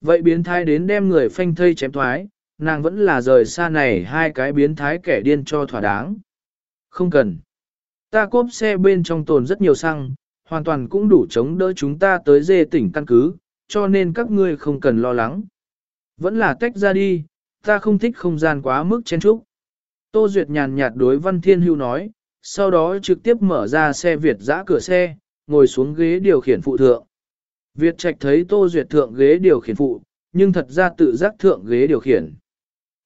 Vậy biến thái đến đem người phanh thây chém thoái, nàng vẫn là rời xa này hai cái biến thái kẻ điên cho thỏa đáng. Không cần. Ta cốp xe bên trong tồn rất nhiều xăng, hoàn toàn cũng đủ chống đỡ chúng ta tới dê tỉnh căn cứ, cho nên các ngươi không cần lo lắng. Vẫn là tách ra đi, ta không thích không gian quá mức chen trúc. Tô Duyệt nhàn nhạt đối Văn Thiên Hưu nói, sau đó trực tiếp mở ra xe Việt giã cửa xe, ngồi xuống ghế điều khiển phụ thượng. Việt Trạch thấy Tô Duyệt thượng ghế điều khiển phụ, nhưng thật ra tự giác thượng ghế điều khiển.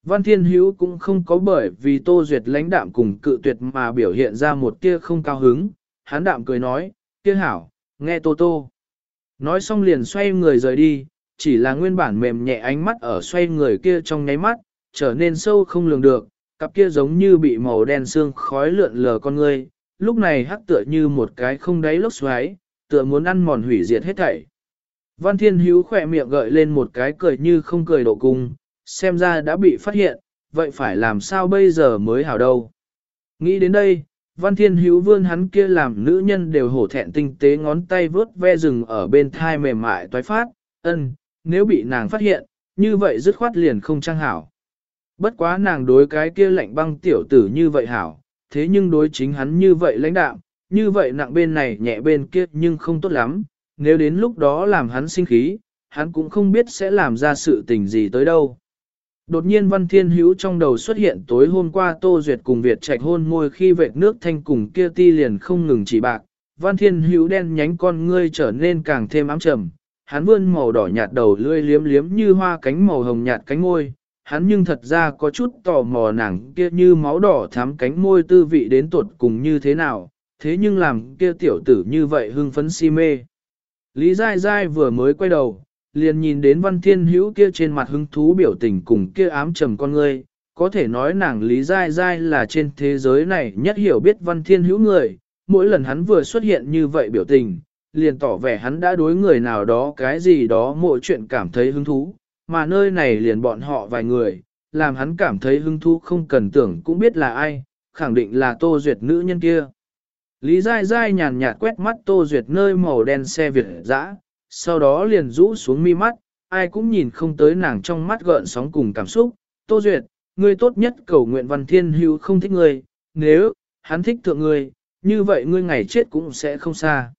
Văn Thiên Hữu cũng không có bởi vì Tô Duyệt lãnh đạm cùng cự tuyệt mà biểu hiện ra một tia không cao hứng, hắn đạm cười nói, kia hảo, nghe Tô Tô. Nói xong liền xoay người rời đi, chỉ là nguyên bản mềm nhẹ ánh mắt ở xoay người kia trong nháy mắt, trở nên sâu không lường được, cặp kia giống như bị màu đen xương khói lượn lờ con ngươi, lúc này hắc tựa như một cái không đáy lốc xoáy, tựa muốn ăn mòn hủy diệt hết thảy. Văn Thiên Hữu khỏe miệng gợi lên một cái cười như không cười độ cung, xem ra đã bị phát hiện, vậy phải làm sao bây giờ mới hảo đâu. Nghĩ đến đây, Văn Thiên Hữu vươn hắn kia làm nữ nhân đều hổ thẹn tinh tế ngón tay vớt ve rừng ở bên thai mềm mại toái phát, ân, nếu bị nàng phát hiện, như vậy dứt khoát liền không trang hảo. Bất quá nàng đối cái kia lạnh băng tiểu tử như vậy hảo, thế nhưng đối chính hắn như vậy lãnh đạm, như vậy nặng bên này nhẹ bên kia nhưng không tốt lắm, nếu đến lúc đó làm hắn sinh khí, hắn cũng không biết sẽ làm ra sự tình gì tới đâu. Đột nhiên Văn Thiên Hữu trong đầu xuất hiện tối hôm qua Tô Duyệt cùng Việt Trạch hôn môi khi vệt nước thanh cùng kia ti liền không ngừng chỉ bạc. Văn Thiên Hữu đen nhánh con ngươi trở nên càng thêm ám trầm, hắn vươn màu đỏ nhạt đầu lươi liếm liếm như hoa cánh màu hồng nhạt cánh môi, hắn nhưng thật ra có chút tò mò nàng kia như máu đỏ thắm cánh môi tư vị đến tuột cùng như thế nào, thế nhưng làm kia tiểu tử như vậy hưng phấn si mê. Lý Giai Giai vừa mới quay đầu, liền nhìn đến văn thiên hữu kia trên mặt hứng thú biểu tình cùng kia ám trầm con ngươi, có thể nói nàng Lý Giai Giai là trên thế giới này nhất hiểu biết văn thiên hữu người, mỗi lần hắn vừa xuất hiện như vậy biểu tình, liền tỏ vẻ hắn đã đối người nào đó cái gì đó mỗi chuyện cảm thấy hứng thú, mà nơi này liền bọn họ vài người, làm hắn cảm thấy hứng thú không cần tưởng cũng biết là ai, khẳng định là Tô Duyệt nữ nhân kia. Lý Giai Giai nhàn nhạt quét mắt Tô Duyệt nơi màu đen xe Việt dã, sau đó liền rũ xuống mi mắt, ai cũng nhìn không tới nàng trong mắt gợn sóng cùng cảm xúc. Tô Duyệt, ngươi tốt nhất cầu nguyện văn thiên hữu không thích ngươi, nếu, hắn thích thượng ngươi, như vậy ngươi ngày chết cũng sẽ không xa.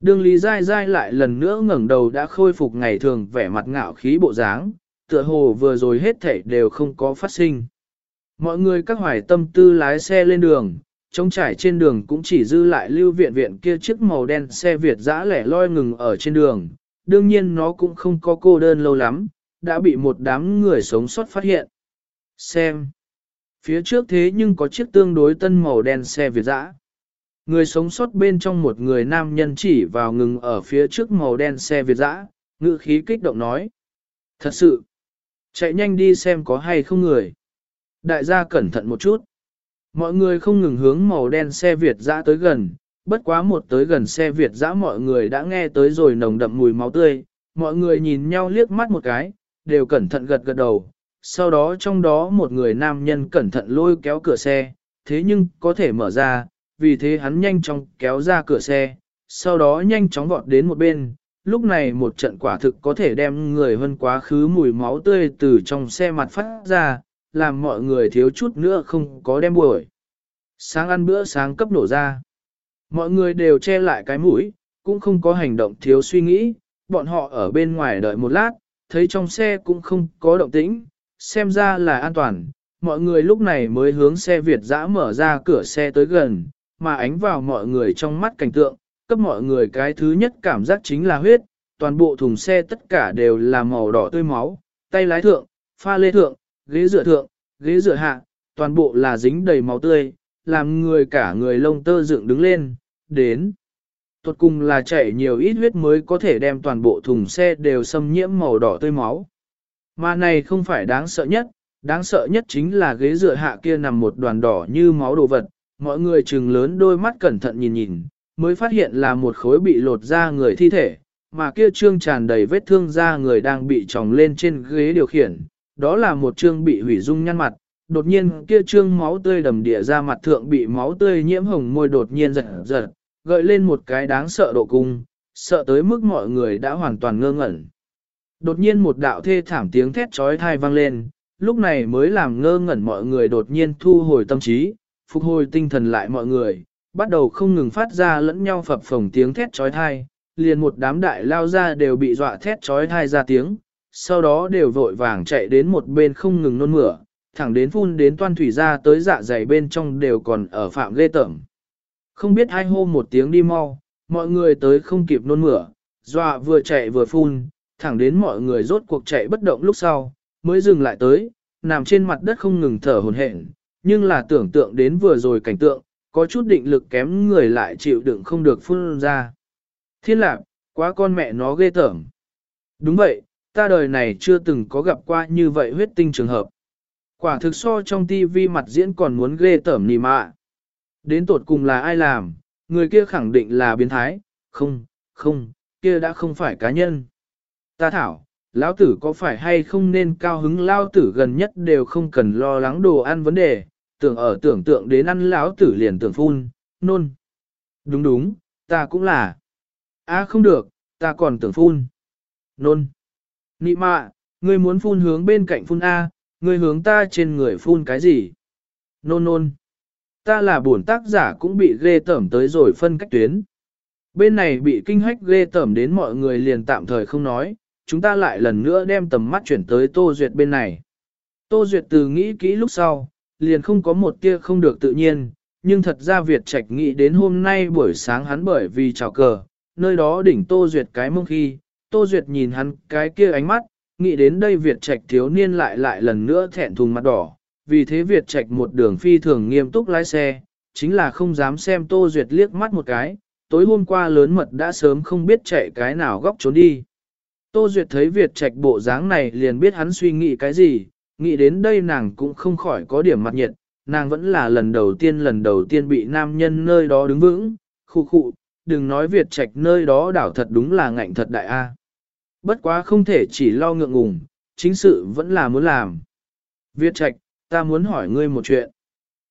Đường Lý Giai Giai lại lần nữa ngẩng đầu đã khôi phục ngày thường vẻ mặt ngạo khí bộ dáng, tựa hồ vừa rồi hết thảy đều không có phát sinh. Mọi người các hoài tâm tư lái xe lên đường, trống trải trên đường cũng chỉ dư lại lưu viện viện kia chiếc màu đen xe Việt dã lẻ loi ngừng ở trên đường. Đương nhiên nó cũng không có cô đơn lâu lắm, đã bị một đám người sống sót phát hiện. Xem. Phía trước thế nhưng có chiếc tương đối tân màu đen xe Việt dã. Người sống sót bên trong một người nam nhân chỉ vào ngừng ở phía trước màu đen xe Việt dã, ngữ khí kích động nói. Thật sự. Chạy nhanh đi xem có hay không người. Đại gia cẩn thận một chút. Mọi người không ngừng hướng màu đen xe Việt dã tới gần, bất quá một tới gần xe Việt dã mọi người đã nghe tới rồi nồng đậm mùi máu tươi, mọi người nhìn nhau liếc mắt một cái, đều cẩn thận gật gật đầu. Sau đó trong đó một người nam nhân cẩn thận lôi kéo cửa xe, thế nhưng có thể mở ra, vì thế hắn nhanh chóng kéo ra cửa xe, sau đó nhanh chóng vọt đến một bên. Lúc này một trận quả thực có thể đem người hơn quá khứ mùi máu tươi từ trong xe mặt phát ra, làm mọi người thiếu chút nữa không có đem buổi. Sáng ăn bữa sáng cấp nổ ra. Mọi người đều che lại cái mũi, cũng không có hành động thiếu suy nghĩ, bọn họ ở bên ngoài đợi một lát, thấy trong xe cũng không có động tĩnh, xem ra là an toàn. Mọi người lúc này mới hướng xe Việt dã mở ra cửa xe tới gần, mà ánh vào mọi người trong mắt cảnh tượng, cấp mọi người cái thứ nhất cảm giác chính là huyết, toàn bộ thùng xe tất cả đều là màu đỏ tươi máu, tay lái thượng, pha lê thượng, ghế dựa thượng, ghế dựa hạ, toàn bộ là dính đầy máu tươi, làm người cả người lông tơ dựng đứng lên, đến. Tuột cùng là chảy nhiều ít huyết mới có thể đem toàn bộ thùng xe đều xâm nhiễm màu đỏ tươi máu. Mà này không phải đáng sợ nhất, đáng sợ nhất chính là ghế dựa hạ kia nằm một đoàn đỏ như máu đồ vật, mọi người trừng lớn đôi mắt cẩn thận nhìn nhìn, mới phát hiện là một khối bị lột ra người thi thể, mà kia trương tràn đầy vết thương ra người đang bị tròng lên trên ghế điều khiển, đó là một trương bị hủy dung nhăn mặt, đột nhiên kia trương máu tươi đầm địa ra mặt thượng bị máu tươi nhiễm hồng môi đột nhiên giật giật, gợi lên một cái đáng sợ độ cung, sợ tới mức mọi người đã hoàn toàn ngơ ngẩn. Đột nhiên một đạo thê thảm tiếng thét trói thai vang lên, lúc này mới làm ngơ ngẩn mọi người đột nhiên thu hồi tâm trí, phục hồi tinh thần lại mọi người, bắt đầu không ngừng phát ra lẫn nhau phập phồng tiếng thét trói thai, liền một đám đại lao ra đều bị dọa thét trói thai ra tiếng, sau đó đều vội vàng chạy đến một bên không ngừng nôn mửa, thẳng đến phun đến toan thủy ra tới dạ dày bên trong đều còn ở phạm ghê tởm. Không biết ai hô một tiếng đi mau, mọi người tới không kịp nôn mửa, dọa vừa chạy vừa phun, thẳng đến mọi người rốt cuộc chạy bất động lúc sau, mới dừng lại tới, nằm trên mặt đất không ngừng thở hồn hển, nhưng là tưởng tượng đến vừa rồi cảnh tượng, có chút định lực kém người lại chịu đựng không được phun ra. Thiên lạc, quá con mẹ nó ghê tởm. Đúng vậy, ta đời này chưa từng có gặp qua như vậy huyết tinh trường hợp. Quả thực so trong tivi mặt diễn còn muốn ghê tởm nì mạ. Đến tột cùng là ai làm, người kia khẳng định là biến thái, không, không, kia đã không phải cá nhân. Ta thảo, lão tử có phải hay không nên cao hứng lao tử gần nhất đều không cần lo lắng đồ ăn vấn đề, tưởng ở tưởng tượng đến ăn lão tử liền tưởng phun, nôn. Đúng đúng, ta cũng là. À không được, ta còn tưởng phun. Nôn. Nị mạ, ngươi muốn phun hướng bên cạnh phun A, ngươi hướng ta trên người phun cái gì? Nôn nôn. Ta là bổn tác giả cũng bị ghê tẩm tới rồi phân cách tuyến. Bên này bị kinh hách ghê tẩm đến mọi người liền tạm thời không nói, chúng ta lại lần nữa đem tầm mắt chuyển tới Tô Duyệt bên này. Tô Duyệt từ nghĩ kỹ lúc sau, liền không có một tia không được tự nhiên, nhưng thật ra Việt Trạch nghĩ đến hôm nay buổi sáng hắn bởi vì chào cờ, nơi đó đỉnh Tô Duyệt cái mông khi, Tô Duyệt nhìn hắn cái kia ánh mắt, nghĩ đến đây Việt Trạch thiếu niên lại lại lần nữa thẹn thùng mặt đỏ, vì thế Việt Trạch một đường phi thường nghiêm túc lái xe, chính là không dám xem Tô Duyệt liếc mắt một cái, tối hôm qua lớn mật đã sớm không biết chạy cái nào góc trốn đi. Tô Duyệt thấy Việt Trạch bộ dáng này liền biết hắn suy nghĩ cái gì, nghĩ đến đây nàng cũng không khỏi có điểm mặt nhiệt, nàng vẫn là lần đầu tiên lần đầu tiên bị nam nhân nơi đó đứng vững, khu khụ, đừng nói Việt Trạch nơi đó đảo thật đúng là ngạnh thật đại a. Bất quá không thể chỉ lo ngượng ngùng, chính sự vẫn là muốn làm. Việt Trạch, ta muốn hỏi ngươi một chuyện.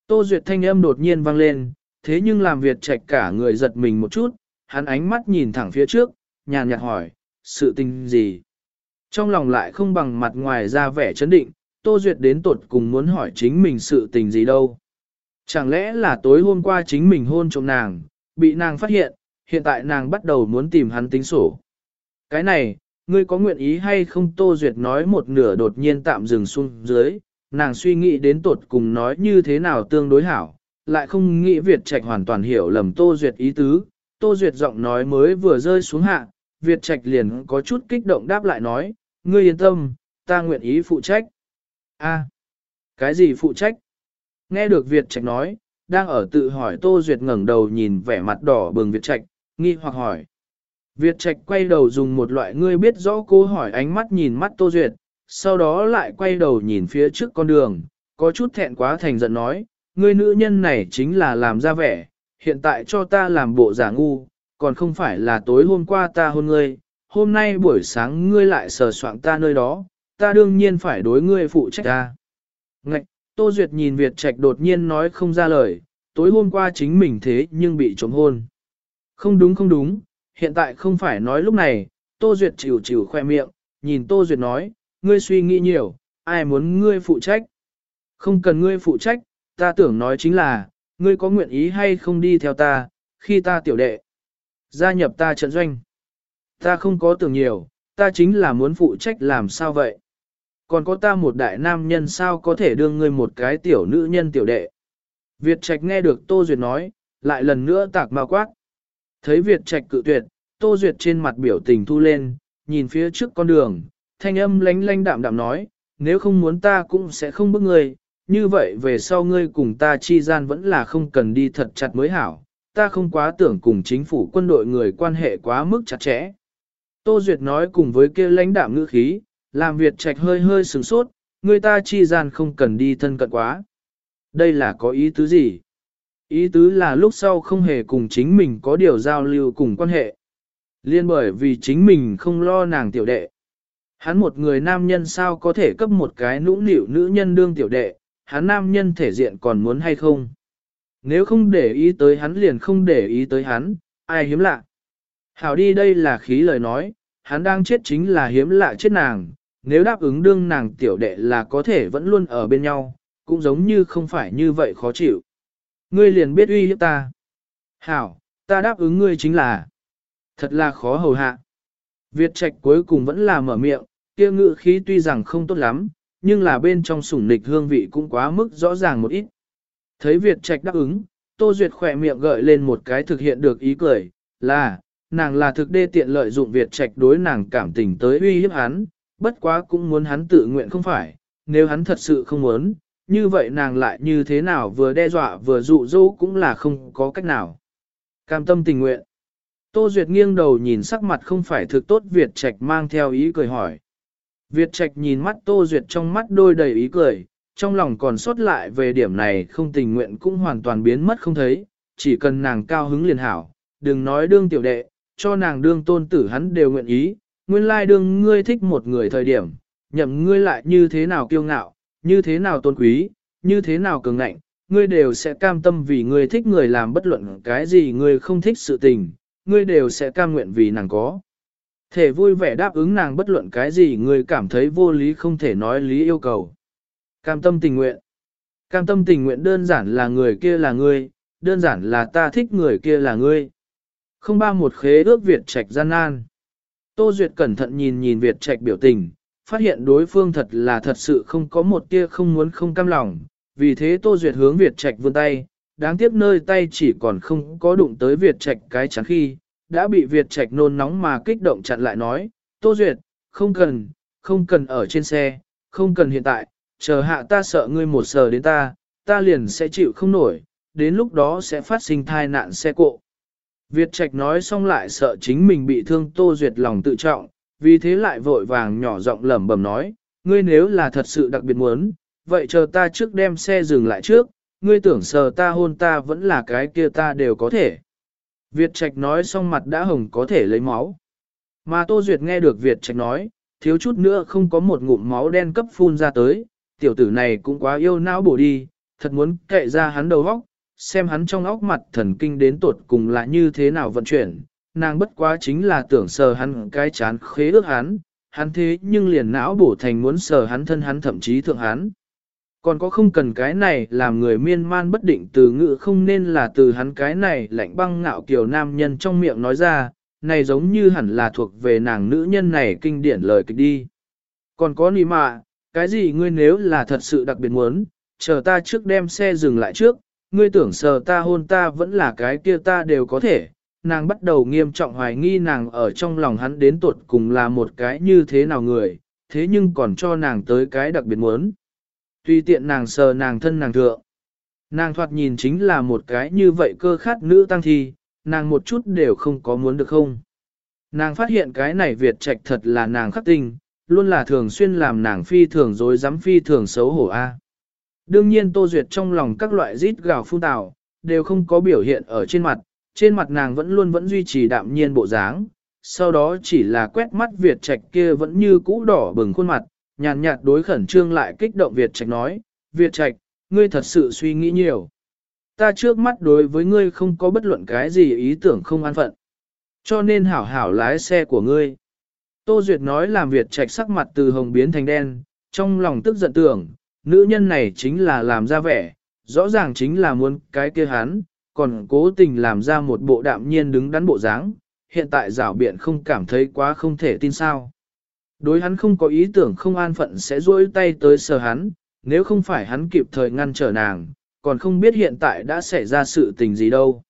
Tô Duyệt thanh âm đột nhiên vang lên, thế nhưng làm Việt Trạch cả người giật mình một chút, hắn ánh mắt nhìn thẳng phía trước, nhàn nhạt hỏi, sự tình gì? Trong lòng lại không bằng mặt ngoài ra vẻ chấn định, Tô Duyệt đến tột cùng muốn hỏi chính mình sự tình gì đâu. Chẳng lẽ là tối hôm qua chính mình hôn trộm nàng, bị nàng phát hiện, hiện tại nàng bắt đầu muốn tìm hắn tính sổ. Cái này, ngươi có nguyện ý hay không Tô Duyệt nói một nửa đột nhiên tạm dừng xuống dưới, nàng suy nghĩ đến tột cùng nói như thế nào tương đối hảo, lại không nghĩ Việt Trạch hoàn toàn hiểu lầm Tô Duyệt ý tứ, Tô Duyệt giọng nói mới vừa rơi xuống hạ, Việt Trạch liền có chút kích động đáp lại nói, ngươi yên tâm, ta nguyện ý phụ trách. A, cái gì phụ trách? Nghe được Việt Trạch nói, đang ở tự hỏi Tô Duyệt ngẩng đầu nhìn vẻ mặt đỏ bừng Việt Trạch, nghi hoặc hỏi. Việt Trạch quay đầu dùng một loại ngươi biết rõ cô hỏi ánh mắt nhìn mắt Tô Duyệt, sau đó lại quay đầu nhìn phía trước con đường, có chút thẹn quá thành giận nói, ngươi nữ nhân này chính là làm ra vẻ, hiện tại cho ta làm bộ giả ngu, còn không phải là tối hôm qua ta hôn ngươi, hôm nay buổi sáng ngươi lại sờ soạn ta nơi đó, ta đương nhiên phải đối ngươi phụ trách ta. Ngạch, Tô Duyệt nhìn Việt Trạch đột nhiên nói không ra lời, tối hôm qua chính mình thế nhưng bị trộm hôn. Không đúng không đúng, hiện tại không phải nói lúc này, Tô Duyệt chịu chịu khoe miệng, nhìn Tô Duyệt nói, ngươi suy nghĩ nhiều, ai muốn ngươi phụ trách. Không cần ngươi phụ trách, ta tưởng nói chính là, ngươi có nguyện ý hay không đi theo ta, khi ta tiểu đệ. Gia nhập ta trận doanh. Ta không có tưởng nhiều, ta chính là muốn phụ trách làm sao vậy. Còn có ta một đại nam nhân sao có thể đương ngươi một cái tiểu nữ nhân tiểu đệ. Việt Trạch nghe được Tô Duyệt nói, lại lần nữa tạc ma quát. Thấy Việt Trạch cự tuyệt, Tô Duyệt trên mặt biểu tình thu lên, nhìn phía trước con đường, thanh âm lánh lánh đạm đạm nói, nếu không muốn ta cũng sẽ không bức ngươi, như vậy về sau ngươi cùng ta chi gian vẫn là không cần đi thật chặt mới hảo, ta không quá tưởng cùng chính phủ quân đội người quan hệ quá mức chặt chẽ. Tô Duyệt nói cùng với kia lãnh đạm ngữ khí, làm Việt Trạch hơi hơi sửng sốt, người ta chi gian không cần đi thân cận quá. Đây là có ý tứ gì? Ý tứ là lúc sau không hề cùng chính mình có điều giao lưu cùng quan hệ. Liên bởi vì chính mình không lo nàng tiểu đệ. Hắn một người nam nhân sao có thể cấp một cái nũng nịu nữ nhân đương tiểu đệ, hắn nam nhân thể diện còn muốn hay không? Nếu không để ý tới hắn liền không để ý tới hắn, ai hiếm lạ. Hảo đi đây là khí lời nói, hắn đang chết chính là hiếm lạ chết nàng, nếu đáp ứng đương nàng tiểu đệ là có thể vẫn luôn ở bên nhau, cũng giống như không phải như vậy khó chịu. Ngươi liền biết uy hiếp ta. Hảo, ta đáp ứng ngươi chính là, thật là khó hầu hạ. Việt trạch cuối cùng vẫn là mở miệng, kia ngự khí tuy rằng không tốt lắm, nhưng là bên trong sủng nịch hương vị cũng quá mức rõ ràng một ít. Thấy Việt trạch đáp ứng, Tô Duyệt khỏe miệng gợi lên một cái thực hiện được ý cười, là, nàng là thực đê tiện lợi dụng Việt trạch đối nàng cảm tình tới uy hiếp hắn, bất quá cũng muốn hắn tự nguyện không phải, nếu hắn thật sự không muốn, như vậy nàng lại như thế nào vừa đe dọa vừa dụ dỗ cũng là không có cách nào. Cam tâm tình nguyện. Tô Duyệt nghiêng đầu nhìn sắc mặt không phải thực tốt Việt Trạch mang theo ý cười hỏi. Việt Trạch nhìn mắt Tô Duyệt trong mắt đôi đầy ý cười, trong lòng còn sót lại về điểm này không tình nguyện cũng hoàn toàn biến mất không thấy, chỉ cần nàng cao hứng liền hảo, đừng nói đương tiểu đệ, cho nàng đương tôn tử hắn đều nguyện ý, nguyên lai đương ngươi thích một người thời điểm, nhậm ngươi lại như thế nào kiêu ngạo, như thế nào tôn quý, như thế nào cường ngạnh, ngươi đều sẽ cam tâm vì ngươi thích người làm bất luận cái gì ngươi không thích sự tình, ngươi đều sẽ cam nguyện vì nàng có. Thể vui vẻ đáp ứng nàng bất luận cái gì ngươi cảm thấy vô lý không thể nói lý yêu cầu. Cam tâm tình nguyện. Cam tâm tình nguyện đơn giản là người kia là ngươi, đơn giản là ta thích người kia là ngươi. Không ba một khế ước Việt trạch gian nan. Tô Duyệt cẩn thận nhìn nhìn Việt trạch biểu tình, phát hiện đối phương thật là thật sự không có một tia không muốn không cam lòng, vì thế Tô Duyệt hướng Việt Trạch vươn tay, đáng tiếc nơi tay chỉ còn không có đụng tới Việt Trạch cái chắn khi, đã bị Việt Trạch nôn nóng mà kích động chặn lại nói, Tô Duyệt, không cần, không cần ở trên xe, không cần hiện tại, chờ hạ ta sợ ngươi một sờ đến ta, ta liền sẽ chịu không nổi, đến lúc đó sẽ phát sinh thai nạn xe cộ. Việt Trạch nói xong lại sợ chính mình bị thương Tô Duyệt lòng tự trọng, vì thế lại vội vàng nhỏ giọng lẩm bẩm nói, ngươi nếu là thật sự đặc biệt muốn, vậy chờ ta trước đem xe dừng lại trước, ngươi tưởng sờ ta hôn ta vẫn là cái kia ta đều có thể. Việt Trạch nói xong mặt đã hồng có thể lấy máu. Mà Tô Duyệt nghe được Việt Trạch nói, thiếu chút nữa không có một ngụm máu đen cấp phun ra tới, tiểu tử này cũng quá yêu não bổ đi, thật muốn kệ ra hắn đầu óc, xem hắn trong óc mặt thần kinh đến tột cùng là như thế nào vận chuyển, nàng bất quá chính là tưởng sờ hắn cái chán khế ước hắn, hắn thế nhưng liền não bổ thành muốn sờ hắn thân hắn thậm chí thượng hắn. Còn có không cần cái này làm người miên man bất định từ ngữ không nên là từ hắn cái này lạnh băng ngạo kiều nam nhân trong miệng nói ra, này giống như hẳn là thuộc về nàng nữ nhân này kinh điển lời kịch đi. Còn có nì mạ, cái gì ngươi nếu là thật sự đặc biệt muốn, chờ ta trước đem xe dừng lại trước, ngươi tưởng sờ ta hôn ta vẫn là cái kia ta đều có thể, nàng bắt đầu nghiêm trọng hoài nghi nàng ở trong lòng hắn đến tuột cùng là một cái như thế nào người, thế nhưng còn cho nàng tới cái đặc biệt muốn. Tuy tiện nàng sờ nàng thân nàng thượng. Nàng thoạt nhìn chính là một cái như vậy cơ khát nữ tăng thi, nàng một chút đều không có muốn được không. Nàng phát hiện cái này Việt trạch thật là nàng khắc tinh, luôn là thường xuyên làm nàng phi thường dối dám phi thường xấu hổ a. Đương nhiên Tô Duyệt trong lòng các loại rít gào phun tào, đều không có biểu hiện ở trên mặt, trên mặt nàng vẫn luôn vẫn duy trì đạm nhiên bộ dáng, sau đó chỉ là quét mắt Việt Trạch kia vẫn như cũ đỏ bừng khuôn mặt, nhàn nhạt đối khẩn trương lại kích động Việt Trạch nói, Việt Trạch, ngươi thật sự suy nghĩ nhiều. Ta trước mắt đối với ngươi không có bất luận cái gì ý tưởng không an phận. Cho nên hảo hảo lái xe của ngươi. Tô Duyệt nói làm Việt Trạch sắc mặt từ hồng biến thành đen, trong lòng tức giận tưởng, nữ nhân này chính là làm ra vẻ, rõ ràng chính là muốn cái kia hắn, còn cố tình làm ra một bộ đạm nhiên đứng đắn bộ dáng, hiện tại rảo biện không cảm thấy quá không thể tin sao. Đối hắn không có ý tưởng không an phận sẽ duỗi tay tới sờ hắn, nếu không phải hắn kịp thời ngăn trở nàng, còn không biết hiện tại đã xảy ra sự tình gì đâu.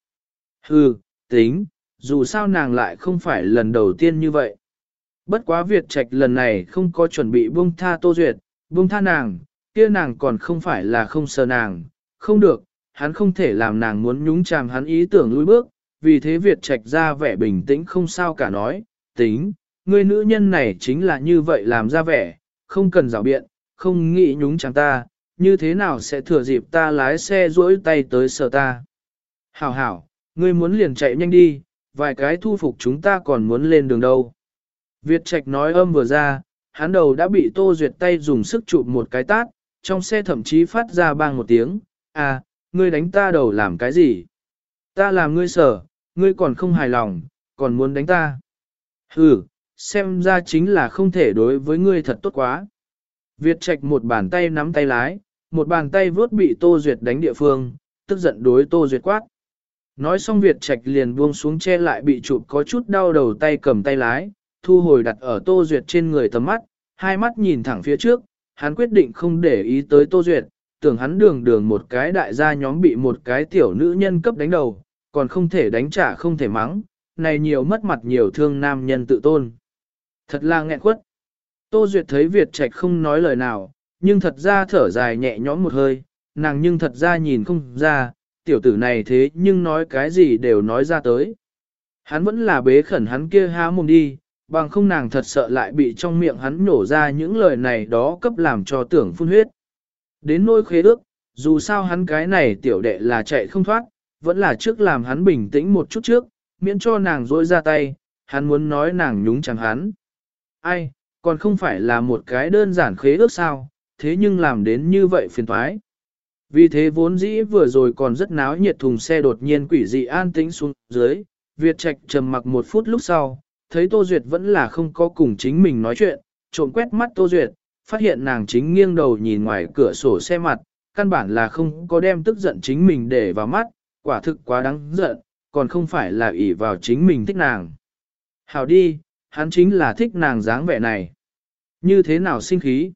Hừ, tính, dù sao nàng lại không phải lần đầu tiên như vậy. Bất quá Việt Trạch lần này không có chuẩn bị buông tha Tô Duyệt, buông tha nàng, kia nàng còn không phải là không sờ nàng, không được, hắn không thể làm nàng muốn nhúng chàm hắn ý tưởng lùi bước, vì thế Việt Trạch ra vẻ bình tĩnh không sao cả nói, tính, người nữ nhân này chính là như vậy làm ra vẻ, không cần rào biện, không nghĩ nhúng chàng ta, như thế nào sẽ thừa dịp ta lái xe duỗi tay tới sờ ta. Hảo hảo, ngươi muốn liền chạy nhanh đi, vài cái thu phục chúng ta còn muốn lên đường đâu. Việt Trạch nói âm vừa ra, hắn đầu đã bị Tô Duyệt tay dùng sức chụp một cái tát, trong xe thậm chí phát ra bang một tiếng, à, ngươi đánh ta đầu làm cái gì? Ta làm ngươi sở, ngươi còn không hài lòng, còn muốn đánh ta. Hừ, xem ra chính là không thể đối với ngươi thật tốt quá. Việt Trạch một bàn tay nắm tay lái, một bàn tay vướt bị Tô Duyệt đánh địa phương, tức giận đối Tô Duyệt quát. Nói xong Việt Trạch liền buông xuống che lại bị chụp có chút đau đầu tay cầm tay lái, thu hồi đặt ở Tô Duyệt trên người tầm mắt, hai mắt nhìn thẳng phía trước, hắn quyết định không để ý tới Tô Duyệt, tưởng hắn đường đường một cái đại gia nhóm bị một cái tiểu nữ nhân cấp đánh đầu, còn không thể đánh trả không thể mắng, này nhiều mất mặt nhiều thương nam nhân tự tôn. Thật là nghẹn quất. Tô Duyệt thấy Việt Trạch không nói lời nào, nhưng thật ra thở dài nhẹ nhõm một hơi, nàng nhưng thật ra nhìn không ra, tiểu tử này thế nhưng nói cái gì đều nói ra tới. Hắn vẫn là bế khẩn hắn kia há mồm đi, bằng không nàng thật sợ lại bị trong miệng hắn nổ ra những lời này đó cấp làm cho tưởng phun huyết. Đến nỗi khế ước, dù sao hắn cái này tiểu đệ là chạy không thoát, vẫn là trước làm hắn bình tĩnh một chút trước, miễn cho nàng rỗi ra tay, hắn muốn nói nàng nhúng chẳng hắn. Ai, còn không phải là một cái đơn giản khế ước sao, thế nhưng làm đến như vậy phiền toái. Vì thế vốn dĩ vừa rồi còn rất náo nhiệt thùng xe đột nhiên quỷ dị an tĩnh xuống dưới, Việt Trạch trầm mặc một phút lúc sau, thấy Tô Duyệt vẫn là không có cùng chính mình nói chuyện, trộm quét mắt Tô Duyệt, phát hiện nàng chính nghiêng đầu nhìn ngoài cửa sổ xe mặt, căn bản là không có đem tức giận chính mình để vào mắt, quả thực quá đáng giận, còn không phải là ỷ vào chính mình thích nàng. Hảo đi, hắn chính là thích nàng dáng vẻ này. Như thế nào sinh khí?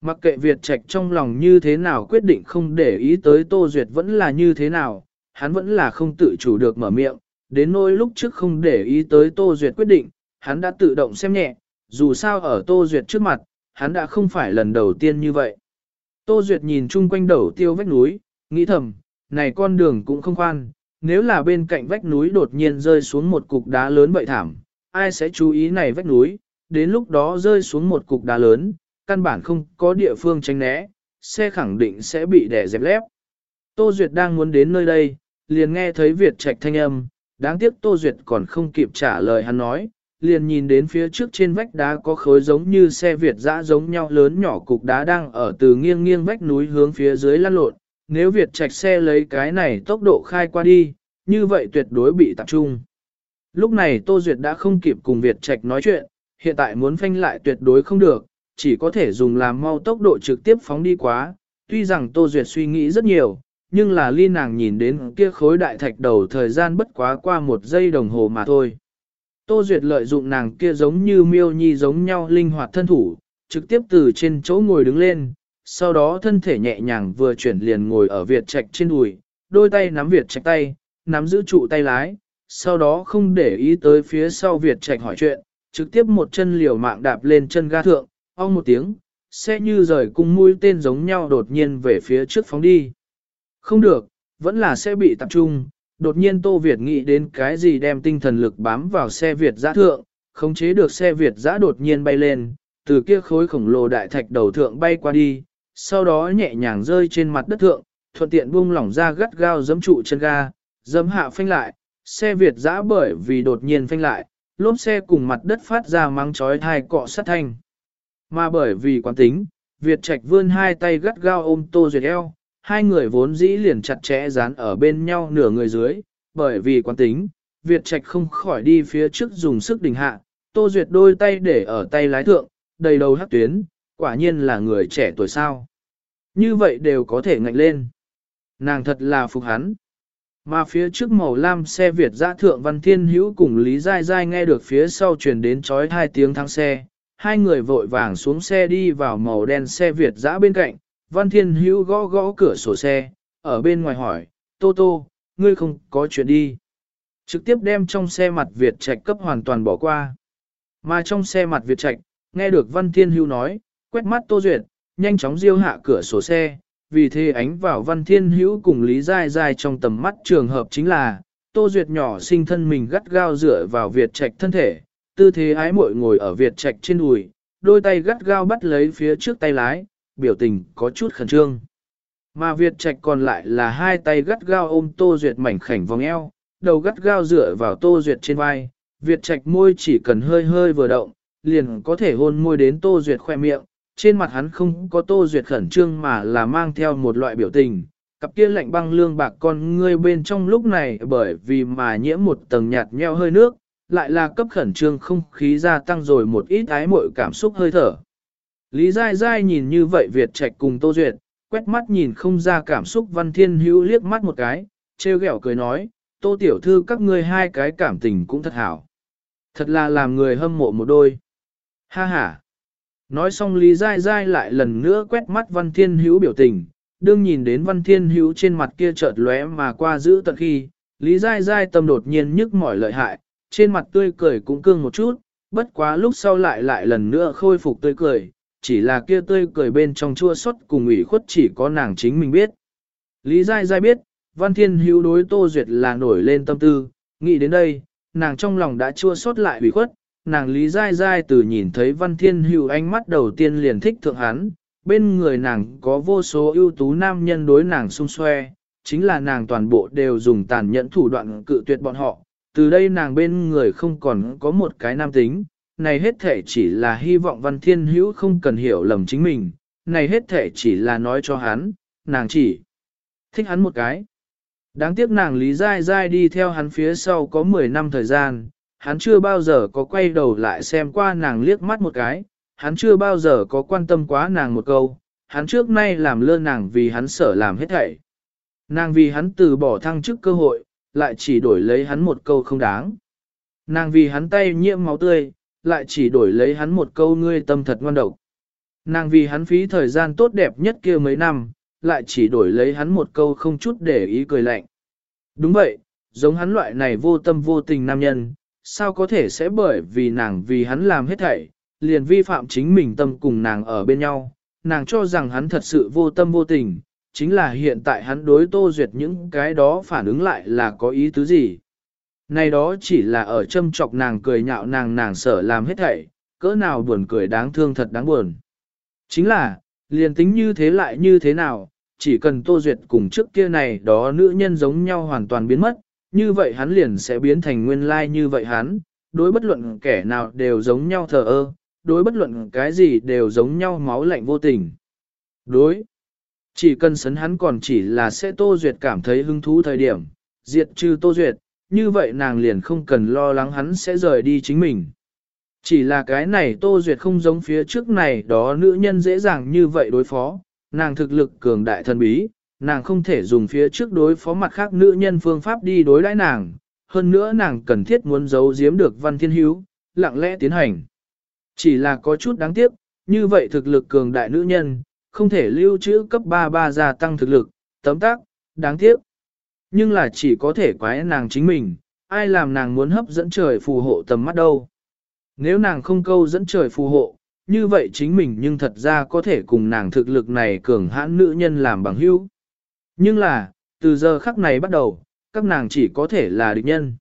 Mặc kệ Việt Trạch trong lòng như thế nào quyết định không để ý tới Tô Duyệt vẫn là như thế nào, hắn vẫn là không tự chủ được mở miệng, đến nỗi lúc trước không để ý tới Tô Duyệt quyết định, hắn đã tự động xem nhẹ, dù sao ở Tô Duyệt trước mặt, hắn đã không phải lần đầu tiên như vậy. Tô Duyệt nhìn chung quanh đầu tiêu vách núi, nghĩ thầm, này con đường cũng không khoan, nếu là bên cạnh vách núi đột nhiên rơi xuống một cục đá lớn vậy thảm, ai sẽ chú ý này vách núi, đến lúc đó rơi xuống một cục đá lớn, căn bản không có địa phương tránh né, xe khẳng định sẽ bị đè dẹp lép. Tô Duyệt đang muốn đến nơi đây, liền nghe thấy Việt Trạch thanh âm, đáng tiếc Tô Duyệt còn không kịp trả lời hắn nói, liền nhìn đến phía trước trên vách đá có khối giống như xe Việt dã giống nhau lớn nhỏ cục đá đang ở từ nghiêng nghiêng vách núi hướng phía dưới lăn lộn, nếu Việt Trạch xe lấy cái này tốc độ khai qua đi, như vậy tuyệt đối bị tập trung. Lúc này Tô Duyệt đã không kịp cùng Việt Trạch nói chuyện, hiện tại muốn phanh lại tuyệt đối không được, chỉ có thể dùng làm mau tốc độ trực tiếp phóng đi quá. Tuy rằng Tô Duyệt suy nghĩ rất nhiều, nhưng là ly nàng nhìn đến kia khối đại thạch đầu thời gian bất quá qua một giây đồng hồ mà thôi. Tô Duyệt lợi dụng nàng kia giống như miêu nhi giống nhau linh hoạt thân thủ, trực tiếp từ trên chỗ ngồi đứng lên, sau đó thân thể nhẹ nhàng vừa chuyển liền ngồi ở Việt Trạch trên đùi, đôi tay nắm Việt Trạch tay, nắm giữ trụ tay lái, sau đó không để ý tới phía sau Việt Trạch hỏi chuyện, trực tiếp một chân liều mạng đạp lên chân ga thượng, ong một tiếng, xe như rời cung mũi tên giống nhau đột nhiên về phía trước phóng đi. Không được, vẫn là sẽ bị tập trung, đột nhiên Tô Việt nghĩ đến cái gì đem tinh thần lực bám vào xe Việt giã thượng, khống chế được xe Việt giã đột nhiên bay lên, từ kia khối khổng lồ đại thạch đầu thượng bay qua đi, sau đó nhẹ nhàng rơi trên mặt đất thượng, thuận tiện buông lỏng ra gắt gao giấm trụ chân ga, giấm hạ phanh lại, xe Việt giã bởi vì đột nhiên phanh lại, lốp xe cùng mặt đất phát ra mắng chói thai cọ sát thanh. Mà bởi vì quán tính, Việt Trạch vươn hai tay gắt gao ôm Tô Duyệt eo, hai người vốn dĩ liền chặt chẽ dán ở bên nhau nửa người dưới, bởi vì quán tính, Việt Trạch không khỏi đi phía trước dùng sức đỉnh hạ, Tô Duyệt đôi tay để ở tay lái thượng, đầy đầu hắc tuyến, quả nhiên là người trẻ tuổi sao. Như vậy đều có thể ngạnh lên. Nàng thật là phục hắn. Mà phía trước màu lam xe Việt giã thượng Văn Thiên Hữu cùng Lý Giai Giai nghe được phía sau truyền đến chói hai tiếng thắng xe, hai người vội vàng xuống xe đi vào màu đen xe Việt giã bên cạnh, Văn Thiên Hữu gõ gõ cửa sổ xe, ở bên ngoài hỏi, Tô Tô, ngươi không có chuyện đi. Trực tiếp đem trong xe mặt Việt Trạch cấp hoàn toàn bỏ qua. Mà trong xe mặt Việt Trạch, nghe được Văn Thiên Hữu nói, quét mắt Tô Duyệt, nhanh chóng diêu hạ cửa sổ xe, vì thế ánh vào Văn Thiên Hữu cùng Lý Giai Giai trong tầm mắt trường hợp chính là, Tô Duyệt nhỏ sinh thân mình gắt gao dựa vào Việt Trạch thân thể, tư thế ái muội ngồi ở Việt Trạch trên đùi, đôi tay gắt gao bắt lấy phía trước tay lái, biểu tình có chút khẩn trương. Mà Việt Trạch còn lại là hai tay gắt gao ôm Tô Duyệt mảnh khảnh vòng eo, đầu gắt gao dựa vào Tô Duyệt trên vai, Việt Trạch môi chỉ cần hơi hơi vừa động, liền có thể hôn môi đến Tô Duyệt khoe miệng, trên mặt hắn không có Tô Duyệt khẩn trương mà là mang theo một loại biểu tình. Cặp kia lạnh băng lương bạc con ngươi bên trong lúc này bởi vì mà nhiễm một tầng nhạt nheo hơi nước, lại là cấp khẩn trương không khí gia tăng rồi một ít ái mội cảm xúc hơi thở. Lý Giai Giai nhìn như vậy Việt Trạch cùng Tô Duyệt, quét mắt nhìn không ra cảm xúc Văn Thiên Hữu liếc mắt một cái, trêu ghẹo cười nói, Tô Tiểu Thư các ngươi hai cái cảm tình cũng thật hảo. Thật là làm người hâm mộ một đôi. Ha ha. Nói xong Lý Giai Giai lại lần nữa quét mắt Văn Thiên Hữu biểu tình, đương nhìn đến Văn Thiên Hữu trên mặt kia chợt lóe mà qua giữ tận khi, Lý Giai Giai tâm đột nhiên nhức mỏi lợi hại, trên mặt tươi cười cũng cương một chút, bất quá lúc sau lại lại lần nữa khôi phục tươi cười, chỉ là kia tươi cười bên trong chua xót cùng ủy khuất chỉ có nàng chính mình biết. Lý Giai Giai biết, Văn Thiên Hữu đối Tô Duyệt là nổi lên tâm tư, nghĩ đến đây, nàng trong lòng đã chua xót lại ủy khuất, nàng Lý Giai Giai từ nhìn thấy Văn Thiên Hữu ánh mắt đầu tiên liền thích thượng hắn, bên người nàng có vô số ưu tú nam nhân đối nàng xung xoe, chính là nàng toàn bộ đều dùng tàn nhẫn thủ đoạn cự tuyệt bọn họ, từ đây nàng bên người không còn có một cái nam tính, này hết thể chỉ là hy vọng Văn Thiên Hữu không cần hiểu lầm chính mình, này hết thể chỉ là nói cho hắn, nàng chỉ thích hắn một cái. Đáng tiếc nàng Lý Giai Giai đi theo hắn phía sau có 10 năm thời gian, hắn chưa bao giờ có quay đầu lại xem qua nàng liếc mắt một cái, hắn chưa bao giờ có quan tâm quá nàng một câu, hắn trước nay làm lơ nàng vì hắn sở làm hết thảy. Nàng vì hắn từ bỏ thăng chức cơ hội, lại chỉ đổi lấy hắn một câu không đáng. Nàng vì hắn tay nhiễm máu tươi, lại chỉ đổi lấy hắn một câu ngươi tâm thật ngoan độc. Nàng vì hắn phí thời gian tốt đẹp nhất kia mấy năm, lại chỉ đổi lấy hắn một câu không chút để ý cười lạnh. Đúng vậy, giống hắn loại này vô tâm vô tình nam nhân, sao có thể sẽ bởi vì nàng vì hắn làm hết thảy, liền vi phạm chính mình tâm cùng nàng ở bên nhau, nàng cho rằng hắn thật sự vô tâm vô tình, chính là hiện tại hắn đối tô duyệt những cái đó phản ứng lại là có ý tứ gì. Này đó chỉ là ở châm chọc nàng cười nhạo nàng nàng sở làm hết thảy, cỡ nào buồn cười đáng thương thật đáng buồn. Chính là, liền tính như thế lại như thế nào, chỉ cần tô duyệt cùng trước kia này đó nữ nhân giống nhau hoàn toàn biến mất, như vậy hắn liền sẽ biến thành nguyên lai như vậy hắn, đối bất luận kẻ nào đều giống nhau thờ ơ, đối bất luận cái gì đều giống nhau máu lạnh vô tình. Đối, chỉ cần sấn hắn còn chỉ là sẽ Tô Duyệt cảm thấy hứng thú thời điểm, diệt trừ Tô Duyệt, như vậy nàng liền không cần lo lắng hắn sẽ rời đi chính mình. Chỉ là cái này Tô Duyệt không giống phía trước này đó nữ nhân dễ dàng như vậy đối phó, nàng thực lực cường đại thần bí, nàng không thể dùng phía trước đối phó mặt khác nữ nhân phương pháp đi đối đãi nàng, hơn nữa nàng cần thiết muốn giấu giếm được văn thiên hữu, lặng lẽ tiến hành. Chỉ là có chút đáng tiếc, như vậy thực lực cường đại nữ nhân, không thể lưu trữ cấp 33 gia tăng thực lực, tấm tác, đáng tiếc. Nhưng là chỉ có thể quái nàng chính mình, ai làm nàng muốn hấp dẫn trời phù hộ tầm mắt đâu. Nếu nàng không câu dẫn trời phù hộ, như vậy chính mình nhưng thật ra có thể cùng nàng thực lực này cường hãn nữ nhân làm bằng hữu. Nhưng là, từ giờ khắc này bắt đầu, các nàng chỉ có thể là địch nhân.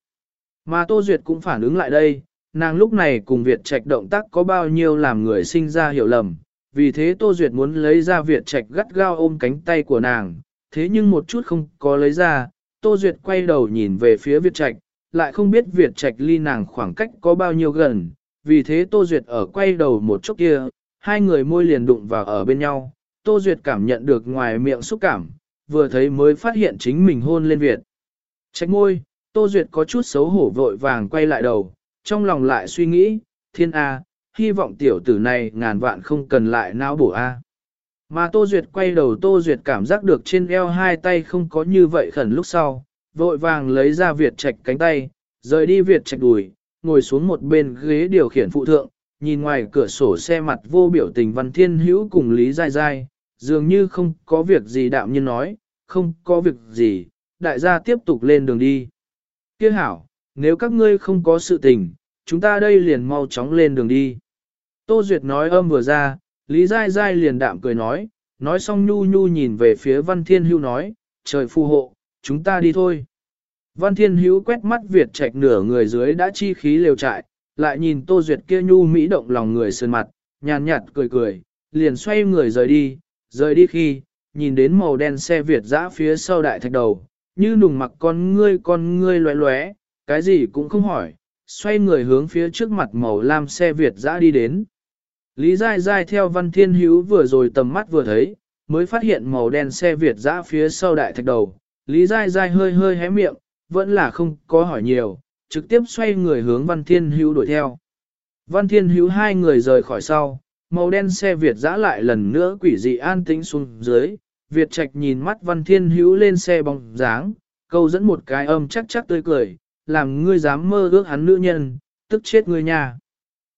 Mà Tô Duyệt cũng phản ứng lại đây, nàng lúc này cùng Việt Trạch động tác có bao nhiêu làm người sinh ra hiểu lầm, vì thế Tô Duyệt muốn lấy ra Việt Trạch gắt gao ôm cánh tay của nàng, thế nhưng một chút không có lấy ra, Tô Duyệt quay đầu nhìn về phía Việt Trạch, lại không biết Việt Trạch ly nàng khoảng cách có bao nhiêu gần, vì thế Tô Duyệt ở quay đầu một chút kia, hai người môi liền đụng vào ở bên nhau, Tô Duyệt cảm nhận được ngoài miệng xúc cảm, vừa thấy mới phát hiện chính mình hôn lên Việt. Trạch môi, Tô Duyệt có chút xấu hổ vội vàng quay lại đầu, trong lòng lại suy nghĩ, thiên A, hy vọng tiểu tử này ngàn vạn không cần lại não bổ A. Mà Tô Duyệt quay đầu Tô Duyệt cảm giác được trên eo hai tay không có như vậy khẩn lúc sau, vội vàng lấy ra Việt Trạch cánh tay, rời đi Việt Trạch đùi, ngồi xuống một bên ghế điều khiển phụ thượng, nhìn ngoài cửa sổ xe mặt vô biểu tình Văn Thiên Hữu cùng Lý Giai Giai, dường như không có việc gì đạm nhiên nói, không có việc gì, đại gia tiếp tục lên đường đi. Kia hảo, nếu các ngươi không có sự tình, chúng ta đây liền mau chóng lên đường đi. Tô Duyệt nói âm vừa ra, Lý Giai Giai liền đạm cười nói, nói xong nhu nhu nhìn về phía Văn Thiên Hữu nói, trời phù hộ, chúng ta đi thôi. Văn Thiên Hữu quét mắt Việt Trạch nửa người dưới đã chi khí liều trại, lại nhìn Tô Duyệt kia nhu mỹ động lòng người sơn mặt, nhàn nhạt cười cười, liền xoay người rời đi, rời đi khi, nhìn đến màu đen xe Việt dã phía sau đại thạch đầu, như nùng mặc con ngươi con ngươi loé loé, cái gì cũng không hỏi, xoay người hướng phía trước mặt màu lam xe Việt dã đi đến. Lý Giai Giai theo Văn Thiên Hữu vừa rồi tầm mắt vừa thấy, mới phát hiện màu đen xe Việt dã phía sau đại thạch đầu. Lý Giai Giai hơi hơi hé miệng, vẫn là không có hỏi nhiều, trực tiếp xoay người hướng Văn Thiên Hữu đuổi theo. Văn Thiên Hữu hai người rời khỏi sau, màu đen xe Việt dã lại lần nữa quỷ dị an tĩnh xuống dưới, Việt Trạch nhìn mắt Văn Thiên Hữu lên xe bóng dáng, câu dẫn một cái âm chắc chắc tươi cười, làm ngươi dám mơ ước hắn nữ nhân, tức chết ngươi nhà.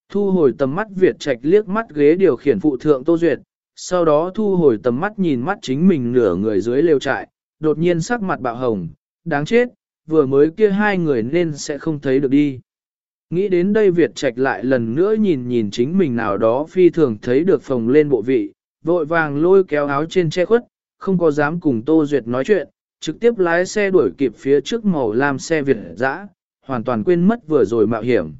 Thu hồi tầm mắt Việt Trạch liếc mắt ghế điều khiển phụ thượng Tô Duyệt, sau đó thu hồi tầm mắt nhìn mắt chính mình nửa người dưới lều trại, đột nhiên sắc mặt bạo hồng, đáng chết, vừa mới kia hai người nên sẽ không thấy được đi. Nghĩ đến đây Việt Trạch lại lần nữa nhìn nhìn chính mình nào đó phi thường thấy được phồng lên bộ vị, vội vàng lôi kéo áo trên che khuất, không có dám cùng Tô Duyệt nói chuyện, trực tiếp lái xe đuổi kịp phía trước màu lam xe Việt dã, hoàn toàn quên mất vừa rồi mạo hiểm.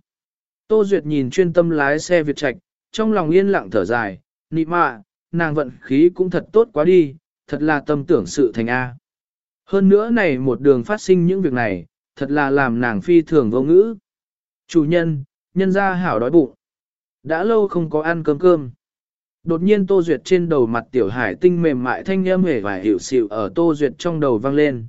Tô Duyệt nhìn chuyên tâm lái xe Việt Trạch, trong lòng yên lặng thở dài, nị mạ, nàng vận khí cũng thật tốt quá đi, thật là tâm tưởng sự thành A. Hơn nữa này một đường phát sinh những việc này, thật là làm nàng phi thường vô ngữ. Chủ nhân, nhân ra hảo đói bụng. Đã lâu không có ăn cơm cơm. Đột nhiên Tô Duyệt trên đầu mặt tiểu hải tinh mềm mại thanh âm hề và hiểu xịu ở Tô Duyệt trong đầu vang lên.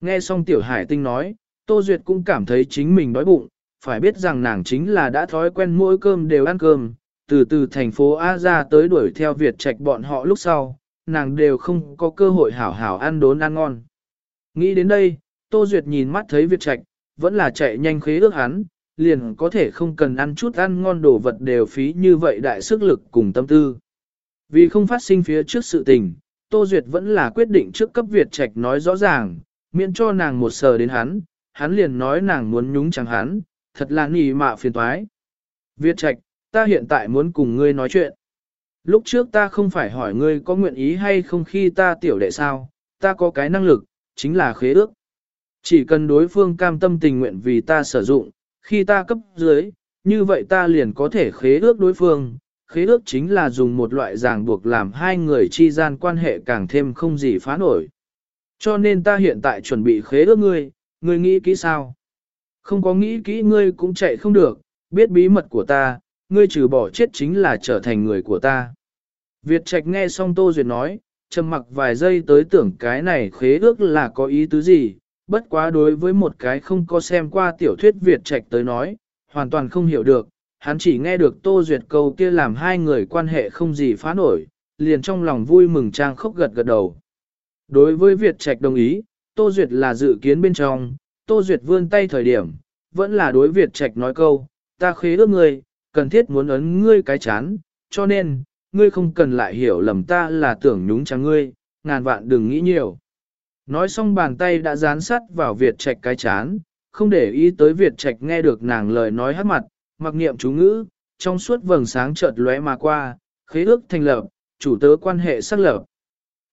Nghe xong tiểu hải tinh nói, Tô Duyệt cũng cảm thấy chính mình đói bụng, phải biết rằng nàng chính là đã thói quen mỗi cơm đều ăn cơm, từ từ thành phố A ra tới đuổi theo Việt Trạch bọn họ lúc sau, nàng đều không có cơ hội hảo hảo ăn đốn ăn ngon. Nghĩ đến đây, Tô Duyệt nhìn mắt thấy Việt Trạch, vẫn là chạy nhanh khế ước hắn, liền có thể không cần ăn chút ăn ngon đồ vật đều phí như vậy đại sức lực cùng tâm tư. Vì không phát sinh phía trước sự tình, Tô Duyệt vẫn là quyết định trước cấp Việt Trạch nói rõ ràng, miễn cho nàng một sờ đến hắn, hắn liền nói nàng muốn nhúng chẳng hắn, thật là nỉ mạ phiền toái. Việt Trạch, ta hiện tại muốn cùng ngươi nói chuyện. Lúc trước ta không phải hỏi ngươi có nguyện ý hay không khi ta tiểu đệ sao, ta có cái năng lực, chính là khế ước. Chỉ cần đối phương cam tâm tình nguyện vì ta sử dụng, khi ta cấp dưới, như vậy ta liền có thể khế ước đối phương. Khế ước chính là dùng một loại ràng buộc làm hai người chi gian quan hệ càng thêm không gì phá nổi. Cho nên ta hiện tại chuẩn bị khế ước ngươi, ngươi nghĩ kỹ sao? Không có nghĩ kỹ ngươi cũng chạy không được, biết bí mật của ta, ngươi trừ bỏ chết chính là trở thành người của ta. Việt Trạch nghe xong Tô Duyệt nói, trầm mặc vài giây tới tưởng cái này khế ước là có ý tứ gì, bất quá đối với một cái không có xem qua tiểu thuyết Việt Trạch tới nói, hoàn toàn không hiểu được, hắn chỉ nghe được Tô Duyệt câu kia làm hai người quan hệ không gì phá nổi, liền trong lòng vui mừng trang khóc gật gật đầu. Đối với Việt Trạch đồng ý, Tô Duyệt là dự kiến bên trong, Tô Duyệt vươn tay thời điểm, vẫn là đối Việt Trạch nói câu, ta khế ước ngươi, cần thiết muốn ấn ngươi cái chán, cho nên, ngươi không cần lại hiểu lầm ta là tưởng nhúng chẳng ngươi, ngàn vạn đừng nghĩ nhiều. Nói xong bàn tay đã dán sắt vào Việt Trạch cái chán, không để ý tới Việt Trạch nghe được nàng lời nói hát mặt, mặc niệm chú ngữ, trong suốt vầng sáng chợt lóe mà qua, khế ước thành lập, chủ tớ quan hệ xác lập.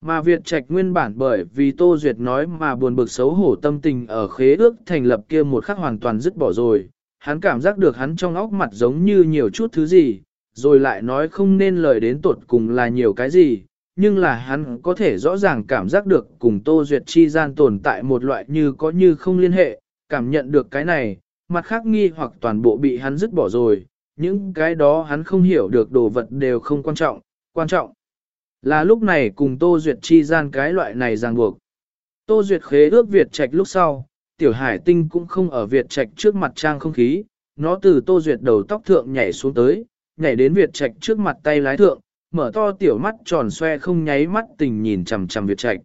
Mà Việt Trạch nguyên bản bởi vì Tô Duyệt nói mà buồn bực xấu hổ tâm tình ở khế ước thành lập kia một khắc hoàn toàn dứt bỏ rồi, hắn cảm giác được hắn trong óc mặt giống như nhiều chút thứ gì, rồi lại nói không nên lời đến tột cùng là nhiều cái gì, nhưng là hắn có thể rõ ràng cảm giác được cùng Tô Duyệt chi gian tồn tại một loại như có như không liên hệ, cảm nhận được cái này, mặt khác nghi hoặc toàn bộ bị hắn dứt bỏ rồi, những cái đó hắn không hiểu được đồ vật đều không quan trọng, quan trọng là lúc này cùng Tô Duyệt chi gian cái loại này ràng buộc. Tô Duyệt khế ước Việt Trạch lúc sau, Tiểu Hải Tinh cũng không ở Việt Trạch trước mặt trang không khí, nó từ Tô Duyệt đầu tóc thượng nhảy xuống tới, nhảy đến Việt Trạch trước mặt tay lái thượng, mở to tiểu mắt tròn xoe không nháy mắt tình nhìn chằm chằm Việt Trạch.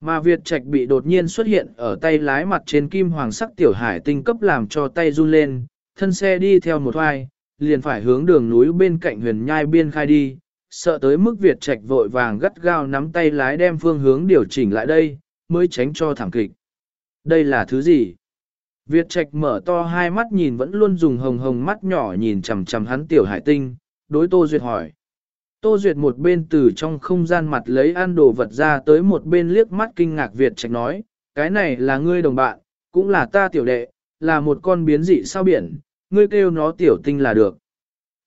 Mà Việt Trạch bị đột nhiên xuất hiện ở tay lái mặt trên kim hoàng sắc tiểu hải tinh cấp làm cho tay run lên, thân xe đi theo một hoài, liền phải hướng đường núi bên cạnh huyền nhai biên khai đi, sợ tới mức Việt Trạch vội vàng gắt gao nắm tay lái đem phương hướng điều chỉnh lại đây, mới tránh cho thảm kịch. Đây là thứ gì? Việt Trạch mở to hai mắt nhìn vẫn luôn dùng hồng hồng mắt nhỏ nhìn chằm chằm hắn tiểu hải tinh, đối Tô Duyệt hỏi. Tô Duyệt một bên từ trong không gian mặt lấy ăn đồ vật ra tới một bên liếc mắt kinh ngạc Việt Trạch nói, cái này là ngươi đồng bạn, cũng là ta tiểu đệ, là một con biến dị sao biển, ngươi kêu nó tiểu tinh là được.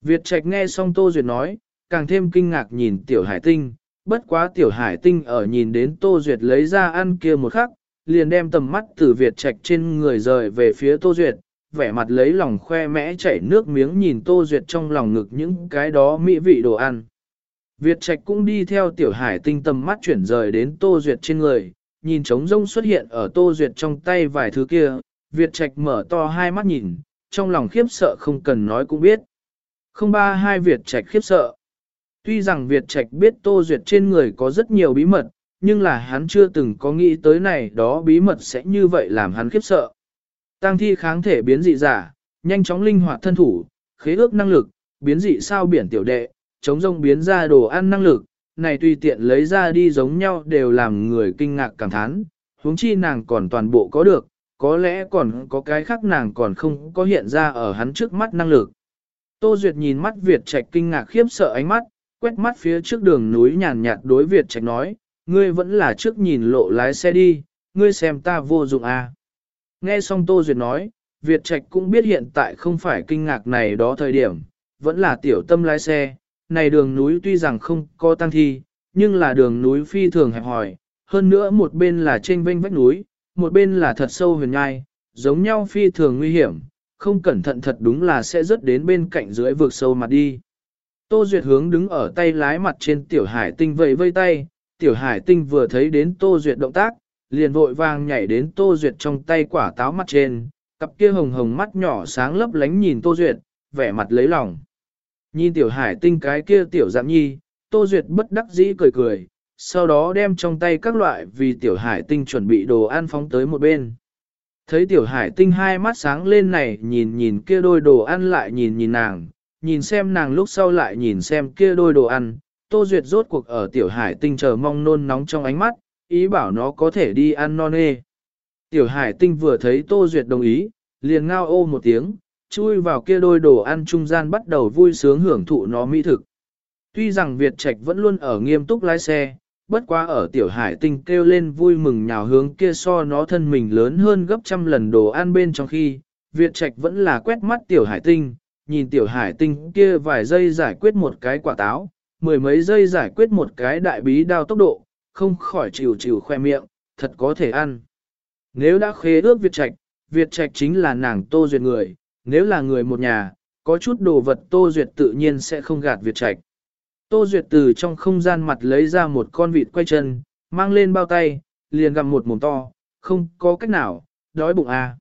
Việt Trạch nghe xong Tô Duyệt nói, càng thêm kinh ngạc nhìn tiểu hải tinh, bất quá tiểu hải tinh ở nhìn đến Tô Duyệt lấy ra ăn kia một khắc, liền đem tầm mắt từ Việt Trạch trên người rời về phía Tô Duyệt, vẻ mặt lấy lòng khoe mẽ chảy nước miếng nhìn Tô Duyệt trong lòng ngực những cái đó mỹ vị đồ ăn. Việt Trạch cũng đi theo tiểu hải tinh tầm mắt chuyển rời đến Tô Duyệt trên người, nhìn trống rông xuất hiện ở Tô Duyệt trong tay vài thứ kia, Việt Trạch mở to hai mắt nhìn, trong lòng khiếp sợ không cần nói cũng biết. Không ba hai Việt Trạch khiếp sợ. Tuy rằng Việt Trạch biết Tô Duyệt trên người có rất nhiều bí mật, nhưng là hắn chưa từng có nghĩ tới này đó bí mật sẽ như vậy làm hắn khiếp sợ. Tăng thi kháng thể biến dị giả, nhanh chóng linh hoạt thân thủ, khế ước năng lực, biến dị sao biển tiểu đệ, chống rông biến ra đồ ăn năng lực, này tùy tiện lấy ra đi giống nhau đều làm người kinh ngạc cảm thán, huống chi nàng còn toàn bộ có được, có lẽ còn có cái khác nàng còn không có hiện ra ở hắn trước mắt năng lực. Tô Duyệt nhìn mắt Việt Trạch kinh ngạc khiếp sợ ánh mắt, quét mắt phía trước đường núi nhàn nhạt đối Việt Trạch nói, ngươi vẫn là trước nhìn lộ lái xe đi, ngươi xem ta vô dụng à. Nghe xong Tô Duyệt nói, Việt Trạch cũng biết hiện tại không phải kinh ngạc này đó thời điểm, vẫn là tiểu tâm lái xe, này đường núi tuy rằng không có tăng thi, nhưng là đường núi phi thường hẹp hòi, hơn nữa một bên là trên vênh vách núi, một bên là thật sâu huyền nhai, giống nhau phi thường nguy hiểm, không cẩn thận thật đúng là sẽ rớt đến bên cạnh dưới vực sâu mặt đi. Tô Duyệt hướng đứng ở tay lái mặt trên tiểu hải tinh vẫy vây tay, tiểu hải tinh vừa thấy đến Tô Duyệt động tác, liền vội vàng nhảy đến Tô Duyệt trong tay quả táo mặt trên, cặp kia hồng hồng mắt nhỏ sáng lấp lánh nhìn Tô Duyệt, vẻ mặt lấy lòng. Nhìn tiểu hải tinh cái kia tiểu dạng nhi, Tô Duyệt bất đắc dĩ cười cười, sau đó đem trong tay các loại vì tiểu hải tinh chuẩn bị đồ ăn phóng tới một bên. Thấy tiểu hải tinh hai mắt sáng lên này nhìn nhìn kia đôi đồ ăn lại nhìn nhìn nàng, nhìn xem nàng lúc sau lại nhìn xem kia đôi đồ ăn, Tô Duyệt rốt cuộc ở tiểu hải tinh chờ mong nôn nóng trong ánh mắt, ý bảo nó có thể đi ăn non nê. Tiểu hải tinh vừa thấy Tô Duyệt đồng ý, liền ngao ô một tiếng, chui vào kia đôi đồ ăn trung gian bắt đầu vui sướng hưởng thụ nó mỹ thực. Tuy rằng Việt Trạch vẫn luôn ở nghiêm túc lái xe, bất quá ở tiểu hải tinh kêu lên vui mừng nhào hướng kia so nó thân mình lớn hơn gấp trăm lần đồ ăn bên trong khi, Việt Trạch vẫn là quét mắt tiểu hải tinh, nhìn tiểu hải tinh kia vài giây giải quyết một cái quả táo, mười mấy giây giải quyết một cái đại bí đao tốc độ, không khỏi chịu chịu khoe miệng, thật có thể ăn. Nếu đã khế ước Việt Trạch, Việt Trạch chính là nàng tô duyệt người, nếu là người một nhà, có chút đồ vật tô duyệt tự nhiên sẽ không gạt Việt Trạch. Tô Duyệt từ trong không gian mặt lấy ra một con vịt quay chân, mang lên bao tay, liền gặm một mồm to, không có cách nào, đói bụng à.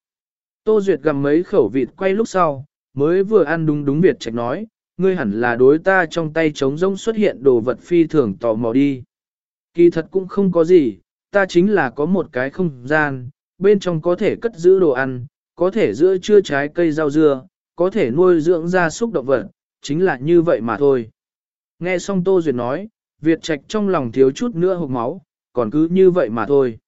Tô Duyệt gặm mấy khẩu vịt quay lúc sau, mới vừa ăn đúng đúng Việt Trạch nói, ngươi hẳn là đối ta trong tay trống rông xuất hiện đồ vật phi thường tò mò đi. Kỳ thật cũng không có gì, ta chính là có một cái không gian, bên trong có thể cất giữ đồ ăn, có thể giữ chứa trái cây rau dưa, có thể nuôi dưỡng gia súc động vật, chính là như vậy mà thôi. Nghe xong Tô Duyệt nói, Việt Trạch trong lòng thiếu chút nữa hụt máu, còn cứ như vậy mà thôi.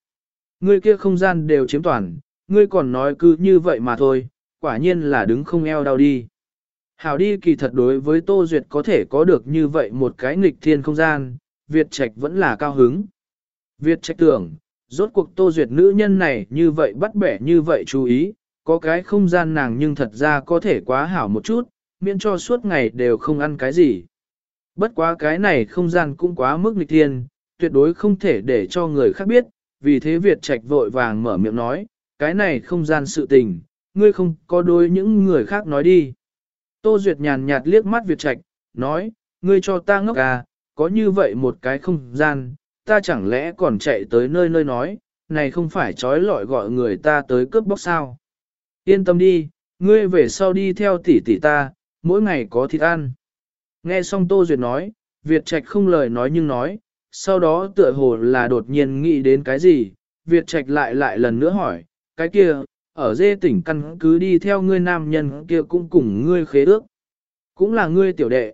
Ngươi kia không gian đều chiếm toàn, ngươi còn nói cứ như vậy mà thôi, quả nhiên là đứng không eo đau đi. Hảo đi kỳ thật đối với Tô Duyệt có thể có được như vậy một cái nghịch thiên không gian, Việt Trạch vẫn là cao hứng. Việt Trạch tưởng, rốt cuộc Tô Duyệt nữ nhân này như vậy bắt bẻ như vậy chú ý, có cái không gian nàng nhưng thật ra có thể quá hảo một chút, miễn cho suốt ngày đều không ăn cái gì. Bất quá cái này không gian cũng quá mức nghịch thiên, tuyệt đối không thể để cho người khác biết, vì thế Việt Trạch vội vàng mở miệng nói, cái này không gian sự tình, ngươi không có đối những người khác nói đi. Tô Duyệt nhàn nhạt liếc mắt Việt Trạch, nói, ngươi cho ta ngốc à, có như vậy một cái không gian, ta chẳng lẽ còn chạy tới nơi nơi nói, này không phải trói lọi gọi người ta tới cướp bóc sao. Yên tâm đi, ngươi về sau đi theo tỷ tỷ ta, mỗi ngày có thịt ăn. Nghe xong Tô Duyệt nói, Việt Trạch không lời nói nhưng nói, sau đó tựa hồ là đột nhiên nghĩ đến cái gì, Việt Trạch lại lại lần nữa hỏi, cái kia, ở dê tỉnh căn cứ đi theo ngươi nam nhân kia cũng cùng ngươi khế ước. Cũng là ngươi tiểu đệ.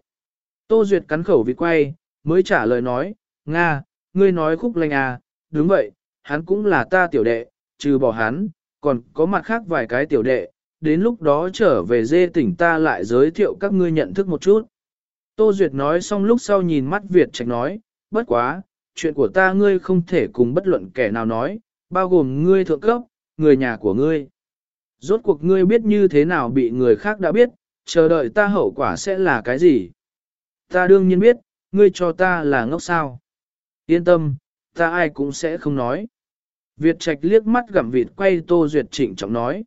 Tô Duyệt cắn khẩu vị quay, mới trả lời nói, Nga, ngươi nói khúc lành à, đúng vậy, hắn cũng là ta tiểu đệ, trừ bỏ hắn, còn có mặt khác vài cái tiểu đệ, đến lúc đó trở về dê tỉnh ta lại giới thiệu các ngươi nhận thức một chút. Tô Duyệt nói xong lúc sau nhìn mắt Việt Trạch nói, bất quá, chuyện của ta ngươi không thể cùng bất luận kẻ nào nói, bao gồm ngươi thượng cấp, người nhà của ngươi. Rốt cuộc ngươi biết như thế nào bị người khác đã biết, chờ đợi ta hậu quả sẽ là cái gì. Ta đương nhiên biết, ngươi cho ta là ngốc sao. Yên tâm, ta ai cũng sẽ không nói. Việt Trạch liếc mắt gặm vịt quay Tô Duyệt trịnh trọng nói.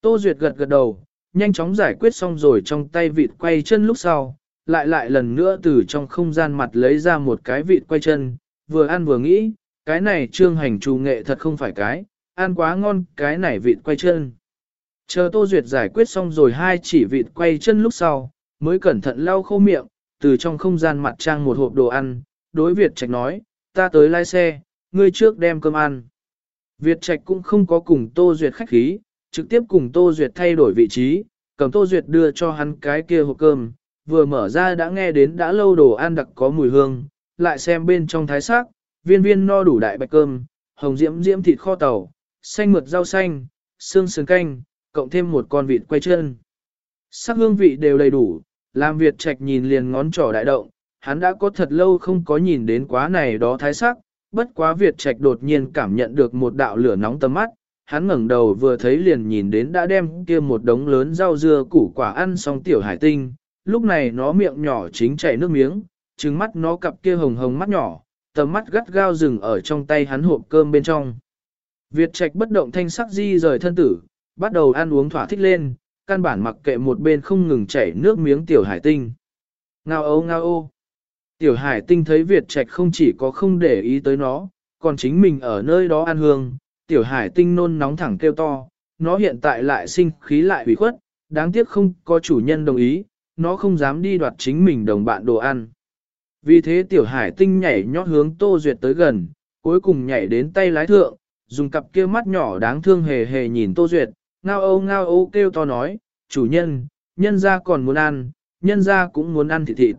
Tô Duyệt gật gật đầu, nhanh chóng giải quyết xong rồi trong tay vịt quay chân lúc sau, lại lại lần nữa từ trong không gian mặt lấy ra một cái vịt quay chân, vừa ăn vừa nghĩ, cái này trương hành trù nghệ thật không phải cái, ăn quá ngon cái này vịt quay chân. Chờ Tô Duyệt giải quyết xong rồi hai chỉ vịt quay chân lúc sau, mới cẩn thận lau khô miệng, từ trong không gian mặt trang một hộp đồ ăn, đối Việt Trạch nói, ta tới lái xe, ngươi trước đem cơm ăn. Việt Trạch cũng không có cùng Tô Duyệt khách khí, trực tiếp cùng Tô Duyệt thay đổi vị trí, cầm Tô Duyệt đưa cho hắn cái kia hộp cơm, vừa mở ra đã nghe đến đã lâu đồ ăn đặc có mùi hương, lại xem bên trong thái sắc, viên viên no đủ đại bạch cơm, hồng diễm diễm thịt kho tàu, xanh mượt rau xanh, xương sườn canh, cộng thêm một con vịt quay chân. Sắc hương vị đều đầy đủ, làm Việt Trạch nhìn liền ngón trỏ đại động, hắn đã có thật lâu không có nhìn đến quá này đó thái sắc, bất quá Việt Trạch đột nhiên cảm nhận được một đạo lửa nóng tầm mắt, hắn ngẩng đầu vừa thấy liền nhìn đến đã đem kia một đống lớn rau dưa củ quả ăn xong tiểu hải tinh, lúc này nó miệng nhỏ chính chảy nước miếng, trừng mắt nó cặp kia hồng hồng mắt nhỏ, tầm mắt gắt gao rừng ở trong tay hắn hộp cơm bên trong. Việt Trạch bất động thanh sắc di rời thân tử, bắt đầu ăn uống thỏa thích lên, căn bản mặc kệ một bên không ngừng chảy nước miếng tiểu hải tinh. Ngao ô ngao ô. Tiểu hải tinh thấy Việt Trạch không chỉ có không để ý tới nó, còn chính mình ở nơi đó ăn hương, tiểu hải tinh nôn nóng thẳng kêu to, nó hiện tại lại sinh khí lại hủy khuất, đáng tiếc không có chủ nhân đồng ý, nó không dám đi đoạt chính mình đồng bạn đồ ăn. Vì thế tiểu hải tinh nhảy nhót hướng Tô Duyệt tới gần, cuối cùng nhảy đến tay lái thượng, dùng cặp kia mắt nhỏ đáng thương hề hề nhìn Tô Duyệt, ngao âu ngao âu kêu to nói, chủ nhân, nhân ra còn muốn ăn, nhân ra cũng muốn ăn thịt thịt.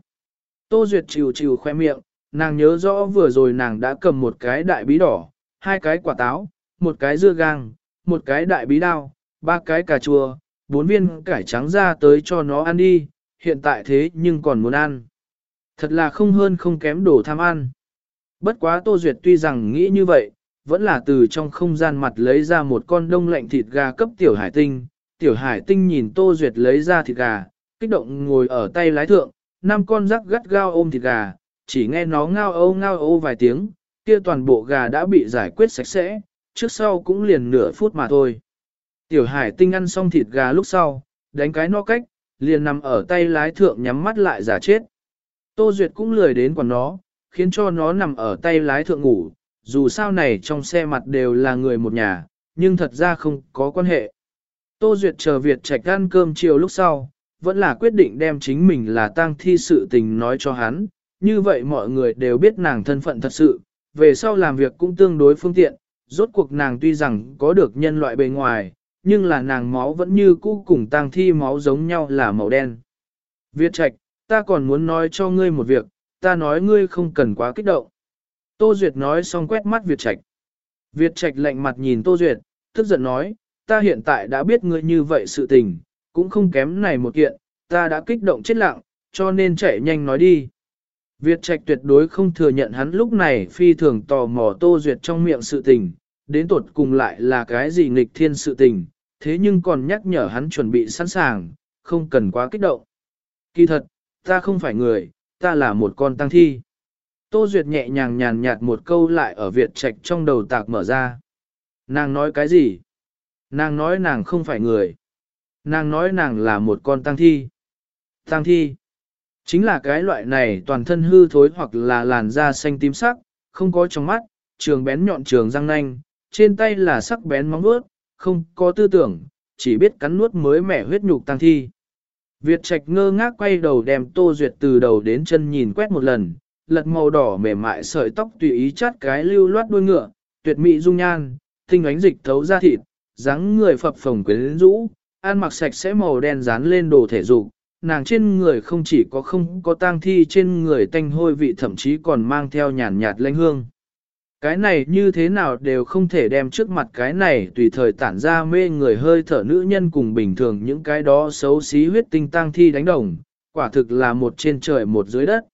Tô Duyệt chịu chịu khoe miệng, nàng nhớ rõ vừa rồi nàng đã cầm một cái đại bí đỏ, hai cái quả táo, một cái dưa gang, một cái đại bí đao, ba cái cà chua, bốn viên cải trắng ra tới cho nó ăn đi, hiện tại thế nhưng còn muốn ăn. Thật là không hơn không kém đồ tham ăn. Bất quá Tô Duyệt tuy rằng nghĩ như vậy, vẫn là từ trong không gian mặt lấy ra một con đông lạnh thịt gà cấp tiểu hải tinh. Tiểu hải tinh nhìn Tô Duyệt lấy ra thịt gà, kích động ngồi ở tay lái thượng, năm con rắc gắt gao ôm thịt gà, chỉ nghe nó ngao ô ngao ô vài tiếng, kia toàn bộ gà đã bị giải quyết sạch sẽ, trước sau cũng liền nửa phút mà thôi. Tiểu hải tinh ăn xong thịt gà lúc sau, đánh cái no cách, liền nằm ở tay lái thượng nhắm mắt lại giả chết. Tô Duyệt cũng lười đến quản nó, khiến cho nó nằm ở tay lái thượng ngủ, dù sao này trong xe mặt đều là người một nhà, nhưng thật ra không có quan hệ. Tô Duyệt chờ Việt Trạch ăn cơm chiều lúc sau, vẫn là quyết định đem chính mình là tang thi sự tình nói cho hắn, như vậy mọi người đều biết nàng thân phận thật sự, về sau làm việc cũng tương đối phương tiện, rốt cuộc nàng tuy rằng có được nhân loại bề ngoài, nhưng là nàng máu vẫn như cũ cùng tang thi máu giống nhau là màu đen. Việt Trạch, ta còn muốn nói cho ngươi một việc, ta nói ngươi không cần quá kích động. Tô Duyệt nói xong quét mắt Việt Trạch. Việt Trạch lạnh mặt nhìn Tô Duyệt, tức giận nói, ta hiện tại đã biết ngươi như vậy sự tình, cũng không kém này một kiện, ta đã kích động chết lặng, cho nên chạy nhanh nói đi. Việt Trạch tuyệt đối không thừa nhận hắn lúc này phi thường tò mò Tô Duyệt trong miệng sự tình, đến tột cùng lại là cái gì nghịch thiên sự tình, thế nhưng còn nhắc nhở hắn chuẩn bị sẵn sàng, không cần quá kích động. Kỳ thật, ta không phải người, ta là một con tăng thi. Tô Duyệt nhẹ nhàng nhàn nhạt một câu lại ở Việt Trạch trong đầu tạc mở ra. Nàng nói cái gì? Nàng nói nàng không phải người. Nàng nói nàng là một con tăng thi. Tăng thi. Chính là cái loại này toàn thân hư thối hoặc là làn da xanh tím sắc, không có trong mắt, trường bén nhọn trường răng nanh, trên tay là sắc bén móng vuốt, không có tư tưởng, chỉ biết cắn nuốt mới mẻ huyết nhục tăng thi. Việt Trạch ngơ ngác quay đầu đem Tô Duyệt từ đầu đến chân nhìn quét một lần, lật màu đỏ mềm mại sợi tóc tùy ý chát cái lưu loát đuôi ngựa, tuyệt mỹ dung nhan, tinh ánh dịch thấu ra thịt, dáng người phập phồng quyến rũ, ăn mặc sạch sẽ màu đen dán lên đồ thể dục, nàng trên người không chỉ có không có tang thi trên người tanh hôi vị thậm chí còn mang theo nhàn nhạt lanh hương. Cái này như thế nào đều không thể đem trước mặt cái này tùy thời tản ra mê người hơi thở nữ nhân cùng bình thường những cái đó xấu xí huyết tinh tang thi đánh đồng, quả thực là một trên trời một dưới đất.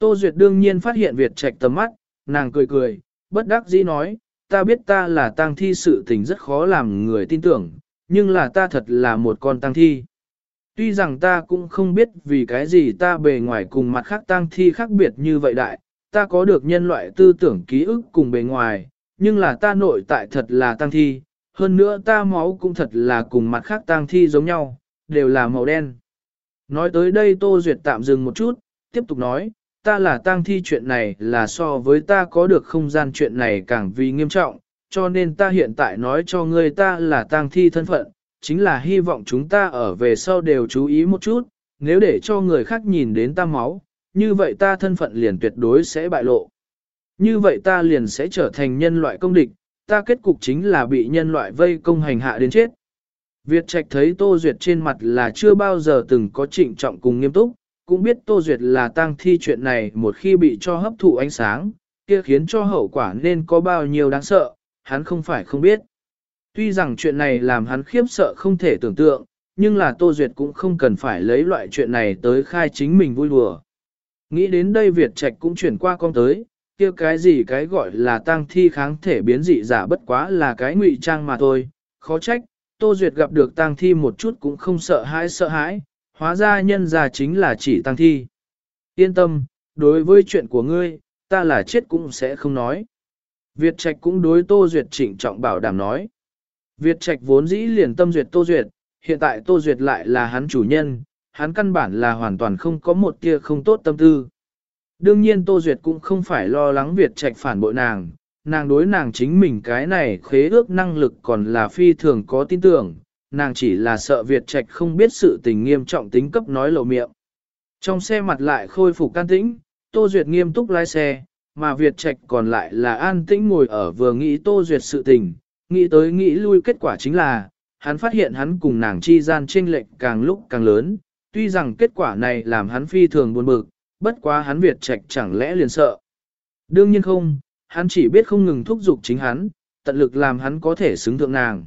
Tô Duyệt đương nhiên phát hiện Việt Trạch tầm mắt, nàng cười cười, bất đắc dĩ nói, ta biết ta là tang thi sự tình rất khó làm người tin tưởng, nhưng là ta thật là một con tang thi. Tuy rằng ta cũng không biết vì cái gì ta bề ngoài cùng mặt khác tang thi khác biệt như vậy đại, ta có được nhân loại tư tưởng ký ức cùng bề ngoài, nhưng là ta nội tại thật là tang thi, hơn nữa ta máu cũng thật là cùng mặt khác tang thi giống nhau, đều là màu đen. Nói tới đây Tô Duyệt tạm dừng một chút, tiếp tục nói, ta là tang thi chuyện này là so với ta có được không gian chuyện này càng vì nghiêm trọng, cho nên ta hiện tại nói cho ngươi ta là tang thi thân phận, chính là hy vọng chúng ta ở về sau đều chú ý một chút, nếu để cho người khác nhìn đến ta máu, như vậy ta thân phận liền tuyệt đối sẽ bại lộ. Như vậy ta liền sẽ trở thành nhân loại công địch, ta kết cục chính là bị nhân loại vây công hành hạ đến chết. Việt Trạch thấy Tô Duyệt trên mặt là chưa bao giờ từng có trịnh trọng cùng nghiêm túc, cũng biết Tô Duyệt là tang thi chuyện này một khi bị cho hấp thụ ánh sáng, kia khiến cho hậu quả nên có bao nhiêu đáng sợ, hắn không phải không biết. Tuy rằng chuyện này làm hắn khiếp sợ không thể tưởng tượng, nhưng là Tô Duyệt cũng không cần phải lấy loại chuyện này tới khai chính mình vui đùa. Nghĩ đến đây Việt Trạch cũng chuyển qua con tới, kia cái gì cái gọi là tang thi kháng thể biến dị giả bất quá là cái ngụy trang mà thôi, khó trách, Tô Duyệt gặp được tang thi một chút cũng không sợ hãi sợ hãi, hóa ra nhân ra chính là chỉ tăng thi. Yên tâm, đối với chuyện của ngươi, ta là chết cũng sẽ không nói. Việt Trạch cũng đối Tô Duyệt trịnh trọng bảo đảm nói. Việt Trạch vốn dĩ liền tâm duyệt Tô Duyệt, hiện tại Tô Duyệt lại là hắn chủ nhân, hắn căn bản là hoàn toàn không có một tia không tốt tâm tư. Đương nhiên Tô Duyệt cũng không phải lo lắng Việt Trạch phản bội nàng, nàng đối nàng chính mình cái này khế ước năng lực còn là phi thường có tin tưởng, nàng chỉ là sợ Việt Trạch không biết sự tình nghiêm trọng tính cấp nói lộ miệng. Trong xe mặt lại khôi phục can tĩnh, Tô Duyệt nghiêm túc lái xe, mà Việt Trạch còn lại là an tĩnh ngồi ở vừa nghĩ Tô Duyệt sự tình, nghĩ tới nghĩ lui kết quả chính là, hắn phát hiện hắn cùng nàng chi gian chênh lệch càng lúc càng lớn, tuy rằng kết quả này làm hắn phi thường buồn bực, bất quá hắn Việt Trạch chẳng lẽ liền sợ. Đương nhiên không, hắn chỉ biết không ngừng thúc giục chính hắn, tận lực làm hắn có thể xứng thượng nàng.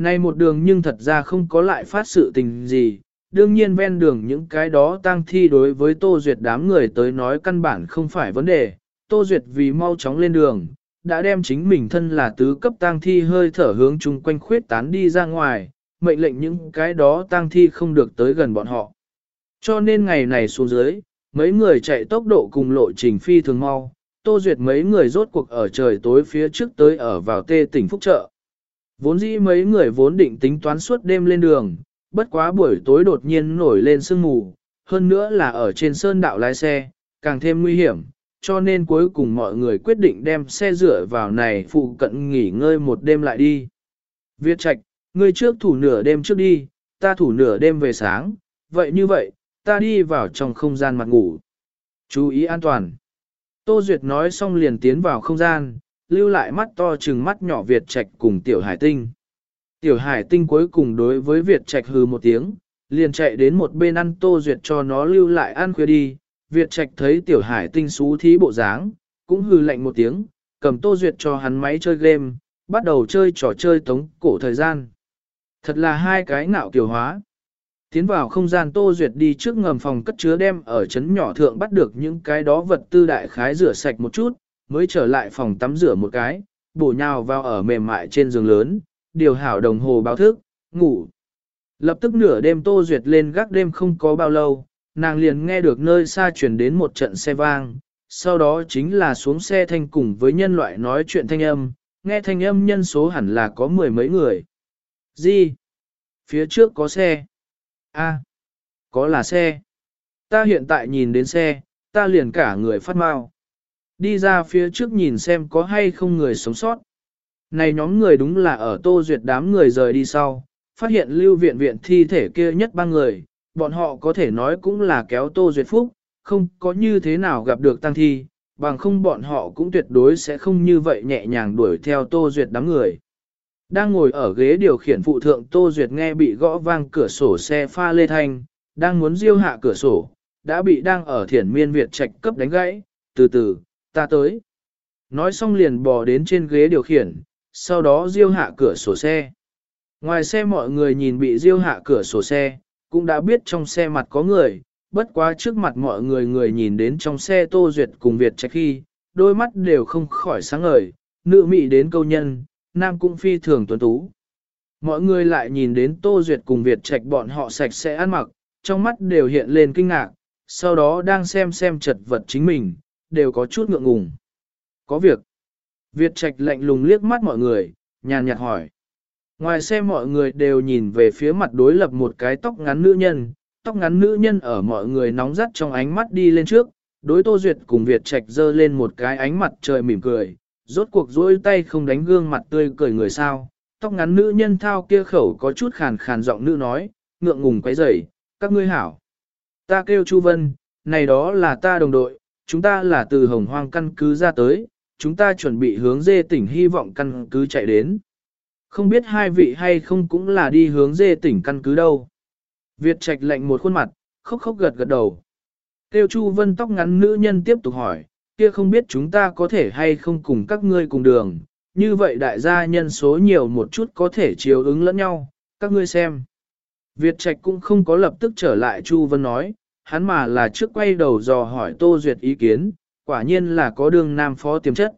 Này một đường nhưng thật ra không có lại phát sự tình gì, đương nhiên ven đường những cái đó tang thi đối với Tô Duyệt đám người tới nói căn bản không phải vấn đề, Tô Duyệt vì mau chóng lên đường, đã đem chính mình thân là tứ cấp tang thi hơi thở hướng chung quanh khuyết tán đi ra ngoài, mệnh lệnh những cái đó tang thi không được tới gần bọn họ. Cho nên ngày này xuống dưới, mấy người chạy tốc độ cùng lộ trình phi thường mau, Tô Duyệt mấy người rốt cuộc ở trời tối phía trước tới ở vào tê tỉnh Phúc Trợ. Vốn dĩ mấy người vốn định tính toán suốt đêm lên đường, bất quá buổi tối đột nhiên nổi lên sương mù, hơn nữa là ở trên sơn đạo lái xe, càng thêm nguy hiểm, cho nên cuối cùng mọi người quyết định đem xe rửa vào này phụ cận nghỉ ngơi một đêm lại đi. Viết Trạch, ngươi trước thủ nửa đêm trước đi, ta thủ nửa đêm về sáng, vậy như vậy, ta đi vào trong không gian mặt ngủ. Chú ý an toàn. Tô Duyệt nói xong liền tiến vào không gian, lưu lại mắt to chừng mắt nhỏ Việt Trạch cùng Tiểu Hải Tinh. Tiểu Hải Tinh cuối cùng đối với Việt Trạch hừ một tiếng, liền chạy đến một bên ăn Tô Duyệt cho nó lưu lại ăn khuya đi. Việt Trạch thấy Tiểu Hải Tinh xú thí bộ dáng, cũng hừ lạnh một tiếng, cầm Tô Duyệt cho hắn máy chơi game, bắt đầu chơi trò chơi tống cổ thời gian. Thật là hai cái nạo kiểu hóa. Tiến vào không gian Tô Duyệt đi trước ngầm phòng cất chứa đem ở chấn nhỏ thượng bắt được những cái đó vật tư đại khái rửa sạch một chút, mới trở lại phòng tắm rửa một cái, bổ nhào vào ở mềm mại trên giường lớn, điều hảo đồng hồ báo thức, ngủ. Lập tức nửa đêm Tô Duyệt lên gác đêm không có bao lâu, nàng liền nghe được nơi xa chuyển đến một trận xe vang, sau đó chính là xuống xe thanh cùng với nhân loại nói chuyện thanh âm, nghe thanh âm nhân số hẳn là có mười mấy người. Gì? Phía trước có xe. A, có là xe. Ta hiện tại nhìn đến xe, ta liền cả người phát mau. Đi ra phía trước nhìn xem có hay không người sống sót. Này nhóm người đúng là ở tô duyệt đám người rời đi sau, phát hiện lưu viện viện thi thể kia nhất ba người, bọn họ có thể nói cũng là kéo tô duyệt phúc, không có như thế nào gặp được tăng thi, bằng không bọn họ cũng tuyệt đối sẽ không như vậy nhẹ nhàng đuổi theo tô duyệt đám người. Đang ngồi ở ghế điều khiển phụ thượng Tô Duyệt nghe bị gõ vang cửa sổ xe pha lê thanh, đang muốn diêu hạ cửa sổ, đã bị đang ở thiển miên Việt trạch cấp đánh gãy, từ từ, ta tới. Nói xong liền bò đến trên ghế điều khiển, sau đó diêu hạ cửa sổ xe. Ngoài xe mọi người nhìn bị diêu hạ cửa sổ xe, cũng đã biết trong xe mặt có người, bất quá trước mặt mọi người người nhìn đến trong xe Tô Duyệt cùng Việt trạch khi, đôi mắt đều không khỏi sáng ngời, nữ mị đến câu nhân, nam cũng phi thường tuấn tú. Mọi người lại nhìn đến Tô Duyệt cùng Việt Trạch bọn họ sạch sẽ ăn mặc, trong mắt đều hiện lên kinh ngạc, sau đó đang xem xem chật vật chính mình, đều có chút ngượng ngùng. Có việc. Việt Trạch lạnh lùng liếc mắt mọi người, nhàn nhạt hỏi. Ngoài xe mọi người đều nhìn về phía mặt đối lập một cái tóc ngắn nữ nhân, tóc ngắn nữ nhân ở mọi người nóng rắt trong ánh mắt đi lên trước, đối Tô Duyệt cùng Việt Trạch dơ lên một cái ánh mặt trời mỉm cười, rốt cuộc duỗi tay không đánh gương mặt tươi cười người sao, tóc ngắn nữ nhân thao kia khẩu có chút khàn khàn giọng nữ nói, ngượng ngùng quấy rầy, các ngươi hảo. Ta kêu Chu Vân, này đó là ta đồng đội, chúng ta là từ hồng hoang căn cứ ra tới, chúng ta chuẩn bị hướng dê tỉnh hy vọng căn cứ chạy đến. Không biết hai vị hay không cũng là đi hướng dê tỉnh căn cứ đâu. Việt Trạch lệnh một khuôn mặt, khóc khóc gật gật đầu. Tiêu Chu Vân tóc ngắn nữ nhân tiếp tục hỏi, kia không biết chúng ta có thể hay không cùng các ngươi cùng đường, như vậy đại gia nhân số nhiều một chút có thể chiều ứng lẫn nhau, các ngươi xem. Việt Trạch cũng không có lập tức trở lại Chu Vân nói, hắn mà là trước quay đầu dò hỏi Tô Duyệt ý kiến, quả nhiên là có đường nam phó tiềm chất.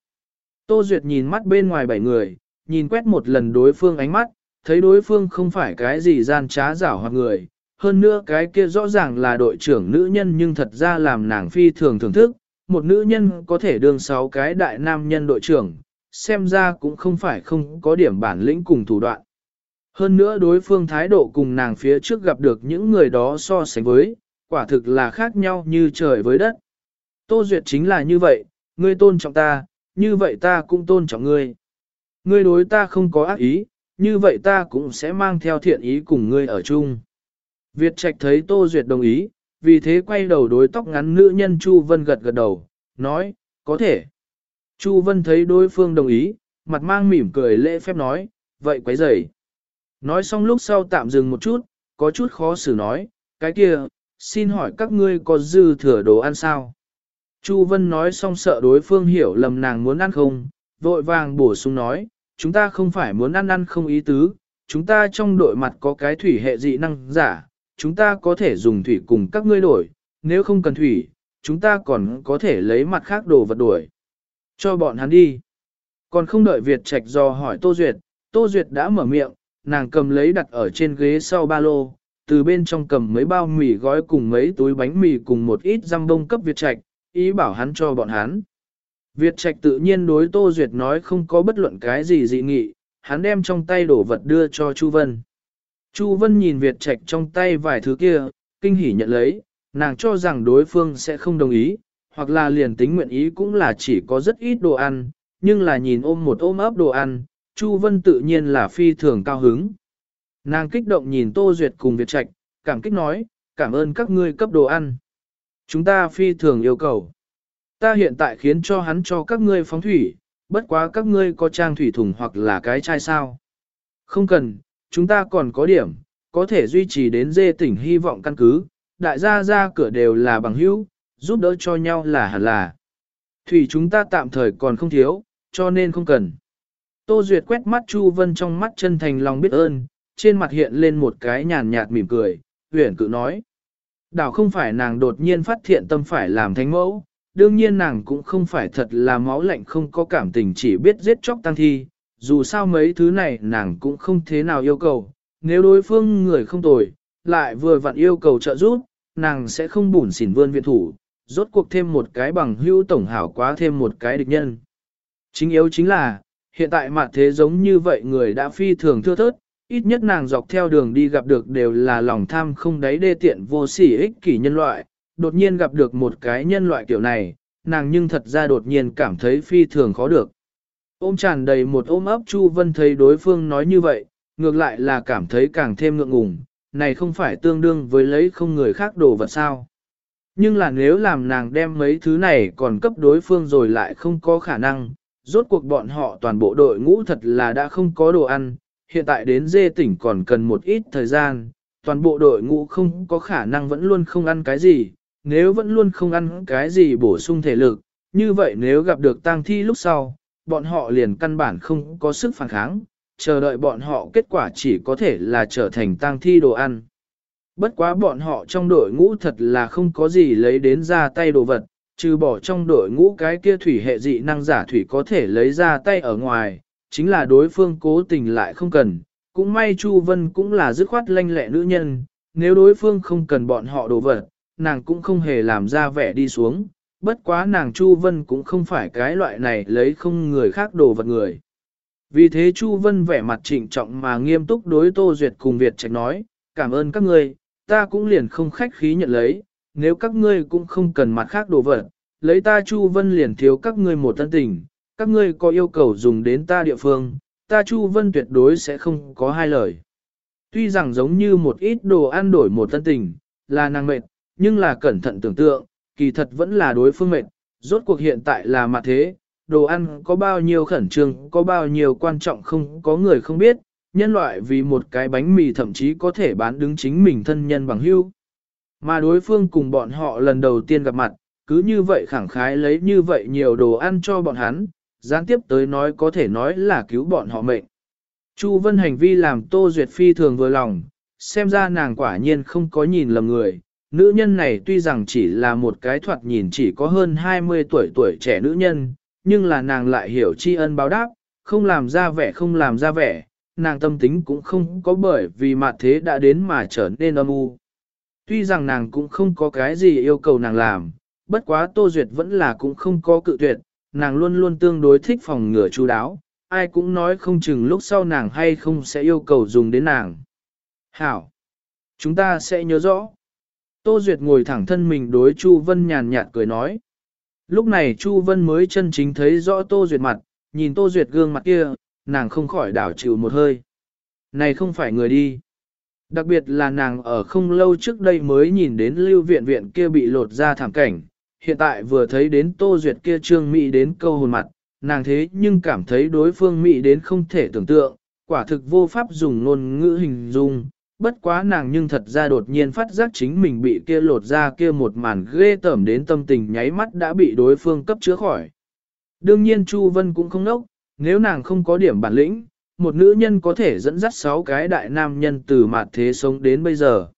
Tô Duyệt nhìn mắt bên ngoài bảy người, nhìn quét một lần đối phương ánh mắt, thấy đối phương không phải cái gì gian trá giảo hoặc người, hơn nữa cái kia rõ ràng là đội trưởng nữ nhân nhưng thật ra làm nàng phi thường thưởng thức, một nữ nhân có thể đương sáu cái đại nam nhân đội trưởng, xem ra cũng không phải không có điểm bản lĩnh cùng thủ đoạn. Hơn nữa đối phương thái độ cùng nàng phía trước gặp được những người đó so sánh với, quả thực là khác nhau như trời với đất. Tô Duyệt chính là như vậy, ngươi tôn trọng ta, như vậy ta cũng tôn trọng ngươi. Ngươi đối ta không có ác ý, như vậy ta cũng sẽ mang theo thiện ý cùng ngươi ở chung. Việt Trạch thấy Tô Duyệt đồng ý, vì thế quay đầu đối tóc ngắn nữ nhân Chu Vân gật gật đầu, nói, có thể. Chu Vân thấy đối phương đồng ý, mặt mang mỉm cười lễ phép nói, vậy quấy rầy. Nói xong lúc sau tạm dừng một chút, có chút khó xử nói, cái kia, xin hỏi các ngươi có dư thừa đồ ăn sao? Chu Vân nói xong sợ đối phương hiểu lầm nàng muốn ăn không, vội vàng bổ sung nói, chúng ta không phải muốn ăn ăn không ý tứ, chúng ta trong đội mặt có cái thủy hệ dị năng giả, chúng ta có thể dùng thủy cùng các ngươi đổi, nếu không cần thủy, chúng ta còn có thể lấy mặt khác đồ vật đổi. Cho bọn hắn đi. Còn không đợi Việt Trạch do hỏi Tô Duyệt, Tô Duyệt đã mở miệng, nàng cầm lấy đặt ở trên ghế sau ba lô, từ bên trong cầm mấy bao mì gói cùng mấy túi bánh mì cùng một ít răm bông cấp Việt Trạch, ý bảo hắn cho bọn hắn. Việt Trạch tự nhiên đối Tô Duyệt nói không có bất luận cái gì dị nghị, hắn đem trong tay đổ vật đưa cho Chu Vân. Chu Vân nhìn Việt Trạch trong tay vài thứ kia, kinh hỉ nhận lấy, nàng cho rằng đối phương sẽ không đồng ý, hoặc là liền tính nguyện ý cũng là chỉ có rất ít đồ ăn, nhưng là nhìn ôm một ôm ấp đồ ăn, Chu Vân tự nhiên là phi thường cao hứng. Nàng kích động nhìn Tô Duyệt cùng Việt Trạch, cảm kích nói, cảm ơn các ngươi cấp đồ ăn. Chúng ta phi thường yêu cầu. Ta hiện tại khiến cho hắn cho các ngươi phóng thủy, bất quá các ngươi có trang thủy thùng hoặc là cái chai sao. Không cần, chúng ta còn có điểm, có thể duy trì đến dê tỉnh hy vọng căn cứ, đại gia ra cửa đều là bằng hữu, giúp đỡ cho nhau là hẳn là. Thủy chúng ta tạm thời còn không thiếu, cho nên không cần. Tô Duyệt quét mắt Chu Vân trong mắt chân thành lòng biết ơn, trên mặt hiện lên một cái nhàn nhạt mỉm cười, huyền cự nói. Đảo không phải nàng đột nhiên phát thiện tâm phải làm thánh mẫu, đương nhiên nàng cũng không phải thật là máu lạnh không có cảm tình chỉ biết giết chóc tăng thi, dù sao mấy thứ này nàng cũng không thế nào yêu cầu, nếu đối phương người không tồi, lại vừa vặn yêu cầu trợ giúp, nàng sẽ không bủn xỉn vươn viện thủ, rốt cuộc thêm một cái bằng hữu tổng hảo quá thêm một cái địch nhân. Chính yếu chính là, hiện tại mặt thế giống như vậy người đã phi thường thưa thớt, ít nhất nàng dọc theo đường đi gặp được đều là lòng tham không đáy đê tiện vô sỉ ích kỷ nhân loại, đột nhiên gặp được một cái nhân loại kiểu này, nàng nhưng thật ra đột nhiên cảm thấy phi thường khó được. Ôm tràn đầy một ôm ấp Chu Vân thấy đối phương nói như vậy, ngược lại là cảm thấy càng thêm ngượng ngùng, này không phải tương đương với lấy không người khác đồ vật sao. Nhưng là nếu làm nàng đem mấy thứ này còn cấp đối phương rồi lại không có khả năng, rốt cuộc bọn họ toàn bộ đội ngũ thật là đã không có đồ ăn, hiện tại đến dê tỉnh còn cần một ít thời gian, toàn bộ đội ngũ không có khả năng vẫn luôn không ăn cái gì, nếu vẫn luôn không ăn cái gì bổ sung thể lực, như vậy nếu gặp được tang thi lúc sau, bọn họ liền căn bản không có sức phản kháng, chờ đợi bọn họ kết quả chỉ có thể là trở thành tang thi đồ ăn. Bất quá bọn họ trong đội ngũ thật là không có gì lấy đến ra tay đồ vật, trừ bỏ trong đội ngũ cái kia thủy hệ dị năng giả thủy có thể lấy ra tay ở ngoài, chính là đối phương cố tình lại không cần. Cũng may Chu Vân cũng là dứt khoát lanh lẹ nữ nhân, nếu đối phương không cần bọn họ đồ vật, nàng cũng không hề làm ra vẻ đi xuống, bất quá nàng Chu Vân cũng không phải cái loại này lấy không người khác đồ vật người. Vì thế Chu Vân vẻ mặt trịnh trọng mà nghiêm túc đối Tô Duyệt cùng Việt Trạch nói, cảm ơn các ngươi, ta cũng liền không khách khí nhận lấy, nếu các ngươi cũng không cần mặt khác đồ vật, lấy ta Chu Vân liền thiếu các ngươi một tân tình, các ngươi có yêu cầu dùng đến ta địa phương, ta Chu Vân tuyệt đối sẽ không có hai lời. Tuy rằng giống như một ít đồ ăn đổi một tân tình, là nàng mệt, nhưng là cẩn thận tưởng tượng, kỳ thật vẫn là đối phương mệt, rốt cuộc hiện tại là mặt thế, đồ ăn có bao nhiêu khẩn trương, có bao nhiêu quan trọng không có người không biết, nhân loại vì một cái bánh mì thậm chí có thể bán đứng chính mình thân nhân bằng hưu. Mà đối phương cùng bọn họ lần đầu tiên gặp mặt, cứ như vậy khẳng khái lấy như vậy nhiều đồ ăn cho bọn hắn, gián tiếp tới nói có thể nói là cứu bọn họ mệnh. Chu Vân hành vi làm Tô Duyệt Phi thường vừa lòng, xem ra nàng quả nhiên không có nhìn lầm người. Nữ nhân này tuy rằng chỉ là một cái thoạt nhìn chỉ có hơn 20 tuổi tuổi trẻ nữ nhân, nhưng là nàng lại hiểu tri ân báo đáp, không làm ra vẻ không làm ra vẻ, nàng tâm tính cũng không có bởi vì mặt thế đã đến mà trở nên âm u. Tuy rằng nàng cũng không có cái gì yêu cầu nàng làm, bất quá Tô Duyệt vẫn là cũng không có cự tuyệt, nàng luôn luôn tương đối thích phòng ngừa chú đáo, ai cũng nói không chừng lúc sau nàng hay không sẽ yêu cầu dùng đến nàng. Hảo! Chúng ta sẽ nhớ rõ. Tô Duyệt ngồi thẳng thân mình đối Chu Vân nhàn nhạt cười nói. Lúc này Chu Vân mới chân chính thấy rõ Tô Duyệt mặt, nhìn Tô Duyệt gương mặt kia, nàng không khỏi đảo chịu một hơi. Này không phải người đi. Đặc biệt là nàng ở không lâu trước đây mới nhìn đến lưu viện viện kia bị lột ra thảm cảnh, hiện tại vừa thấy đến Tô Duyệt kia trương mỹ đến câu hồn mặt, nàng thế nhưng cảm thấy đối phương mỹ đến không thể tưởng tượng, quả thực vô pháp dùng ngôn ngữ hình dung, bất quá nàng nhưng thật ra đột nhiên phát giác chính mình bị kia lột ra kia một màn ghê tởm đến tâm tình nháy mắt đã bị đối phương cấp chữa khỏi. Đương nhiên Chu Vân cũng không nốc, nếu nàng không có điểm bản lĩnh, một nữ nhân có thể dẫn dắt sáu cái đại nam nhân từ mặt thế sống đến bây giờ.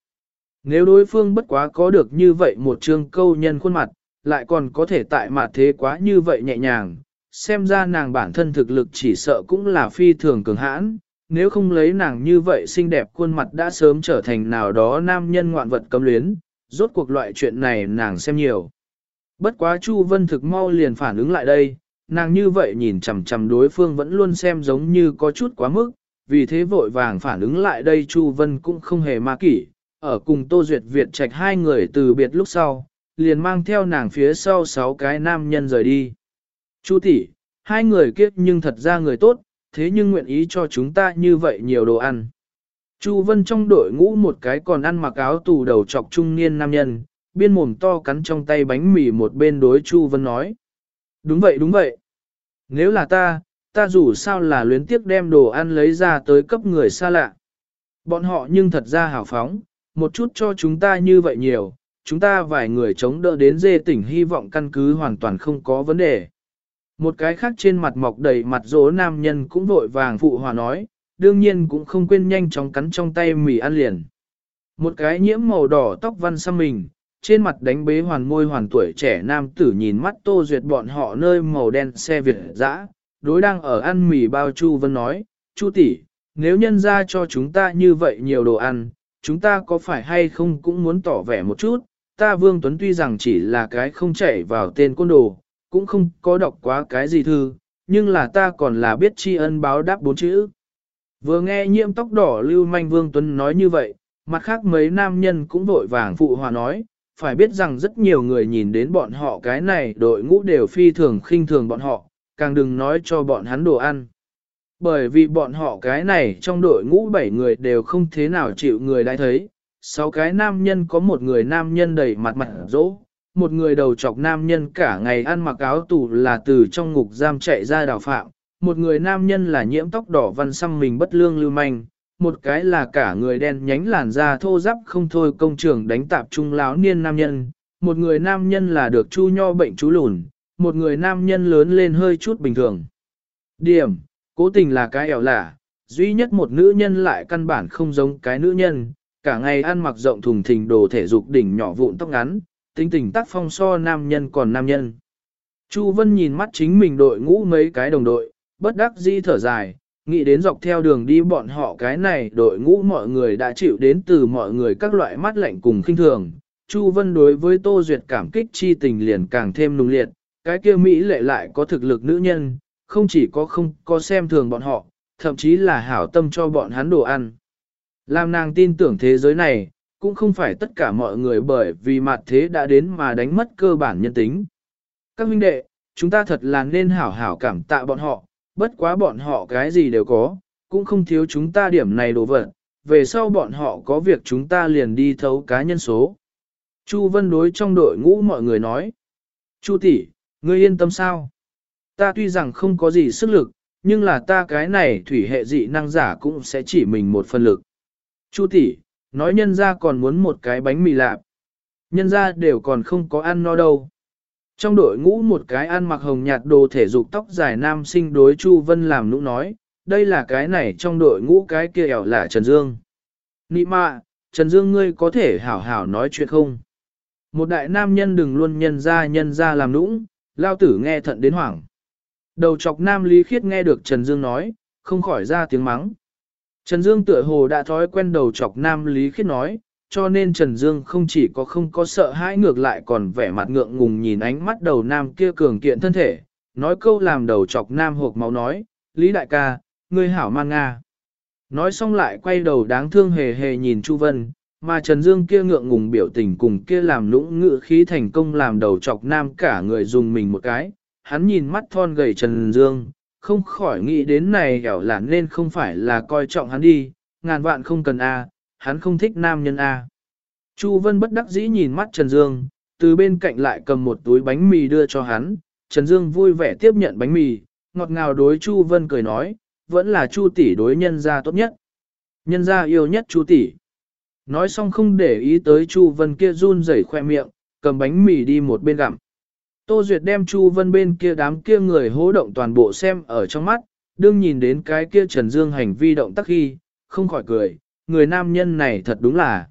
Nếu đối phương bất quá có được như vậy một trương câu nhân khuôn mặt, lại còn có thể tại mà thế quá như vậy nhẹ nhàng, xem ra nàng bản thân thực lực chỉ sợ cũng là phi thường cường hãn, nếu không lấy nàng như vậy xinh đẹp khuôn mặt đã sớm trở thành nào đó nam nhân ngoạn vật cấm luyến, rốt cuộc loại chuyện này nàng xem nhiều. Bất quá Chu Vân thực mau liền phản ứng lại đây, nàng như vậy nhìn chằm chằm đối phương vẫn luôn xem giống như có chút quá mức, vì thế vội vàng phản ứng lại đây Chu Vân cũng không hề ma kỷ, ở cùng Tô Duyệt Việt trạch hai người từ biệt lúc sau, liền mang theo nàng phía sau sáu cái nam nhân rời đi. Chu tỷ, hai người kiếp nhưng thật ra người tốt, thế nhưng nguyện ý cho chúng ta như vậy nhiều đồ ăn. Chu Vân trong đội ngũ một cái còn ăn mặc áo tù đầu trọc trung niên nam nhân, biên mồm to cắn trong tay bánh mì một bên đối Chu Vân nói. Đúng vậy đúng vậy. Nếu là ta, ta dù sao là luyến tiếc đem đồ ăn lấy ra tới cấp người xa lạ. Bọn họ nhưng thật ra hào phóng, một chút cho chúng ta như vậy nhiều, chúng ta vài người chống đỡ đến dê tỉnh hy vọng căn cứ hoàn toàn không có vấn đề. Một cái khác trên mặt mọc đầy mặt rỗ nam nhân cũng vội vàng phụ hòa nói, đương nhiên cũng không quên nhanh chóng cắn trong tay mì ăn liền. Một cái nhiễm màu đỏ tóc văn xăm mình, trên mặt đánh bế hoàn môi hoàn tuổi trẻ nam tử nhìn mắt tô duyệt bọn họ nơi màu đen xe Việt dã, đối đang ở ăn mì bao Chu Vân nói, Chu tỷ, nếu nhân ra cho chúng ta như vậy nhiều đồ ăn, chúng ta có phải hay không cũng muốn tỏ vẻ một chút, ta Vương Tuấn tuy rằng chỉ là cái không chạy vào tên côn đồ, cũng không có đọc quá cái gì thư, nhưng là ta còn là biết tri ân báo đáp bốn chữ. Vừa nghe nhiễm tóc đỏ Lưu Manh Vương Tuấn nói như vậy, mặt khác mấy nam nhân cũng vội vàng phụ hòa nói, phải biết rằng rất nhiều người nhìn đến bọn họ cái này đội ngũ đều phi thường khinh thường bọn họ, càng đừng nói cho bọn hắn đồ ăn. Bởi vì bọn họ cái này trong đội ngũ 7 người đều không thế nào chịu người đã thấy, sáu cái nam nhân có một người nam nhân đầy mặt mặt rỗ, một người đầu chọc nam nhân cả ngày ăn mặc áo tù là từ trong ngục giam chạy ra đào phạm, một người nam nhân là nhiễm tóc đỏ văn xăm mình bất lương lưu manh, một cái là cả người đen nhánh làn da thô ráp không thôi công trường đánh tạp trung láo niên nam nhân, một người nam nhân là được chu nho bệnh chú lùn, một người nam nhân lớn lên hơi chút bình thường. Điểm, cố tình là cái ẻo lả, duy nhất một nữ nhân lại căn bản không giống cái nữ nhân, cả ngày ăn mặc rộng thùng thình đồ thể dục đỉnh nhỏ vụn tóc ngắn, tính tình tác phong so nam nhân còn nam nhân. Chu Vân nhìn mắt chính mình đội ngũ mấy cái đồng đội, bất đắc dĩ thở dài, nghĩ đến dọc theo đường đi bọn họ cái này đội ngũ mọi người đã chịu đến từ mọi người các loại mắt lạnh cùng khinh thường. Chu Vân đối với Tô Duyệt cảm kích chi tình liền càng thêm nung liệt, cái kia Mỹ lệ lại có thực lực nữ nhân, không chỉ có không có xem thường bọn họ, thậm chí là hảo tâm cho bọn hắn đồ ăn. Làm nàng tin tưởng thế giới này, cũng không phải tất cả mọi người bởi vì mặt thế đã đến mà đánh mất cơ bản nhân tính. Các huynh đệ, chúng ta thật là nên hảo hảo cảm tạ bọn họ, bất quá bọn họ cái gì đều có, cũng không thiếu chúng ta điểm này đồ vật, về sau bọn họ có việc chúng ta liền đi thấu cá nhân số. Chu Vân đối trong đội ngũ mọi người nói, Chu tỷ, ngươi yên tâm sao? Ta tuy rằng không có gì sức lực, nhưng là ta cái này thủy hệ dị năng giả cũng sẽ chỉ mình một phần lực. Chu tỷ, nói nhân ra còn muốn một cái bánh mì lạp. Nhân ra đều còn không có ăn no đâu. Trong đội ngũ một cái ăn mặc hồng nhạt đồ thể dục tóc dài nam sinh đối Chu Vân làm nũng nói, đây là cái này trong đội ngũ cái kia ẻo là Trần Dương. Nị mạ, Trần Dương ngươi có thể hảo hảo nói chuyện không? Một đại nam nhân đừng luôn nhân ra nhân ra làm nũng, lao tử nghe thận đến hoảng. Đầu chọc nam lý khiết nghe được Trần Dương nói, không khỏi ra tiếng mắng. Trần Dương tựa hồ đã thói quen đầu chọc nam lý khiết nói, cho nên Trần Dương không chỉ có không có sợ hãi ngược lại còn vẻ mặt ngượng ngùng nhìn ánh mắt đầu nam kia cường kiện thân thể, nói câu làm đầu chọc nam hộp máu nói, Lý đại ca, ngươi hảo man Nga. Nói xong lại quay đầu đáng thương hề hề nhìn Chu Vân, mà Trần Dương kia ngượng ngùng biểu tình cùng kia làm lũng ngự khí thành công làm đầu chọc nam cả người dùng mình một cái, hắn nhìn mắt thon gầy Trần Dương, không khỏi nghĩ đến này hẻo là nên không phải là coi trọng hắn đi, ngàn vạn không cần a, hắn không thích nam nhân a. Chu Vân bất đắc dĩ nhìn mắt Trần Dương, từ bên cạnh lại cầm một túi bánh mì đưa cho hắn, Trần Dương vui vẻ tiếp nhận bánh mì, ngọt ngào đối Chu Vân cười nói, vẫn là Chu tỷ đối nhân gia tốt nhất. Nhân gia yêu nhất Chu tỷ. Nói xong không để ý tới Chu Vân kia run rẩy khoe miệng, cầm bánh mì đi một bên gặm. Tô Duyệt đem Chu Vân bên kia đám kia người hố động toàn bộ xem ở trong mắt, đương nhìn đến cái kia Trần Dương hành vi động tác khi, không khỏi cười, người nam nhân này thật đúng là.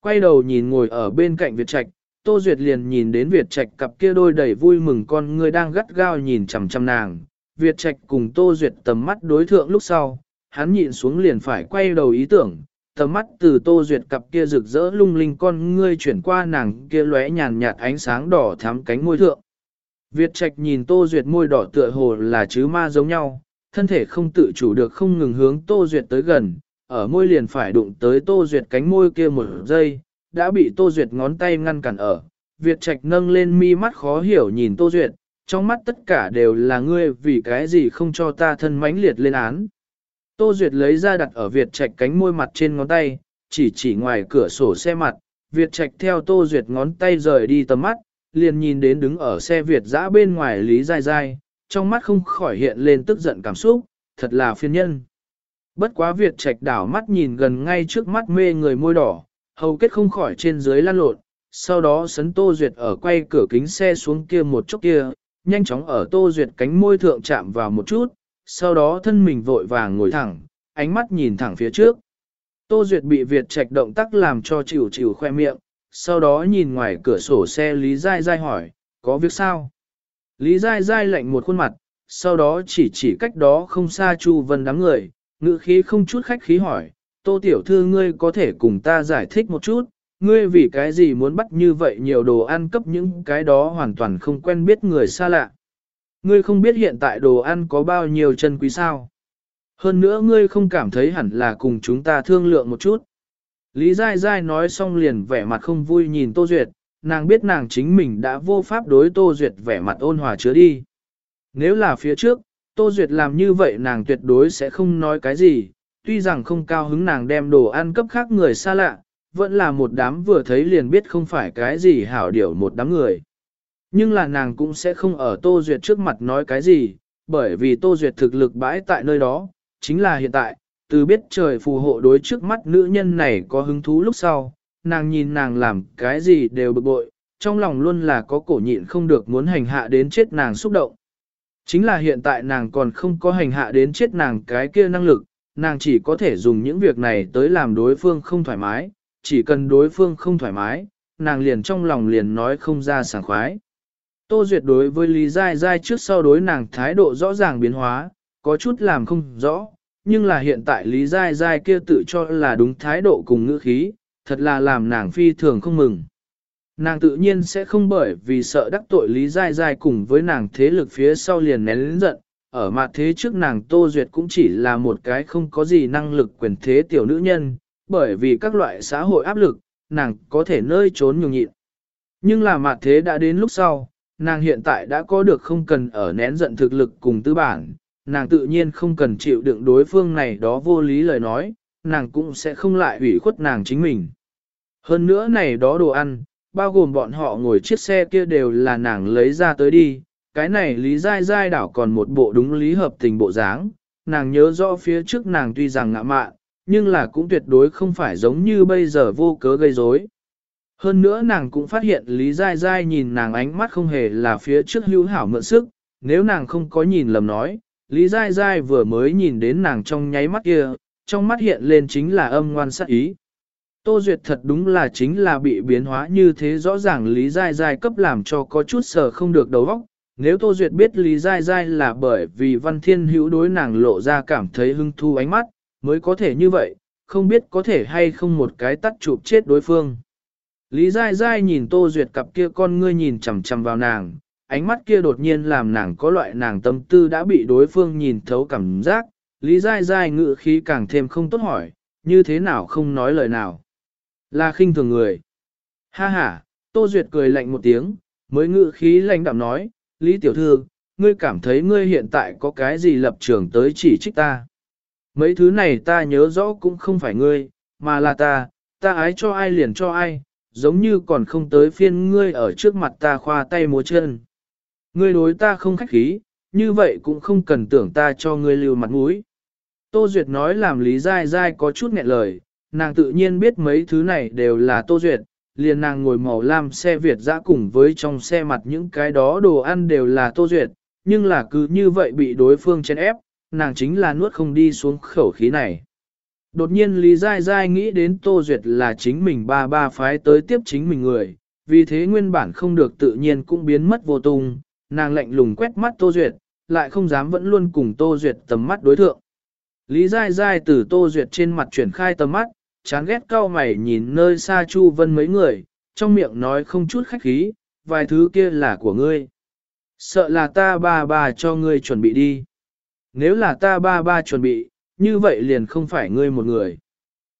Quay đầu nhìn ngồi ở bên cạnh Việt Trạch, Tô Duyệt liền nhìn đến Việt Trạch cặp kia đôi đầy vui mừng con người đang gắt gao nhìn chằm chằm nàng. Việt Trạch cùng Tô Duyệt tầm mắt đối thượng lúc sau, hắn nhịn xuống liền phải quay đầu ý tưởng, tầm mắt từ Tô Duyệt cặp kia rực rỡ lung linh con ngươi chuyển qua nàng kia lóe nhàn nhạt ánh sáng đỏ thắm cánh môi thượng. Việt Trạch nhìn Tô Duyệt môi đỏ tựa hồ là chứ ma giống nhau, thân thể không tự chủ được không ngừng hướng Tô Duyệt tới gần, ở môi liền phải đụng tới Tô Duyệt cánh môi kia một giây, đã bị Tô Duyệt ngón tay ngăn cản ở. Việt Trạch nâng lên mi mắt khó hiểu nhìn Tô Duyệt, trong mắt tất cả đều là ngươi vì cái gì không cho ta thân mãnh liệt lên án. Tô Duyệt lấy ra đặt ở Việt Trạch cánh môi mặt trên ngón tay, chỉ chỉ ngoài cửa sổ xe mặt, Việt Trạch theo Tô Duyệt ngón tay rời đi tầm mắt, liền nhìn đến đứng ở xe Việt dã bên ngoài Lý Giai Giai, trong mắt không khỏi hiện lên tức giận cảm xúc, thật là phiền nhân. Bất quá Việt Trạch đảo mắt nhìn gần ngay trước mắt mê người môi đỏ, hầu kết không khỏi trên dưới lan lộn, sau đó sấn Tô Duyệt ở quay cửa kính xe xuống kia một chút kia, nhanh chóng ở Tô Duyệt cánh môi thượng chạm vào một chút, sau đó thân mình vội vàng ngồi thẳng, ánh mắt nhìn thẳng phía trước. Tô Duyệt bị Việt Trạch động tác làm cho chịu chịu khoe miệng, sau đó nhìn ngoài cửa sổ xe Lý Giai Giai hỏi, có việc sao? Lý Giai Giai lạnh một khuôn mặt, sau đó chỉ chỉ cách đó không xa Chu Vân đám người, ngữ khí không chút khách khí hỏi, Tô Tiểu Thư ngươi có thể cùng ta giải thích một chút, ngươi vì cái gì muốn bắt như vậy nhiều đồ ăn cấp những cái đó hoàn toàn không quen biết người xa lạ. Ngươi không biết hiện tại đồ ăn có bao nhiêu chân quý sao. Hơn nữa ngươi không cảm thấy hẳn là cùng chúng ta thương lượng một chút. Lý Giai Giai nói xong liền vẻ mặt không vui nhìn Tô Duyệt, nàng biết nàng chính mình đã vô pháp đối Tô Duyệt vẻ mặt ôn hòa chứa đi. Nếu là phía trước, Tô Duyệt làm như vậy nàng tuyệt đối sẽ không nói cái gì, tuy rằng không cao hứng nàng đem đồ ăn cấp khác người xa lạ, vẫn là một đám vừa thấy liền biết không phải cái gì hảo điểu một đám người. Nhưng là nàng cũng sẽ không ở Tô Duyệt trước mặt nói cái gì, bởi vì Tô Duyệt thực lực bãi tại nơi đó, chính là hiện tại, từ biết trời phù hộ đối trước mắt nữ nhân này có hứng thú lúc sau, nàng nhìn nàng làm cái gì đều bực bội, trong lòng luôn là có cổ nhịn không được muốn hành hạ đến chết nàng xúc động. Chính là hiện tại nàng còn không có hành hạ đến chết nàng cái kia năng lực, nàng chỉ có thể dùng những việc này tới làm đối phương không thoải mái, chỉ cần đối phương không thoải mái, nàng liền trong lòng liền nói không ra sảng khoái. Tô Duyệt đối với Lý Giai Giai trước sau đối nàng thái độ rõ ràng biến hóa, có chút làm không rõ, nhưng là hiện tại Lý Giai Giai kia tự cho là đúng thái độ cùng ngữ khí, thật là làm nàng phi thường không mừng. Nàng tự nhiên sẽ không bởi vì sợ đắc tội Lý Giai Giai cùng với nàng thế lực phía sau liền nén lĩnh giận, ở mặt thế trước nàng Tô Duyệt cũng chỉ là một cái không có gì năng lực quyền thế tiểu nữ nhân, bởi vì các loại xã hội áp lực, nàng có thể nơi trốn nhường nhịn. Nhưng là mặt thế đã đến lúc sau, nàng hiện tại đã có được không cần ở nén giận thực lực cùng tư bản, nàng tự nhiên không cần chịu đựng đối phương này đó vô lý lời nói, nàng cũng sẽ không lại hủy khuất nàng chính mình. Hơn nữa này đó đồ ăn, bao gồm bọn họ ngồi chiếc xe kia đều là nàng lấy ra tới đi, cái này lý dai dai đảo còn một bộ đúng lý hợp tình bộ dáng, nàng nhớ rõ phía trước nàng tuy rằng ngạ mạn, nhưng là cũng tuyệt đối không phải giống như bây giờ vô cớ gây rối. Hơn nữa nàng cũng phát hiện Lý Giai Giai nhìn nàng ánh mắt không hề là phía trước hữu hảo mượn sức, nếu nàng không có nhìn lầm nói, Lý Giai Giai vừa mới nhìn đến nàng trong nháy mắt kia, trong mắt hiện lên chính là âm ngoan sát ý. Tô Duyệt thật đúng là chính là bị biến hóa như thế rõ ràng Lý Giai Giai cấp làm cho có chút sờ không được đầu óc. Nếu Tô Duyệt biết Lý Giai Giai là bởi vì Văn Thiên Hữu đối nàng lộ ra cảm thấy hưng thu ánh mắt, mới có thể như vậy, không biết có thể hay không một cái tắt chụp chết đối phương. Lý Giai Giai nhìn Tô Duyệt cặp kia con ngươi nhìn chằm chằm vào nàng, ánh mắt kia đột nhiên làm nàng có loại nàng tâm tư đã bị đối phương nhìn thấu cảm giác, Lý Giai Giai ngự khí càng thêm không tốt hỏi, như thế nào không nói lời nào. Là khinh thường người. Ha ha, Tô Duyệt cười lạnh một tiếng, mới ngự khí lạnh đạm nói, Lý Tiểu Thư, ngươi cảm thấy ngươi hiện tại có cái gì lập trường tới chỉ trích ta. Mấy thứ này ta nhớ rõ cũng không phải ngươi, mà là ta, ta ái cho ai liền cho ai, giống như còn không tới phiên ngươi ở trước mặt ta khoa tay múa chân. Ngươi đối ta không khách khí, như vậy cũng không cần tưởng ta cho ngươi lưu mặt mũi. Tô Duyệt nói làm Lý Giai Giai có chút nghẹn lời, nàng tự nhiên biết mấy thứ này đều là Tô Duyệt, liền nàng ngồi màu lam xe Việt dã cùng với trong xe mặt những cái đó đồ ăn đều là Tô Duyệt, nhưng là cứ như vậy bị đối phương chèn ép, nàng chính là nuốt không đi xuống khẩu khí này. Đột nhiên Lý Giai Giai nghĩ đến Tô Duyệt là chính mình ba ba phái tới tiếp chính mình người, vì thế nguyên bản không được tự nhiên cũng biến mất vô tung, nàng lạnh lùng quét mắt Tô Duyệt, lại không dám vẫn luôn cùng Tô Duyệt tầm mắt đối thượng. Lý Giai Giai từ Tô Duyệt trên mặt chuyển khai tầm mắt, chán ghét cao mày nhìn nơi xa Chu Vân mấy người, trong miệng nói không chút khách khí, vài thứ kia là của ngươi. Sợ là ta ba ba cho ngươi chuẩn bị đi. Nếu là ta ba ba chuẩn bị, như vậy liền không phải ngươi một người.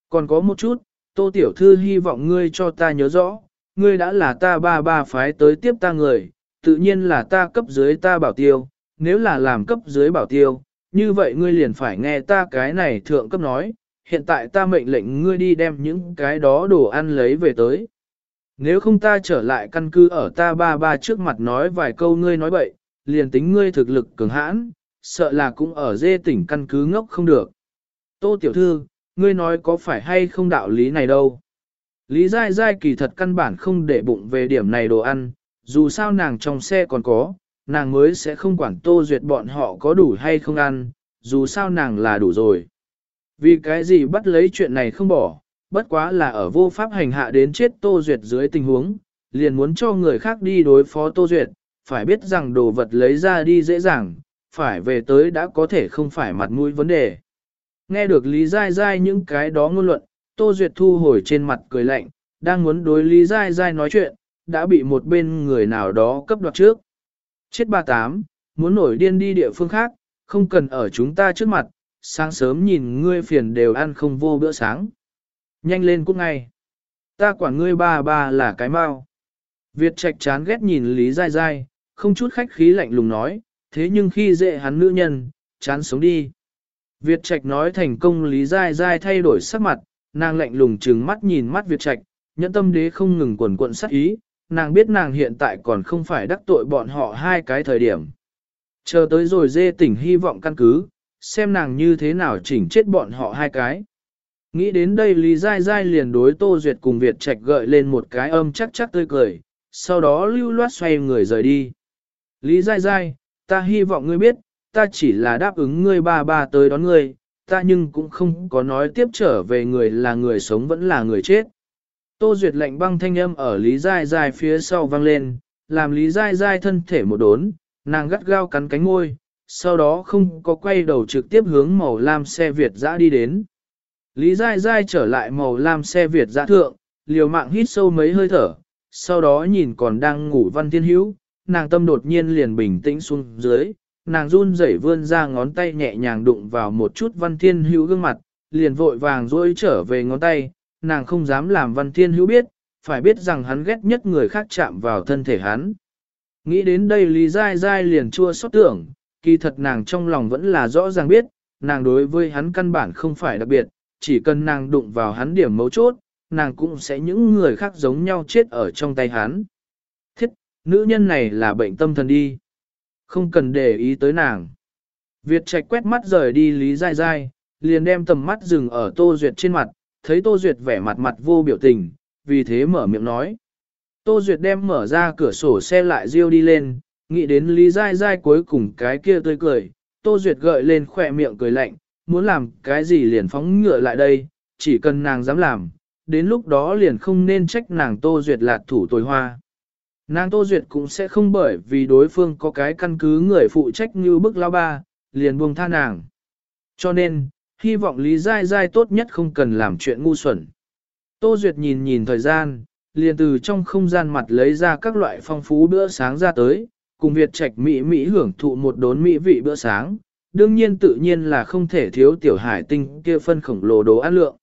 Còn có một chút, Tô Tiểu Thư hy vọng ngươi cho ta nhớ rõ, ngươi đã là ta ba ba phái tới tiếp ta người, tự nhiên là ta cấp dưới ta bảo tiêu, nếu là làm cấp dưới bảo tiêu, như vậy ngươi liền phải nghe ta cái này thượng cấp nói, hiện tại ta mệnh lệnh ngươi đi đem những cái đó đồ ăn lấy về tới. Nếu không ta trở lại căn cứ ở ta ba ba trước mặt nói vài câu ngươi nói bậy, liền tính ngươi thực lực cường hãn, sợ là cũng ở dê tỉnh căn cứ ngốc không được. Tô tiểu thư, ngươi nói có phải hay không đạo lý này đâu. Lý dai dai kỳ thật căn bản không để bụng về điểm này đồ ăn, dù sao nàng trong xe còn có, nàng mới sẽ không quản tô duyệt bọn họ có đủ hay không ăn, dù sao nàng là đủ rồi. Vì cái gì bắt lấy chuyện này không bỏ, bất quá là ở vô pháp hành hạ đến chết tô duyệt dưới tình huống, liền muốn cho người khác đi đối phó tô duyệt, phải biết rằng đồ vật lấy ra đi dễ dàng, phải về tới đã có thể không phải mặt mũi vấn đề. Nghe được Lý Giai Giai những cái đó ngôn luận, Tô Duyệt thu hồi trên mặt cười lạnh, đang muốn đối Lý Giai Giai nói chuyện, đã bị một bên người nào đó cấp đoạt trước. Chết ba tám, muốn nổi điên đi địa phương khác, không cần ở chúng ta trước mặt, sáng sớm nhìn ngươi phiền đều ăn không vô bữa sáng. Nhanh lên cút ngay. Ta quản ngươi ba ba là cái mau. Việt trạch chán ghét nhìn Lý Giai Giai, không chút khách khí lạnh lùng nói, thế nhưng khi dễ hắn nữ nhân, chán sống đi. Việt Trạch nói thành công Lý Giai Giai thay đổi sắc mặt, nàng lạnh lùng trừng mắt nhìn mắt Việt Trạch, nhẫn tâm đế không ngừng quần quận sát ý, nàng biết nàng hiện tại còn không phải đắc tội bọn họ hai cái thời điểm. Chờ tới rồi dê tỉnh hy vọng căn cứ, xem nàng như thế nào chỉnh chết bọn họ hai cái. Nghĩ đến đây Lý Giai Giai liền đối Tô Duyệt cùng Việt Trạch gợi lên một cái âm chắc chắc tươi cười, sau đó lưu loát xoay người rời đi. Lý Giai Giai, ta hy vọng ngươi biết, ta chỉ là đáp ứng ngươi ba ba tới đón ngươi, ta nhưng cũng không có nói tiếp trở về người là người sống vẫn là người chết. Tô Duyệt lệnh băng thanh âm ở Lý Giai Giai phía sau vang lên, làm Lý Giai Giai thân thể một đốn, nàng gắt gao cắn cánh môi, sau đó không có quay đầu trực tiếp hướng màu lam xe Việt dã đi đến. Lý Giai Giai trở lại màu lam xe Việt dã thượng, liều mạng hít sâu mấy hơi thở, sau đó nhìn còn đang ngủ văn thiên hữu, nàng tâm đột nhiên liền bình tĩnh xuống dưới, nàng run rẩy vươn ra ngón tay nhẹ nhàng đụng vào một chút văn thiên hữu gương mặt, liền vội vàng rôi trở về ngón tay, nàng không dám làm văn thiên hữu biết, phải biết rằng hắn ghét nhất người khác chạm vào thân thể hắn. Nghĩ đến đây Lý Giai Giai liền chua xót tưởng, kỳ thật nàng trong lòng vẫn là rõ ràng biết, nàng đối với hắn căn bản không phải đặc biệt, chỉ cần nàng đụng vào hắn điểm mấu chốt, nàng cũng sẽ những người khác giống nhau chết ở trong tay hắn. Nữ nhân này là bệnh tâm thần đi. Không cần để ý tới nàng. Việt Trạch quét mắt rời đi Lý Giai Giai, liền đem tầm mắt dừng ở Tô Duyệt trên mặt, thấy Tô Duyệt vẻ mặt mặt vô biểu tình, vì thế mở miệng nói. Tô Duyệt đem mở ra cửa sổ xe lại riêu đi lên, nghĩ đến Lý Giai Giai cuối cùng cái kia tươi cười, Tô Duyệt gợi lên khỏe miệng cười lạnh, muốn làm cái gì liền phóng ngựa lại đây, chỉ cần nàng dám làm, đến lúc đó liền không nên trách nàng Tô Duyệt lạt thủ tồi hoa. Nàng Tô Duyệt cũng sẽ không bởi vì đối phương có cái căn cứ người phụ trách như bức lao ba, liền buông tha nàng. Cho nên, hy vọng Lý Giai Giai tốt nhất không cần làm chuyện ngu xuẩn. Tô Duyệt nhìn nhìn thời gian, liền từ trong không gian mặt lấy ra các loại phong phú bữa sáng ra tới, cùng Việt Trạch Mỹ Mỹ hưởng thụ một đốn mỹ vị bữa sáng, đương nhiên tự nhiên là không thể thiếu tiểu hải tinh kia phân khổng lồ đồ ăn lượng.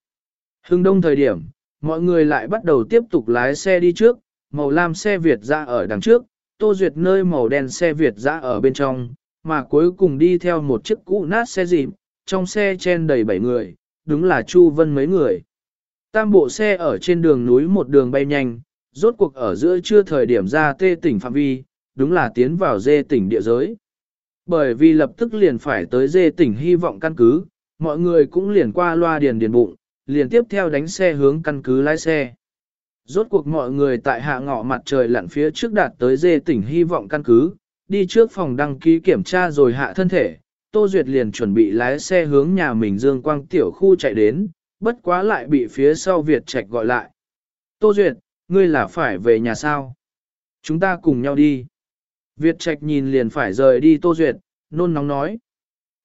Hưng đông thời điểm, mọi người lại bắt đầu tiếp tục lái xe đi trước, màu lam xe Việt ra ở đằng trước, Tô Duyệt nơi màu đen xe Việt ra ở bên trong, mà cuối cùng đi theo một chiếc cũ nát xe dịp, trong xe chen đầy bảy người, đúng là Chu Vân mấy người. Tam bộ xe ở trên đường núi một đường bay nhanh, rốt cuộc ở giữa chưa thời điểm ra tê tỉnh phạm vi, đúng là tiến vào dê tỉnh địa giới. Bởi vì lập tức liền phải tới dê tỉnh hy vọng căn cứ, mọi người cũng liền qua loa điền điền bụng, liền tiếp theo đánh xe hướng căn cứ lái xe. Rốt cuộc mọi người tại hạ ngọ mặt trời lặn phía trước đạt tới dê tỉnh hy vọng căn cứ, đi trước phòng đăng ký kiểm tra rồi hạ thân thể, Tô Duyệt liền chuẩn bị lái xe hướng nhà mình Dương Quang tiểu khu chạy đến, bất quá lại bị phía sau Việt Trạch gọi lại. Tô Duyệt, ngươi là phải về nhà sao? Chúng ta cùng nhau đi. Việt Trạch nhìn liền phải rời đi Tô Duyệt, nôn nóng nói.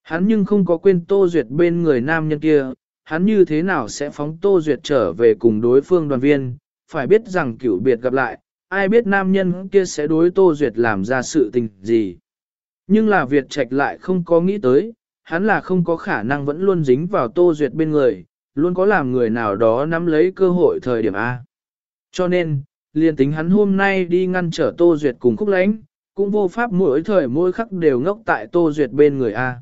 Hắn nhưng không có quên Tô Duyệt bên người nam nhân kia, hắn như thế nào sẽ phóng Tô Duyệt trở về cùng đối phương đoàn viên, phải biết rằng cửu biệt gặp lại, ai biết nam nhân kia sẽ đối Tô Duyệt làm ra sự tình gì. Nhưng là Việt Trạch lại không có nghĩ tới, hắn là không có khả năng vẫn luôn dính vào Tô Duyệt bên người, luôn có làm người nào đó nắm lấy cơ hội thời điểm A. Cho nên, liền tính hắn hôm nay đi ngăn trở Tô Duyệt cùng khúc lãnh, cũng vô pháp mỗi thời mỗi khắc đều ngốc tại Tô Duyệt bên người A.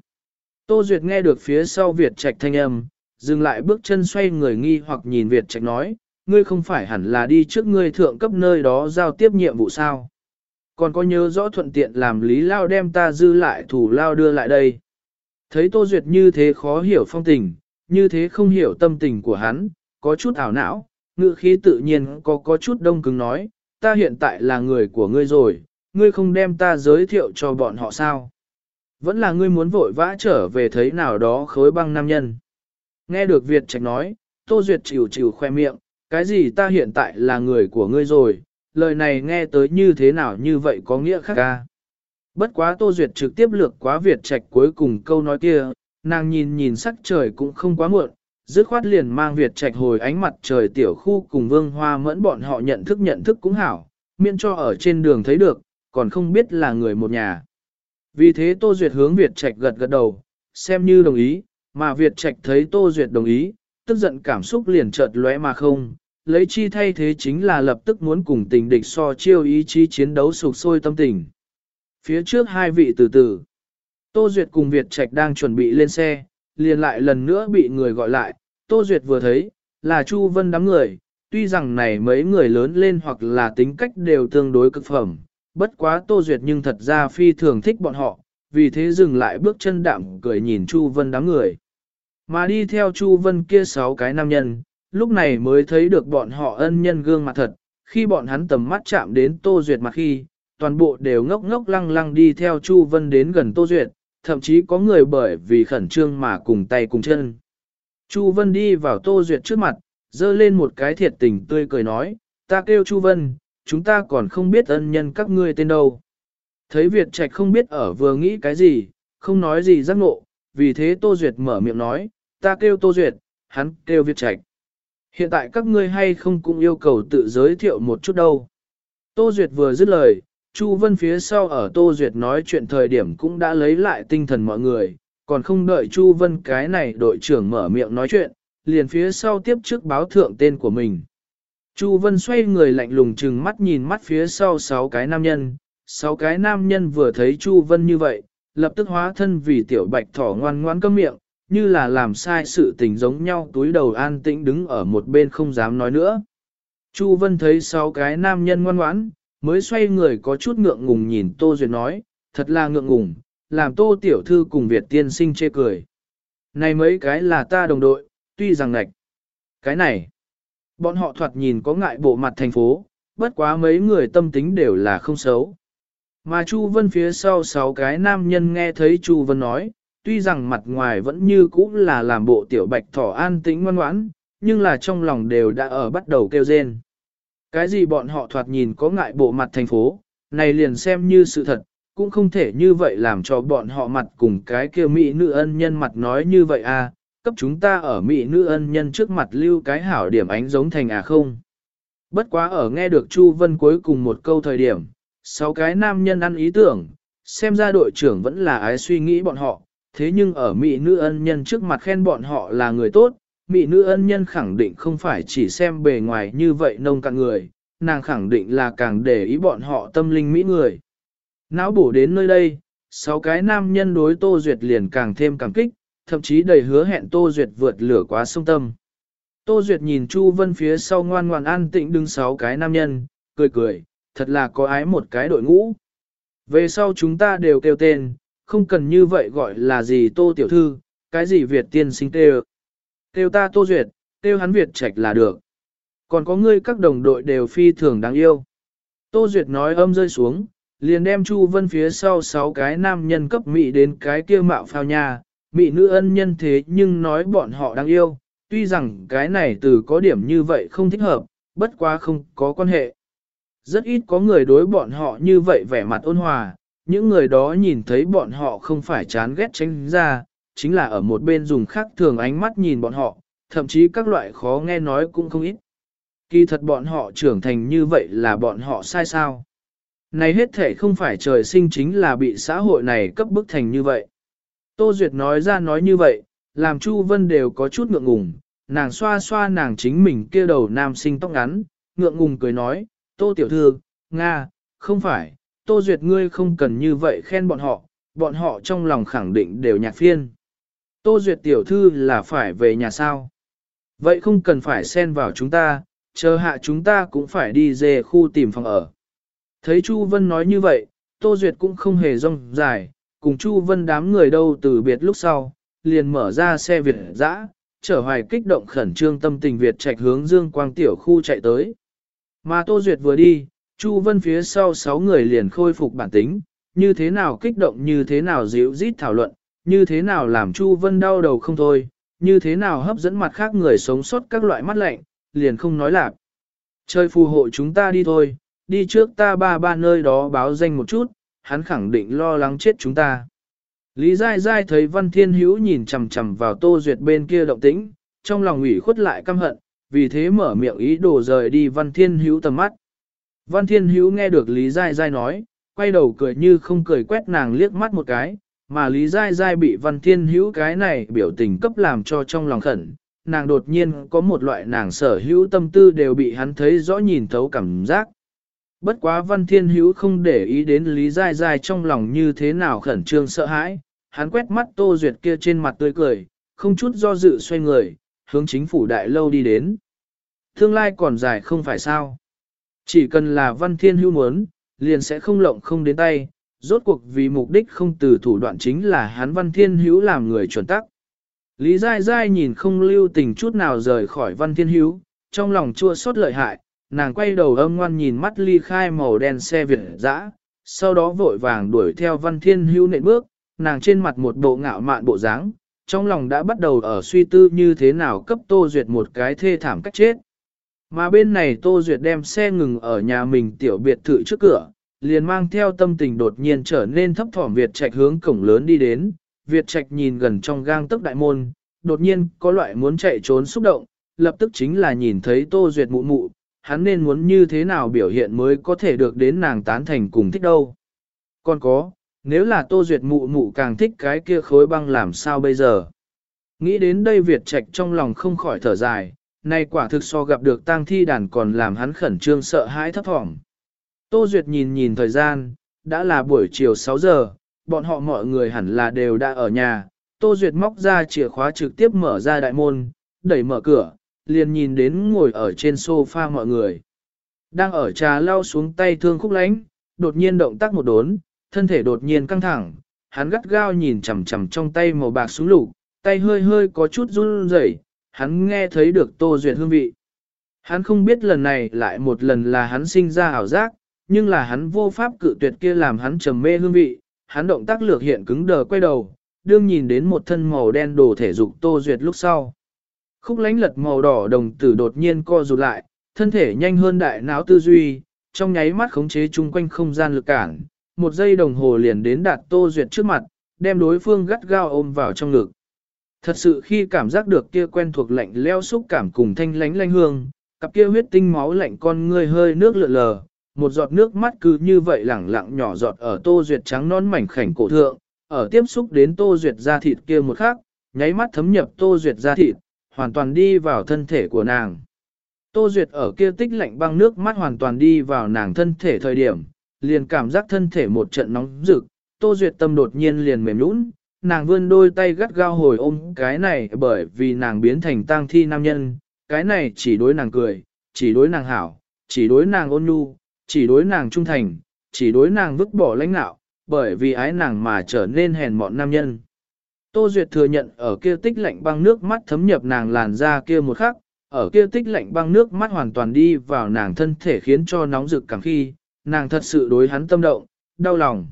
Tô Duyệt nghe được phía sau Việt Trạch thanh âm, dừng lại bước chân xoay người nghi hoặc nhìn Việt Trạch nói, ngươi không phải hẳn là đi trước ngươi thượng cấp nơi đó giao tiếp nhiệm vụ sao. Còn có nhớ rõ thuận tiện làm lý lao đem ta dư lại thủ lao đưa lại đây. Thấy Tô Duyệt như thế khó hiểu phong tình, như thế không hiểu tâm tình của hắn, có chút ảo não, ngữ khí tự nhiên có có chút đông cứng nói, ta hiện tại là người của ngươi rồi, ngươi không đem ta giới thiệu cho bọn họ sao. Vẫn là ngươi muốn vội vã trở về thấy nào đó khối băng nam nhân. Nghe được Việt Trạch nói, Tô Duyệt chịu chịu khoe miệng, cái gì ta hiện tại là người của ngươi rồi, lời này nghe tới như thế nào như vậy có nghĩa khác ca. Bất quá Tô Duyệt trực tiếp lược quá Việt Trạch cuối cùng câu nói kia, nàng nhìn nhìn sắc trời cũng không quá muộn, dứt khoát liền mang Việt Trạch hồi ánh mặt trời tiểu khu cùng Vương Hoa mẫn bọn họ nhận thức nhận thức cũng hảo, miễn cho ở trên đường thấy được, còn không biết là người một nhà. Vì thế Tô Duyệt hướng Việt Trạch gật gật đầu, xem như đồng ý, mà Việt Trạch thấy Tô Duyệt đồng ý, tức giận cảm xúc liền chợt lóe mà không, lấy chi thay thế chính là lập tức muốn cùng tình địch so chiêu ý chí chiến đấu sục sôi tâm tình. Phía trước hai vị từ từ, Tô Duyệt cùng Việt Trạch đang chuẩn bị lên xe, liền lại lần nữa bị người gọi lại, Tô Duyệt vừa thấy, là Chu Vân đám người, tuy rằng này mấy người lớn lên hoặc là tính cách đều tương đối cực phẩm, bất quá Tô Duyệt nhưng thật ra phi thường thích bọn họ, vì thế dừng lại bước chân đạm cười nhìn Chu Vân đám người. Mà đi theo Chu Vân kia sáu cái nam nhân, lúc này mới thấy được bọn họ ân nhân gương mặt thật, khi bọn hắn tầm mắt chạm đến Tô Duyệt mặt khi, toàn bộ đều ngốc ngốc lăng lăng đi theo Chu Vân đến gần Tô Duyệt, thậm chí có người bởi vì khẩn trương mà cùng tay cùng chân. Chu Vân đi vào Tô Duyệt trước mặt, dơ lên một cái thiệt tình tươi cười nói, ta kêu Chu Vân, chúng ta còn không biết ân nhân các ngươi tên đâu. Thấy Việt Trạch không biết ở vừa nghĩ cái gì, không nói gì giác ngộ, vì thế Tô Duyệt mở miệng nói, ta kêu Tô Duyệt, hắn kêu Việt Trạch. Hiện tại các ngươi hay không cũng yêu cầu tự giới thiệu một chút đâu. Tô Duyệt vừa dứt lời, Chu Vân phía sau ở Tô Duyệt nói chuyện thời điểm cũng đã lấy lại tinh thần mọi người, còn không đợi Chu Vân cái này đội trưởng mở miệng nói chuyện, liền phía sau tiếp trước báo thượng tên của mình. Chu Vân xoay người lạnh lùng chừng mắt nhìn mắt phía sau sáu cái nam nhân, sáu cái nam nhân vừa thấy Chu Vân như vậy, lập tức hóa thân vì tiểu bạch thỏ ngoan ngoan cơm miệng, như là làm sai sự tình giống nhau túi đầu an tĩnh đứng ở một bên không dám nói nữa. Chu Vân thấy sáu cái nam nhân ngoan ngoãn, mới xoay người có chút ngượng ngùng nhìn Tô Duyệt nói, thật là ngượng ngùng, làm Tô Tiểu Thư cùng Việt tiên sinh chê cười. Này mấy cái là ta đồng đội, tuy rằng ngạch. Cái này, bọn họ thoạt nhìn có ngại bộ mặt thành phố, bất quá mấy người tâm tính đều là không xấu. Mà Chu Vân phía sau sáu cái nam nhân nghe thấy Chu Vân nói, tuy rằng mặt ngoài vẫn như cũ là làm bộ tiểu bạch thỏ an tĩnh ngoan ngoãn, nhưng là trong lòng đều đã ở bắt đầu kêu rên. Cái gì bọn họ thoạt nhìn có ngại bộ mặt thành phố, này liền xem như sự thật, cũng không thể như vậy làm cho bọn họ mặt cùng cái kia mỹ nữ ân nhân mặt nói như vậy à, cấp chúng ta ở mỹ nữ ân nhân trước mặt lưu cái hảo điểm ánh giống thành à không. Bất quá ở nghe được Chu Vân cuối cùng một câu thời điểm, sáu cái nam nhân ăn ý tưởng, xem ra đội trưởng vẫn là ái suy nghĩ bọn họ, thế nhưng ở mỹ nữ ân nhân trước mặt khen bọn họ là người tốt, mỹ nữ ân nhân khẳng định không phải chỉ xem bề ngoài như vậy nông cạn người, nàng khẳng định là càng để ý bọn họ tâm linh mỹ người. Não bổ đến nơi đây, sáu cái nam nhân đối Tô Duyệt liền càng thêm cảm kích, thậm chí đầy hứa hẹn Tô Duyệt vượt lửa quá sông tâm. Tô Duyệt nhìn Chu Vân phía sau ngoan ngoan an tĩnh đứng sáu cái nam nhân, cười cười, thật là có ái một cái đội ngũ. Về sau chúng ta đều kêu tên, không cần như vậy gọi là gì Tô Tiểu Thư, cái gì Việt tiên sinh kêu. Kêu ta Tô Duyệt, kêu hắn Việt Trạch là được. Còn có ngươi các đồng đội đều phi thường đáng yêu. Tô Duyệt nói âm rơi xuống, liền đem Chu Vân phía sau sáu cái nam nhân cấp mỹ đến cái kia mạo phao nhà, mỹ nữ ân nhân thế nhưng nói bọn họ đáng yêu, tuy rằng cái này từ có điểm như vậy không thích hợp, bất quá không có quan hệ. Rất ít có người đối bọn họ như vậy vẻ mặt ôn hòa, những người đó nhìn thấy bọn họ không phải chán ghét tránh ra, chính là ở một bên dùng khác thường ánh mắt nhìn bọn họ, thậm chí các loại khó nghe nói cũng không ít. Kỳ thật bọn họ trưởng thành như vậy là bọn họ sai sao. Này hết thể không phải trời sinh chính là bị xã hội này cấp bức thành như vậy. Tô Duyệt nói ra nói như vậy, làm Chu Vân đều có chút ngượng ngùng, nàng xoa xoa nàng chính mình kia đầu nam sinh tóc ngắn, ngượng ngùng cười nói, Tô Tiểu Thư, Nga, không phải, Tô Duyệt ngươi không cần như vậy khen bọn họ, bọn họ trong lòng khẳng định đều nhạc phiên. Tô Duyệt Tiểu Thư là phải về nhà sao? Vậy không cần phải xen vào chúng ta, chờ hạ chúng ta cũng phải đi dề khu tìm phòng ở. Thấy Chu Vân nói như vậy, Tô Duyệt cũng không hề rong dài, cùng Chu Vân đám người đâu từ biệt lúc sau, liền mở ra xe Việt dã, trở hoài kích động khẩn trương tâm tình Việt trạch hướng Dương Quang tiểu khu chạy tới. Mà Tô Duyệt vừa đi, Chu Vân phía sau sáu người liền khôi phục bản tính, như thế nào kích động như thế nào dịu rít thảo luận, như thế nào làm Chu Vân đau đầu không thôi, như thế nào hấp dẫn mặt khác người sống sót các loại mắt lạnh, liền không nói lạc. Chơi phù hộ chúng ta đi thôi, đi trước ta ba ba nơi đó báo danh một chút, hắn khẳng định lo lắng chết chúng ta. Lý Giai Giai thấy Văn Thiên Hữu nhìn chằm chằm vào Tô Duyệt bên kia động tĩnh, trong lòng ủy khuất lại căm hận, vì thế mở miệng ý đồ rời đi Văn Thiên Hữu tầm mắt. Văn Thiên Hữu nghe được Lý Giai Giai nói, quay đầu cười như không cười quét nàng liếc mắt một cái, mà Lý Giai Giai bị Văn Thiên Hữu cái này biểu tình cấp làm cho trong lòng khẩn, nàng đột nhiên có một loại nàng sở hữu tâm tư đều bị hắn thấy rõ nhìn thấu cảm giác. Bất quá Văn Thiên Hữu không để ý đến Lý Giai Giai trong lòng như thế nào khẩn trương sợ hãi, hắn quét mắt Tô Duyệt kia trên mặt tươi cười, không chút do dự xoay người, hướng chính phủ đại lâu đi đến. Tương lai còn dài không phải sao. Chỉ cần là Văn Thiên Hưu muốn, liền sẽ không lộng không đến tay, rốt cuộc vì mục đích không từ thủ đoạn chính là hắn Văn Thiên Hữu làm người chuẩn tắc. Lý Giai Giai nhìn không lưu tình chút nào rời khỏi Văn Thiên Hữu, trong lòng chua xót lợi hại, nàng quay đầu âm ngoan nhìn mắt ly khai màu đen xe Việt dã, sau đó vội vàng đuổi theo Văn Thiên Hữu nện bước, nàng trên mặt một bộ ngạo mạn bộ dáng, trong lòng đã bắt đầu ở suy tư như thế nào cấp Tô Duyệt một cái thê thảm cách chết. Mà bên này Tô Duyệt đem xe ngừng ở nhà mình tiểu biệt thự trước cửa, liền mang theo tâm tình đột nhiên trở nên thấp thỏm Việt Trạch hướng cổng lớn đi đến, Việt Trạch nhìn gần trong gang tức đại môn, đột nhiên có loại muốn chạy trốn xúc động, lập tức chính là nhìn thấy Tô Duyệt mụ mụ, hắn nên muốn như thế nào biểu hiện mới có thể được đến nàng tán thành cùng thích đâu. Còn có, nếu là Tô Duyệt mụ mụ càng thích cái kia khối băng làm sao bây giờ? Nghĩ đến đây Việt Trạch trong lòng không khỏi thở dài, nay quả thực so gặp được tang thi đàn còn làm hắn khẩn trương sợ hãi thấp thỏm. Tô Duyệt nhìn nhìn thời gian, đã là buổi chiều 6 giờ, bọn họ mọi người hẳn là đều đã ở nhà. Tô Duyệt móc ra chìa khóa trực tiếp mở ra đại môn, đẩy mở cửa, liền nhìn đến ngồi ở trên sofa mọi người. Đang ở trà lau xuống tay thương khúc lánh, đột nhiên động tác một đốn, thân thể đột nhiên căng thẳng, hắn gắt gao nhìn chằm chằm trong tay màu bạc xuống lục, tay hơi hơi có chút run rẩy, hắn nghe thấy được Tô Duyệt hương vị. Hắn không biết lần này lại một lần là hắn sinh ra ảo giác, nhưng là hắn vô pháp cự tuyệt kia làm hắn trầm mê hương vị, hắn động tác lược hiện cứng đờ quay đầu, đương nhìn đến một thân màu đen đồ thể dục Tô Duyệt lúc sau. Khúc lánh lật màu đỏ đồng tử đột nhiên co rụt lại, thân thể nhanh hơn đại não tư duy, trong nháy mắt khống chế chung quanh không gian lực cản, một giây đồng hồ liền đến đạt Tô Duyệt trước mặt, đem đối phương gắt gao ôm vào trong ngực. Thật sự khi cảm giác được kia quen thuộc lạnh leo xúc cảm cùng thanh lánh lanh hương, cặp kia huyết tinh máu lạnh con ngươi hơi nước lượn lờ, một giọt nước mắt cứ như vậy lẳng lặng nhỏ giọt ở Tô Duyệt trắng non mảnh khảnh cổ thượng, ở tiếp xúc đến Tô Duyệt da thịt kia một khắc, nháy mắt thấm nhập Tô Duyệt da thịt, hoàn toàn đi vào thân thể của nàng. Tô Duyệt ở kia tích lạnh băng nước mắt hoàn toàn đi vào nàng thân thể thời điểm, liền cảm giác thân thể một trận nóng rực, Tô Duyệt tâm đột nhiên liền mềm nhũn, nàng vươn đôi tay gắt gao hồi ôm cái này bởi vì nàng biến thành tang thi nam nhân, cái này chỉ đối nàng cười, chỉ đối nàng hảo, chỉ đối nàng ôn nhu, chỉ đối nàng trung thành, chỉ đối nàng vứt bỏ lãnh nạo, bởi vì ái nàng mà trở nên hèn mọn nam nhân. Tô Duyệt thừa nhận ở kia tích lạnh băng nước mắt thấm nhập nàng làn da kia một khắc, ở kia tích lạnh băng nước mắt hoàn toàn đi vào nàng thân thể khiến cho nóng rực càng khi, nàng thật sự đối hắn tâm động, đau lòng.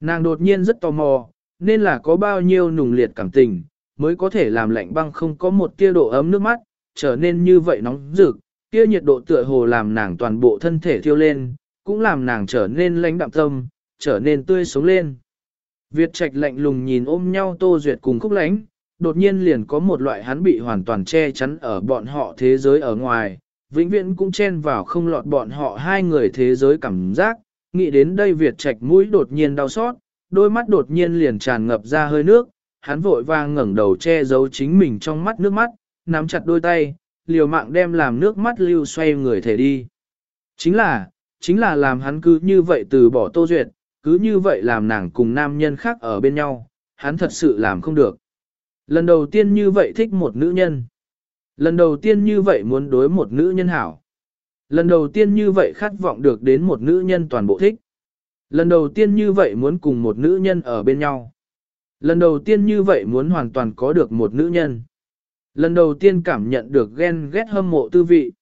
Nàng đột nhiên rất tò mò, nên là có bao nhiêu nùng liệt cảm tình, mới có thể làm lạnh băng không có một tia độ ấm nước mắt, trở nên như vậy nóng rực, kia nhiệt độ tựa hồ làm nàng toàn bộ thân thể thiêu lên, cũng làm nàng trở nên lãnh đạm tâm, trở nên tươi sống lên. Việt trạch lạnh lùng nhìn ôm nhau Tô Duyệt cùng khúc lánh, đột nhiên liền có một loại hắn bị hoàn toàn che chắn ở bọn họ thế giới ở ngoài, vĩnh viễn cũng chen vào không lọt bọn họ hai người thế giới cảm giác, nghĩ đến đây Việt trạch mũi đột nhiên đau xót, đôi mắt đột nhiên liền tràn ngập ra hơi nước, hắn vội vàng ngẩng đầu che giấu chính mình trong mắt nước mắt, nắm chặt đôi tay, liều mạng đem làm nước mắt lưu xoay người thể đi. Chính là, chính là làm hắn cứ như vậy từ bỏ Tô Duyệt, cứ như vậy làm nàng cùng nam nhân khác ở bên nhau, hắn thật sự làm không được. Lần đầu tiên như vậy thích một nữ nhân. Lần đầu tiên như vậy muốn đối một nữ nhân hảo. Lần đầu tiên như vậy khát vọng được đến một nữ nhân toàn bộ thích. Lần đầu tiên như vậy muốn cùng một nữ nhân ở bên nhau. Lần đầu tiên như vậy muốn hoàn toàn có được một nữ nhân. Lần đầu tiên cảm nhận được ghen ghét hâm mộ tư vị.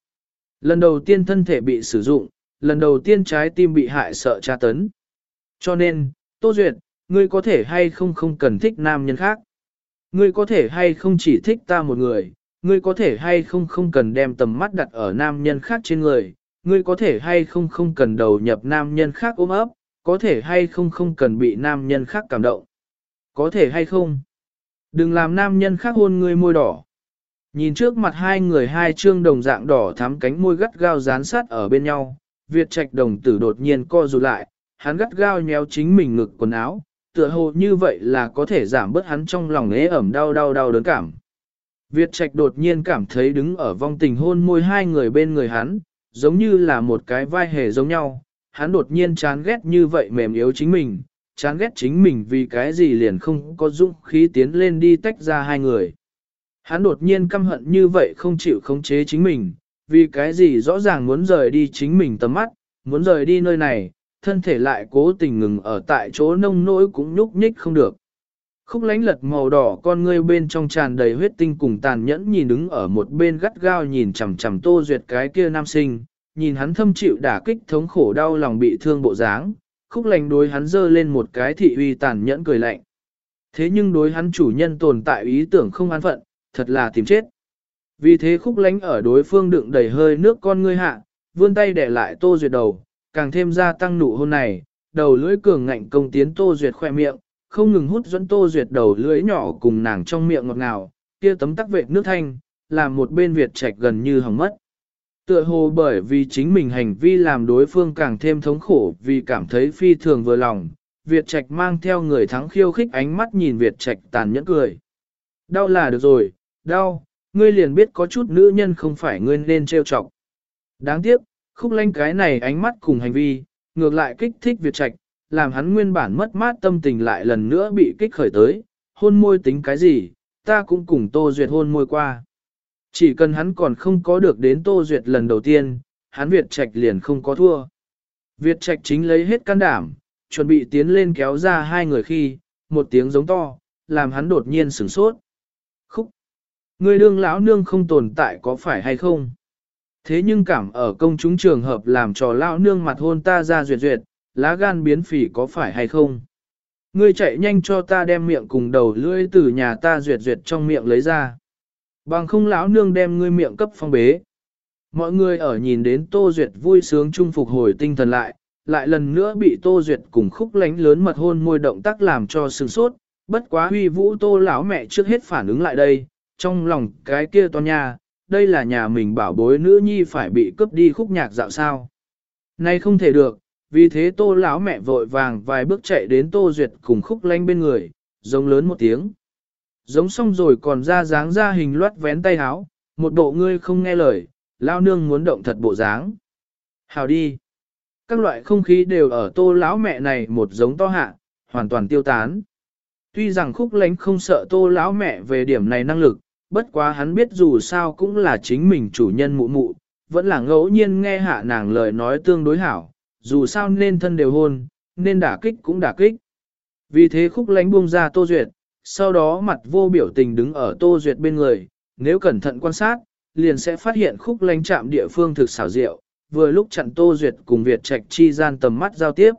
Lần đầu tiên thân thể bị sử dụng, lần đầu tiên trái tim bị hại sợ tra tấn. Cho nên, Tô Duyệt, ngươi có thể hay không không cần thích nam nhân khác. Ngươi có thể hay không chỉ thích ta một người, ngươi có thể hay không không cần đem tầm mắt đặt ở nam nhân khác trên người, ngươi có thể hay không không cần đầu nhập nam nhân khác ôm ấp, có thể hay không không cần bị nam nhân khác cảm động. Có thể hay không? Đừng làm nam nhân khác hôn ngươi môi đỏ. Nhìn trước mặt hai người hai trương đồng dạng đỏ thắm cánh môi gắt gao dán sát ở bên nhau, Việt Trạch đồng tử đột nhiên co rụt lại, hắn gắt gao nhéo chính mình ngực quần áo, tựa hồ như vậy là có thể giảm bớt hắn trong lòng ế ẩm đau đau đau đớn cảm. Việt Trạch đột nhiên cảm thấy đứng ở vong tình hôn môi hai người bên người hắn, giống như là một cái vai hề giống nhau, hắn đột nhiên chán ghét như vậy mềm yếu chính mình, chán ghét chính mình vì cái gì liền không có dũng khí tiến lên đi tách ra hai người. Hắn đột nhiên căm hận như vậy không chịu khống chế chính mình, vì cái gì rõ ràng muốn rời đi chính mình tầm mắt, muốn rời đi nơi này, thân thể lại cố tình ngừng ở tại chỗ nông nỗi cũng nhúc nhích không được. Khúc lánh lật màu đỏ con ngươi bên trong tràn đầy huyết tinh cùng tàn nhẫn nhìn đứng ở một bên gắt gao nhìn chằm chằm tô duyệt cái kia nam sinh, nhìn hắn thâm chịu đả kích thống khổ đau lòng bị thương bộ dáng, khúc lành đối hắn dơ lên một cái thị uy tàn nhẫn cười lạnh. Thế nhưng đối hắn chủ nhân tồn tại ý tưởng không an phận, thật là tìm chết. Vì thế khúc lánh ở đối phương đựng đầy hơi nước con ngươi hạ, vươn tay để lại tô duyệt đầu, càng thêm gia tăng nụ hôn này, đầu lưỡi cường ngạnh công tiến tô duyệt khoe miệng, không ngừng hút dẫn tô duyệt đầu lưỡi nhỏ cùng nàng trong miệng ngọt ngào, kia tấm tắc vệt nước thanh, làm một bên Việt trạch gần như hỏng mất. Tựa hồ bởi vì chính mình hành vi làm đối phương càng thêm thống khổ vì cảm thấy phi thường vừa lòng, Việt Trạch mang theo người thắng khiêu khích ánh mắt nhìn Việt Trạch tàn nhẫn cười. Đau là được rồi, đau, ngươi liền biết có chút nữ nhân không phải ngươi nên trêu chọc. Đáng tiếc, khúc lanh cái này ánh mắt cùng hành vi, ngược lại kích thích Việt Trạch, làm hắn nguyên bản mất mát tâm tình lại lần nữa bị kích khởi tới, hôn môi tính cái gì, ta cũng cùng Tô Duyệt hôn môi qua. Chỉ cần hắn còn không có được đến Tô Duyệt lần đầu tiên, hắn Việt Trạch liền không có thua. Việt Trạch chính lấy hết can đảm, chuẩn bị tiến lên kéo ra hai người khi, một tiếng giống to, làm hắn đột nhiên sửng sốt. Khúc! Người đương lão nương không tồn tại có phải hay không? Thế nhưng cảm ở công chúng trường hợp làm trò lão nương mặt hôn ta ra duyệt duyệt, lá gan biến phỉ có phải hay không? Ngươi chạy nhanh cho ta đem miệng cùng đầu lưỡi từ nhà ta duyệt duyệt trong miệng lấy ra. Bằng không lão nương đem ngươi miệng cấp phong bế. Mọi người ở nhìn đến Tô Duyệt vui sướng chung phục hồi tinh thần lại, lại lần nữa bị Tô Duyệt cùng khúc lánh lớn mật hôn môi động tác làm cho sừng sốt, bất quá huy vũ Tô lão mẹ trước hết phản ứng lại đây, trong lòng cái kia to nha, đây là nhà mình bảo bối nữ nhi phải bị cướp đi khúc nhạc dạo sao. Nay không thể được, vì thế Tô lão mẹ vội vàng vài bước chạy đến Tô Duyệt cùng khúc lánh bên người, giống lớn một tiếng. Giống xong rồi còn ra dáng ra hình loát vén tay háo, một bộ ngươi không nghe lời, lao nương muốn động thật bộ dáng. Hào đi. Các loại không khí đều ở tô lão mẹ này một giống to hạ, hoàn toàn tiêu tán. Tuy rằng khúc lánh không sợ tô lão mẹ về điểm này năng lực, bất quá hắn biết dù sao cũng là chính mình chủ nhân mụ mụ, vẫn là ngẫu nhiên nghe hạ nàng lời nói tương đối hảo, dù sao nên thân đều hôn, nên đả kích cũng đả kích. Vì thế khúc lánh buông ra tô duyệt, sau đó mặt vô biểu tình đứng ở tô duyệt bên người, nếu cẩn thận quan sát, liền sẽ phát hiện khúc lánh chạm địa phương thực xảo diệu, vừa lúc chặn Tô Duyệt cùng Việt Trạch chi gian tầm mắt giao tiếp.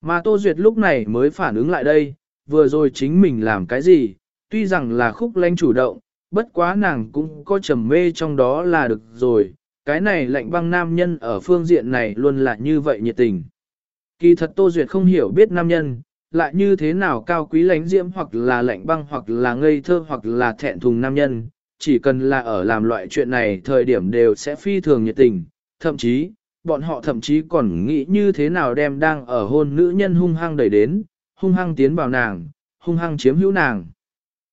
Mà Tô Duyệt lúc này mới phản ứng lại đây, vừa rồi chính mình làm cái gì, tuy rằng là khúc lánh chủ động, bất quá nàng cũng có trầm mê trong đó là được rồi, cái này lạnh băng nam nhân ở phương diện này luôn là như vậy nhiệt tình. Kỳ thật Tô Duyệt không hiểu biết nam nhân, lại như thế nào cao quý lánh diễm hoặc là lạnh băng hoặc là ngây thơ hoặc là thẹn thùng nam nhân, chỉ cần là ở làm loại chuyện này thời điểm đều sẽ phi thường nhiệt tình, thậm chí, bọn họ thậm chí còn nghĩ như thế nào đem đang ở hôn nữ nhân hung hăng đẩy đến, hung hăng tiến vào nàng, hung hăng chiếm hữu nàng.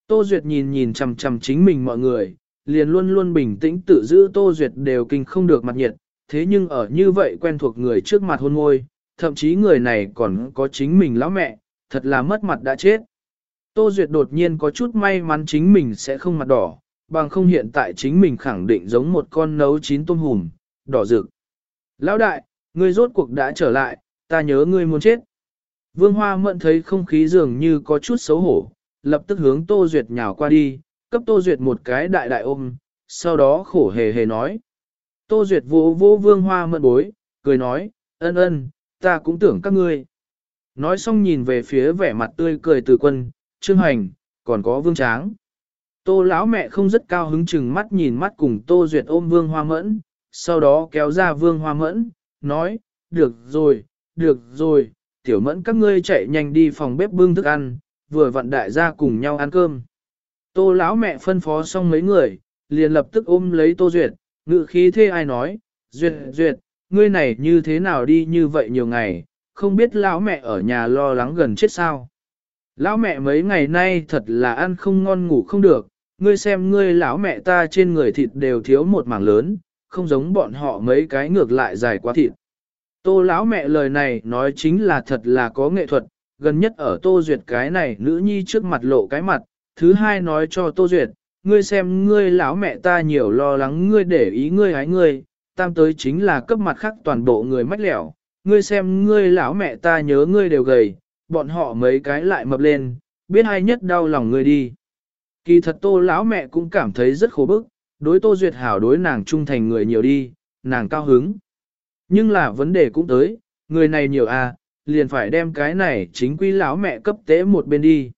Tô Duyệt nhìn nhìn chằm chằm chính mình mọi người, liền luôn luôn bình tĩnh tự giữ Tô Duyệt đều kinh không được mặt nhiệt, thế nhưng ở như vậy quen thuộc người trước mặt hôn môi, thậm chí người này còn có chính mình lão mẹ, thật là mất mặt đã chết. Tô Duyệt đột nhiên có chút may mắn chính mình sẽ không mặt đỏ, bằng không hiện tại chính mình khẳng định giống một con nấu chín tôm hùm, đỏ rực. Lão đại, ngươi rốt cuộc đã trở lại, ta nhớ ngươi muốn chết. Vương Hoa mận thấy không khí dường như có chút xấu hổ, lập tức hướng Tô Duyệt nhào qua đi, cấp Tô Duyệt một cái đại đại ôm, sau đó khổ hề hề nói. Tô Duyệt vô vô Vương Hoa mận bối, cười nói, ân ân, ta cũng tưởng các ngươi. Nói xong nhìn về phía vẻ mặt tươi cười từ quân, Trương Hành, còn có Vương Tráng. Tô lão mẹ không rất cao hứng chừng mắt nhìn mắt cùng Tô Duyệt ôm Vương Hoa Mẫn, sau đó kéo ra Vương Hoa Mẫn, nói, được rồi, được rồi, tiểu mẫn các ngươi chạy nhanh đi phòng bếp bưng thức ăn, vừa vặn đại gia cùng nhau ăn cơm. Tô lão mẹ phân phó xong mấy người, liền lập tức ôm lấy Tô Duyệt, ngự khí thê ai nói, Duyệt, Duyệt, ngươi này như thế nào đi như vậy nhiều ngày, không biết lão mẹ ở nhà lo lắng gần chết sao. Lão mẹ mấy ngày nay thật là ăn không ngon ngủ không được, ngươi xem ngươi lão mẹ ta trên người thịt đều thiếu một mảng lớn, không giống bọn họ mấy cái ngược lại dài quá thịt. Tô lão mẹ lời này nói chính là thật là có nghệ thuật, gần nhất ở Tô Duyệt cái này nữ nhi trước mặt lộ cái mặt, thứ hai nói cho Tô Duyệt, ngươi xem ngươi lão mẹ ta nhiều lo lắng ngươi để ý ngươi hái ngươi, tam tới chính là cấp mặt khác toàn bộ người mách lẻo, ngươi xem ngươi lão mẹ ta nhớ ngươi đều gầy, bọn họ mấy cái lại mập lên, biết ai nhất đau lòng ngươi đi. Kỳ thật tô lão mẹ cũng cảm thấy rất khổ bức, đối tô duyệt hảo đối nàng trung thành người nhiều đi, nàng cao hứng. Nhưng là vấn đề cũng tới, người này nhiều à, liền phải đem cái này chính quy lão mẹ cấp tế một bên đi.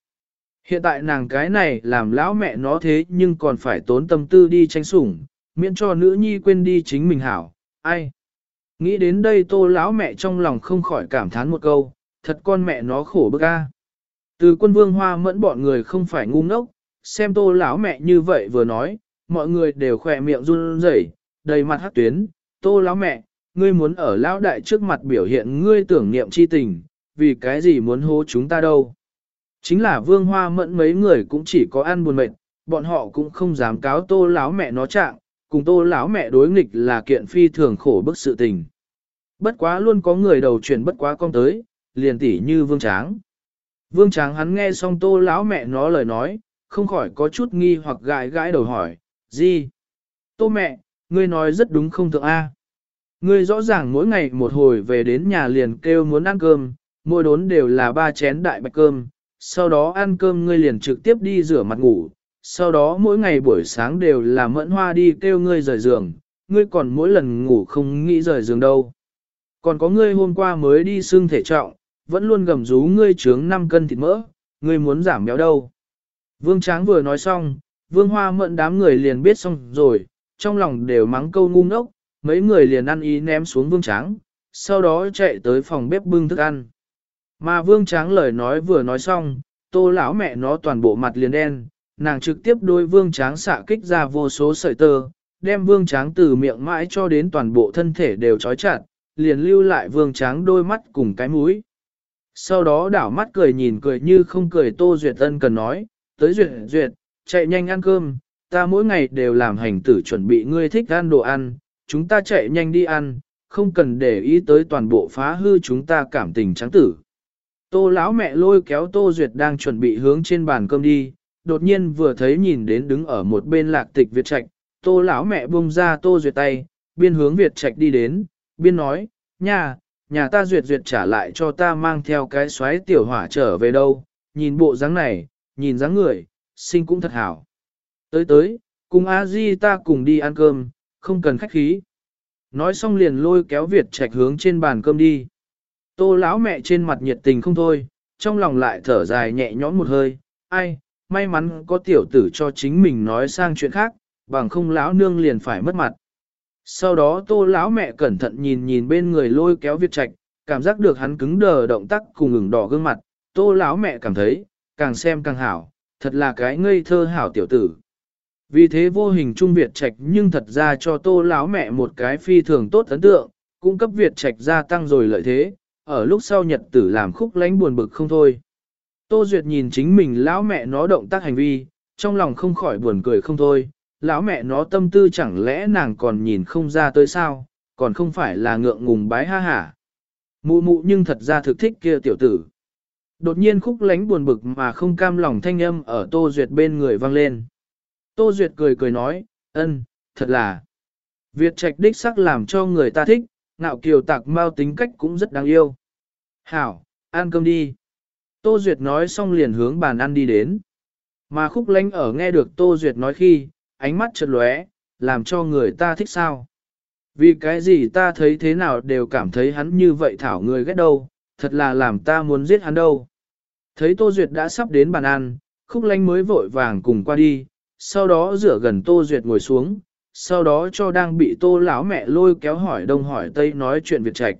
Hiện tại nàng cái này làm lão mẹ nó thế nhưng còn phải tốn tâm tư đi tranh sủng, miễn cho nữ nhi quên đi chính mình hảo, ai. Nghĩ đến đây tô lão mẹ trong lòng không khỏi cảm thán một câu, thật con mẹ nó khổ bức a. Từ quân vương hoa mẫn bọn người không phải ngu ngốc, xem tô lão mẹ như vậy vừa nói, mọi người đều khỏe miệng run rẩy, đầy mặt hát tuyến, tô lão mẹ, ngươi muốn ở lão đại trước mặt biểu hiện ngươi tưởng niệm chi tình, vì cái gì muốn hô chúng ta đâu. Chính là vương hoa mẫn mấy người cũng chỉ có ăn buồn mệt, bọn họ cũng không dám cáo tô lão mẹ nó trạng, cùng tô lão mẹ đối nghịch là kiện phi thường khổ bức sự tình. Bất quá luôn có người đầu chuyển bất quá con tới, liền tỉ như vương tráng. Vương tráng hắn nghe xong tô lão mẹ nó lời nói, không khỏi có chút nghi hoặc gãi gãi đầu hỏi, gì? Tô mẹ, ngươi nói rất đúng không thượng A. Ngươi rõ ràng mỗi ngày một hồi về đến nhà liền kêu muốn ăn cơm, mỗi đốn đều là ba chén đại bạch cơm, sau đó ăn cơm ngươi liền trực tiếp đi rửa mặt ngủ, sau đó mỗi ngày buổi sáng đều là mẫn hoa đi kêu ngươi rời giường, ngươi còn mỗi lần ngủ không nghĩ rời giường đâu. Còn có ngươi hôm qua mới đi xương thể trọng, vẫn luôn gầm rú ngươi trướng 5 cân thịt mỡ, ngươi muốn giảm béo đâu. Vương Tráng vừa nói xong, Vương Hoa mận đám người liền biết xong rồi, trong lòng đều mắng câu ngu ngốc, mấy người liền ăn ý ném xuống Vương Tráng, sau đó chạy tới phòng bếp bưng thức ăn. Mà Vương Tráng lời nói vừa nói xong, tô lão mẹ nó toàn bộ mặt liền đen, nàng trực tiếp đôi Vương Tráng xạ kích ra vô số sợi tơ, đem Vương Tráng từ miệng mãi cho đến toàn bộ thân thể đều trói chặt, liền lưu lại Vương Tráng đôi mắt cùng cái mũi. Sau đó đảo mắt cười nhìn cười như không cười Tô Duyệt Ân cần nói, tới Duyệt Duyệt, chạy nhanh ăn cơm, ta mỗi ngày đều làm hành tử chuẩn bị ngươi thích ăn đồ ăn, chúng ta chạy nhanh đi ăn, không cần để ý tới toàn bộ phá hư chúng ta cảm tình trắng tử. Tô lão mẹ lôi kéo Tô Duyệt đang chuẩn bị hướng trên bàn cơm đi, đột nhiên vừa thấy nhìn đến đứng ở một bên lạc tịch Việt Trạch, Tô lão mẹ buông ra Tô Duyệt tay, biên hướng Việt Trạch đi đến, biên nói, nhà, nhà ta Duyệt Duyệt trả lại cho ta mang theo cái xoáy tiểu hỏa trở về đâu, nhìn bộ dáng này, nhìn dáng người, sinh cũng thật hảo. Tới tới, cùng a di ta cùng đi ăn cơm, không cần khách khí. Nói xong liền lôi kéo Việt Trạch hướng trên bàn cơm đi. Tô lão mẹ trên mặt nhiệt tình không thôi, trong lòng lại thở dài nhẹ nhõm một hơi, ai, may mắn có tiểu tử cho chính mình nói sang chuyện khác, bằng không lão nương liền phải mất mặt. Sau đó tô lão mẹ cẩn thận nhìn nhìn bên người lôi kéo Việt Trạch, cảm giác được hắn cứng đờ động tác cùng ửng đỏ gương mặt, tô lão mẹ cảm thấy, càng xem càng hảo, thật là cái ngây thơ hảo tiểu tử. Vì thế vô hình trung Việt Trạch nhưng thật ra cho tô lão mẹ một cái phi thường tốt ấn tượng, cung cấp Việt Trạch gia tăng rồi lợi thế, ở lúc sau nhật tử làm khúc lánh buồn bực không thôi. Tô Duyệt nhìn chính mình lão mẹ nó động tác hành vi, trong lòng không khỏi buồn cười không thôi, lão mẹ nó tâm tư chẳng lẽ nàng còn nhìn không ra tới sao, còn không phải là ngượng ngùng bái ha hả. Mụ mụ nhưng thật ra thực thích kia tiểu tử. Đột nhiên khúc lánh buồn bực mà không cam lòng thanh âm ở Tô Duyệt bên người vang lên. Tô Duyệt cười cười nói, ân, thật là. Việt trạch đích sắc làm cho người ta thích, ngạo kiều tạc mau tính cách cũng rất đáng yêu. Hảo, ăn cơm đi. Tô Duyệt nói xong liền hướng bàn ăn đi đến. Mà khúc lánh ở nghe được Tô Duyệt nói khi, ánh mắt chợt lóe, làm cho người ta thích sao. Vì cái gì ta thấy thế nào đều cảm thấy hắn như vậy thảo người ghét đâu, thật là làm ta muốn giết hắn đâu. Thấy Tô Duyệt đã sắp đến bàn ăn, khúc lánh mới vội vàng cùng qua đi, sau đó rửa gần Tô Duyệt ngồi xuống, sau đó cho đang bị Tô lão mẹ lôi kéo hỏi đông hỏi tây nói chuyện Việt Trạch.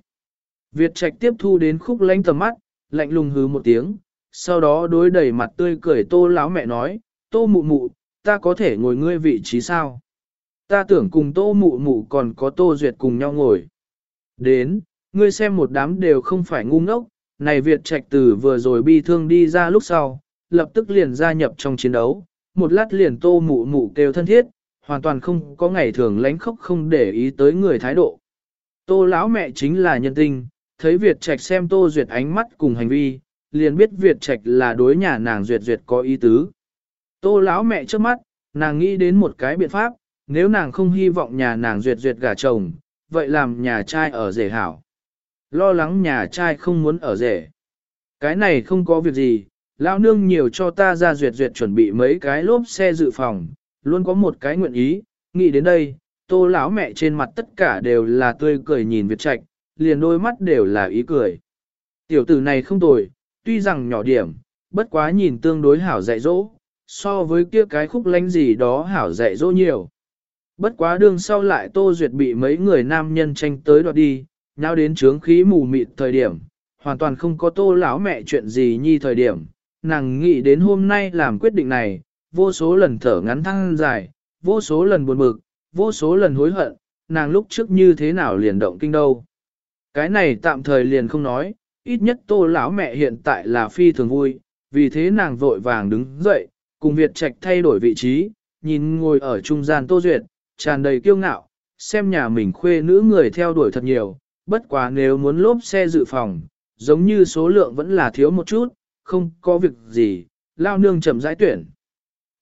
Việt Trạch tiếp thu đến khúc lánh tầm mắt, lạnh lùng hứ một tiếng, sau đó đối đầy mặt tươi cười Tô lão mẹ nói, Tô mụ mụ, ta có thể ngồi ngươi vị trí sao? Ta tưởng cùng Tô mụ mụ còn có Tô Duyệt cùng nhau ngồi. Đến, ngươi xem một đám đều không phải ngu ngốc, này Việt Trạch tử vừa rồi bi thương đi ra lúc sau, lập tức liền gia nhập trong chiến đấu, một lát liền tô mụ mụ kêu thân thiết, hoàn toàn không có ngày thường lánh khóc không để ý tới người thái độ. Tô lão mẹ chính là nhân tinh, thấy Việt Trạch xem Tô Duyệt ánh mắt cùng hành vi, liền biết Việt Trạch là đối nhà nàng Duyệt Duyệt có ý tứ. Tô lão mẹ trước mắt, nàng nghĩ đến một cái biện pháp, nếu nàng không hy vọng nhà nàng Duyệt Duyệt gả chồng, vậy làm nhà trai ở rể hảo. Lo lắng nhà trai không muốn ở rể. Cái này không có việc gì, lão nương nhiều cho ta ra duyệt duyệt chuẩn bị mấy cái lốp xe dự phòng, luôn có một cái nguyện ý, nghĩ đến đây, tô lão mẹ trên mặt tất cả đều là tươi cười nhìn Việt Trạch, liền đôi mắt đều là ý cười. Tiểu tử này không tồi, tuy rằng nhỏ điểm, bất quá nhìn tương đối hảo dạy dỗ, so với kia cái khúc lánh gì đó hảo dạy dỗ nhiều. Bất quá đường sau lại tô duyệt bị mấy người nam nhân tranh tới đoạt đi, nhau đến trướng khí mù mịt thời điểm, hoàn toàn không có tô lão mẹ chuyện gì nhi thời điểm, nàng nghĩ đến hôm nay làm quyết định này, vô số lần thở ngắn thăng dài, vô số lần buồn bực, vô số lần hối hận, nàng lúc trước như thế nào liền động kinh đâu. Cái này tạm thời liền không nói, ít nhất tô lão mẹ hiện tại là phi thường vui, vì thế nàng vội vàng đứng dậy, cùng Việt Trạch thay đổi vị trí, nhìn ngồi ở trung gian tô duyệt, tràn đầy kiêu ngạo, xem nhà mình khuê nữ người theo đuổi thật nhiều, bất quá nếu muốn lốp xe dự phòng, giống như số lượng vẫn là thiếu một chút, không có việc gì, lao nương chậm rãi tuyển.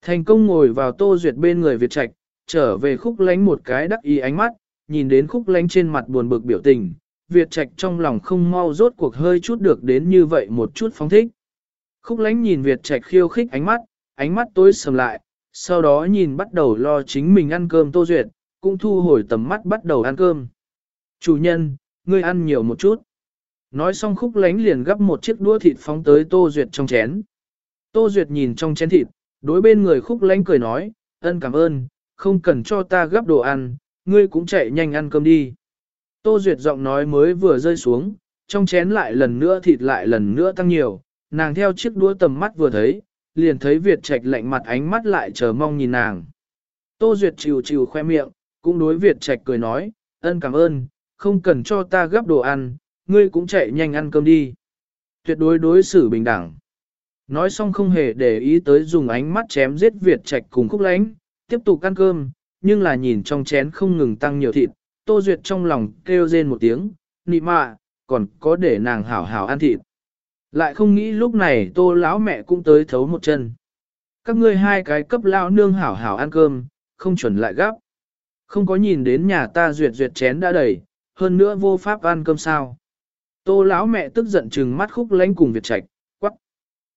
Thành công ngồi vào tô duyệt bên người Việt Trạch, trở về khúc lánh một cái đắc ý ánh mắt, nhìn đến khúc lánh trên mặt buồn bực biểu tình, Việt Trạch trong lòng không mau rốt cuộc hơi chút được đến như vậy một chút phóng thích. Khúc lánh nhìn Việt Trạch khiêu khích ánh mắt, ánh mắt tối sầm lại, sau đó nhìn bắt đầu lo chính mình ăn cơm tô duyệt, cũng thu hồi tầm mắt bắt đầu ăn cơm. Chủ nhân, ngươi ăn nhiều một chút. Nói xong khúc lánh liền gấp một chiếc đũa thịt phóng tới tô duyệt trong chén. Tô duyệt nhìn trong chén thịt, đối bên người khúc lánh cười nói, ân cảm ơn, không cần cho ta gấp đồ ăn, ngươi cũng chạy nhanh ăn cơm đi. Tô Duyệt giọng nói mới vừa rơi xuống, trong chén lại lần nữa thịt lại lần nữa tăng nhiều, nàng theo chiếc đũa tầm mắt vừa thấy, liền thấy Việt Trạch lạnh mặt ánh mắt lại chờ mong nhìn nàng. Tô Duyệt chịu chịu khoe miệng, cũng đối Việt Trạch cười nói, ân cảm ơn, không cần cho ta gấp đồ ăn, ngươi cũng chạy nhanh ăn cơm đi. Tuyệt đối đối xử bình đẳng. Nói xong không hề để ý tới dùng ánh mắt chém giết Việt Trạch cùng khúc lánh, tiếp tục ăn cơm, nhưng là nhìn trong chén không ngừng tăng nhiều thịt, Tô Duyệt trong lòng kêu rên một tiếng, nị mạ, còn có để nàng hảo hảo ăn thịt. Lại không nghĩ lúc này Tô lão mẹ cũng tới thấu một chân. Các ngươi hai cái cấp lão nương hảo hảo ăn cơm, không chuẩn lại gấp. Không có nhìn đến nhà ta duyệt duyệt chén đã đầy, hơn nữa vô pháp ăn cơm sao. Tô lão mẹ tức giận trừng mắt khúc lánh cùng Việt Trạch, quắc.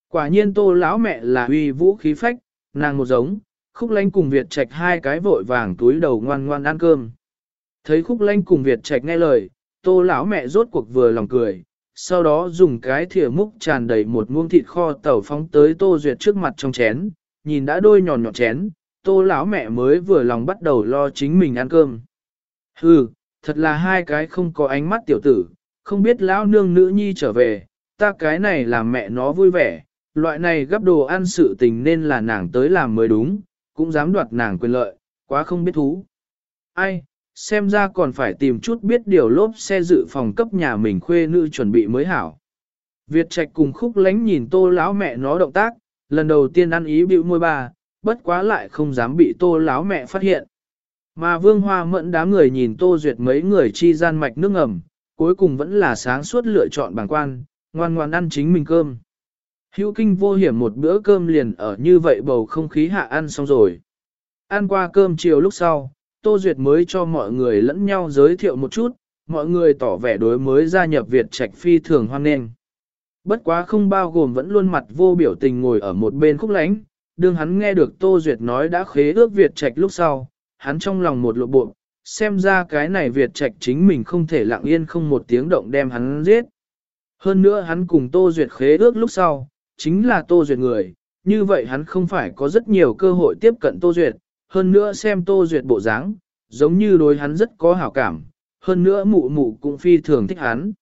Quả nhiên tô lão mẹ là uy vũ khí phách, nàng một giống, khúc lánh cùng Việt Trạch hai cái vội vàng túi đầu ngoan ngoan ăn cơm. Thấy khúc lánh cùng Việt Trạch nghe lời, tô lão mẹ rốt cuộc vừa lòng cười, sau đó dùng cái thìa múc tràn đầy một muông thịt kho tẩu phóng tới tô duyệt trước mặt trong chén, nhìn đã đôi nhọn nhọn chén, tô lão mẹ mới vừa lòng bắt đầu lo chính mình ăn cơm. Hừ, thật là hai cái không có ánh mắt tiểu tử, không biết lão nương nữ nhi trở về, ta cái này làm mẹ nó vui vẻ, loại này gấp đồ ăn sự tình nên là nàng tới làm mới đúng, cũng dám đoạt nàng quyền lợi, quá không biết thú. Ai, xem ra còn phải tìm chút biết điều lốp xe dự phòng cấp nhà mình khuê nữ chuẩn bị mới hảo. Việt Trạch cùng khúc lánh nhìn tô lão mẹ nó động tác, lần đầu tiên ăn ý bĩu môi bà, bất quá lại không dám bị tô lão mẹ phát hiện. Mà vương hoa mẫn đám người nhìn tô duyệt mấy người chi gian mạch nước ngầm, cuối cùng vẫn là sáng suốt lựa chọn bảng quan, ngoan ngoan ăn chính mình cơm. Hữu kinh vô hiểm một bữa cơm liền ở như vậy bầu không khí hạ ăn xong rồi. Ăn qua cơm chiều lúc sau, Tô Duyệt mới cho mọi người lẫn nhau giới thiệu một chút, mọi người tỏ vẻ đối mới gia nhập Việt Trạch phi thường hoan nghênh. Bất quá không bao gồm vẫn luôn mặt vô biểu tình ngồi ở một bên khúc lánh, đương hắn nghe được Tô Duyệt nói đã khế ước Việt Trạch lúc sau, hắn trong lòng một lộ bộ, xem ra cái này Việt Trạch chính mình không thể lặng yên không một tiếng động đem hắn giết. Hơn nữa hắn cùng Tô Duyệt khế ước lúc sau, chính là Tô Duyệt người, như vậy hắn không phải có rất nhiều cơ hội tiếp cận Tô Duyệt, hơn nữa xem Tô Duyệt bộ dáng, giống như đối hắn rất có hảo cảm, hơn nữa mụ mụ cũng phi thường thích hắn.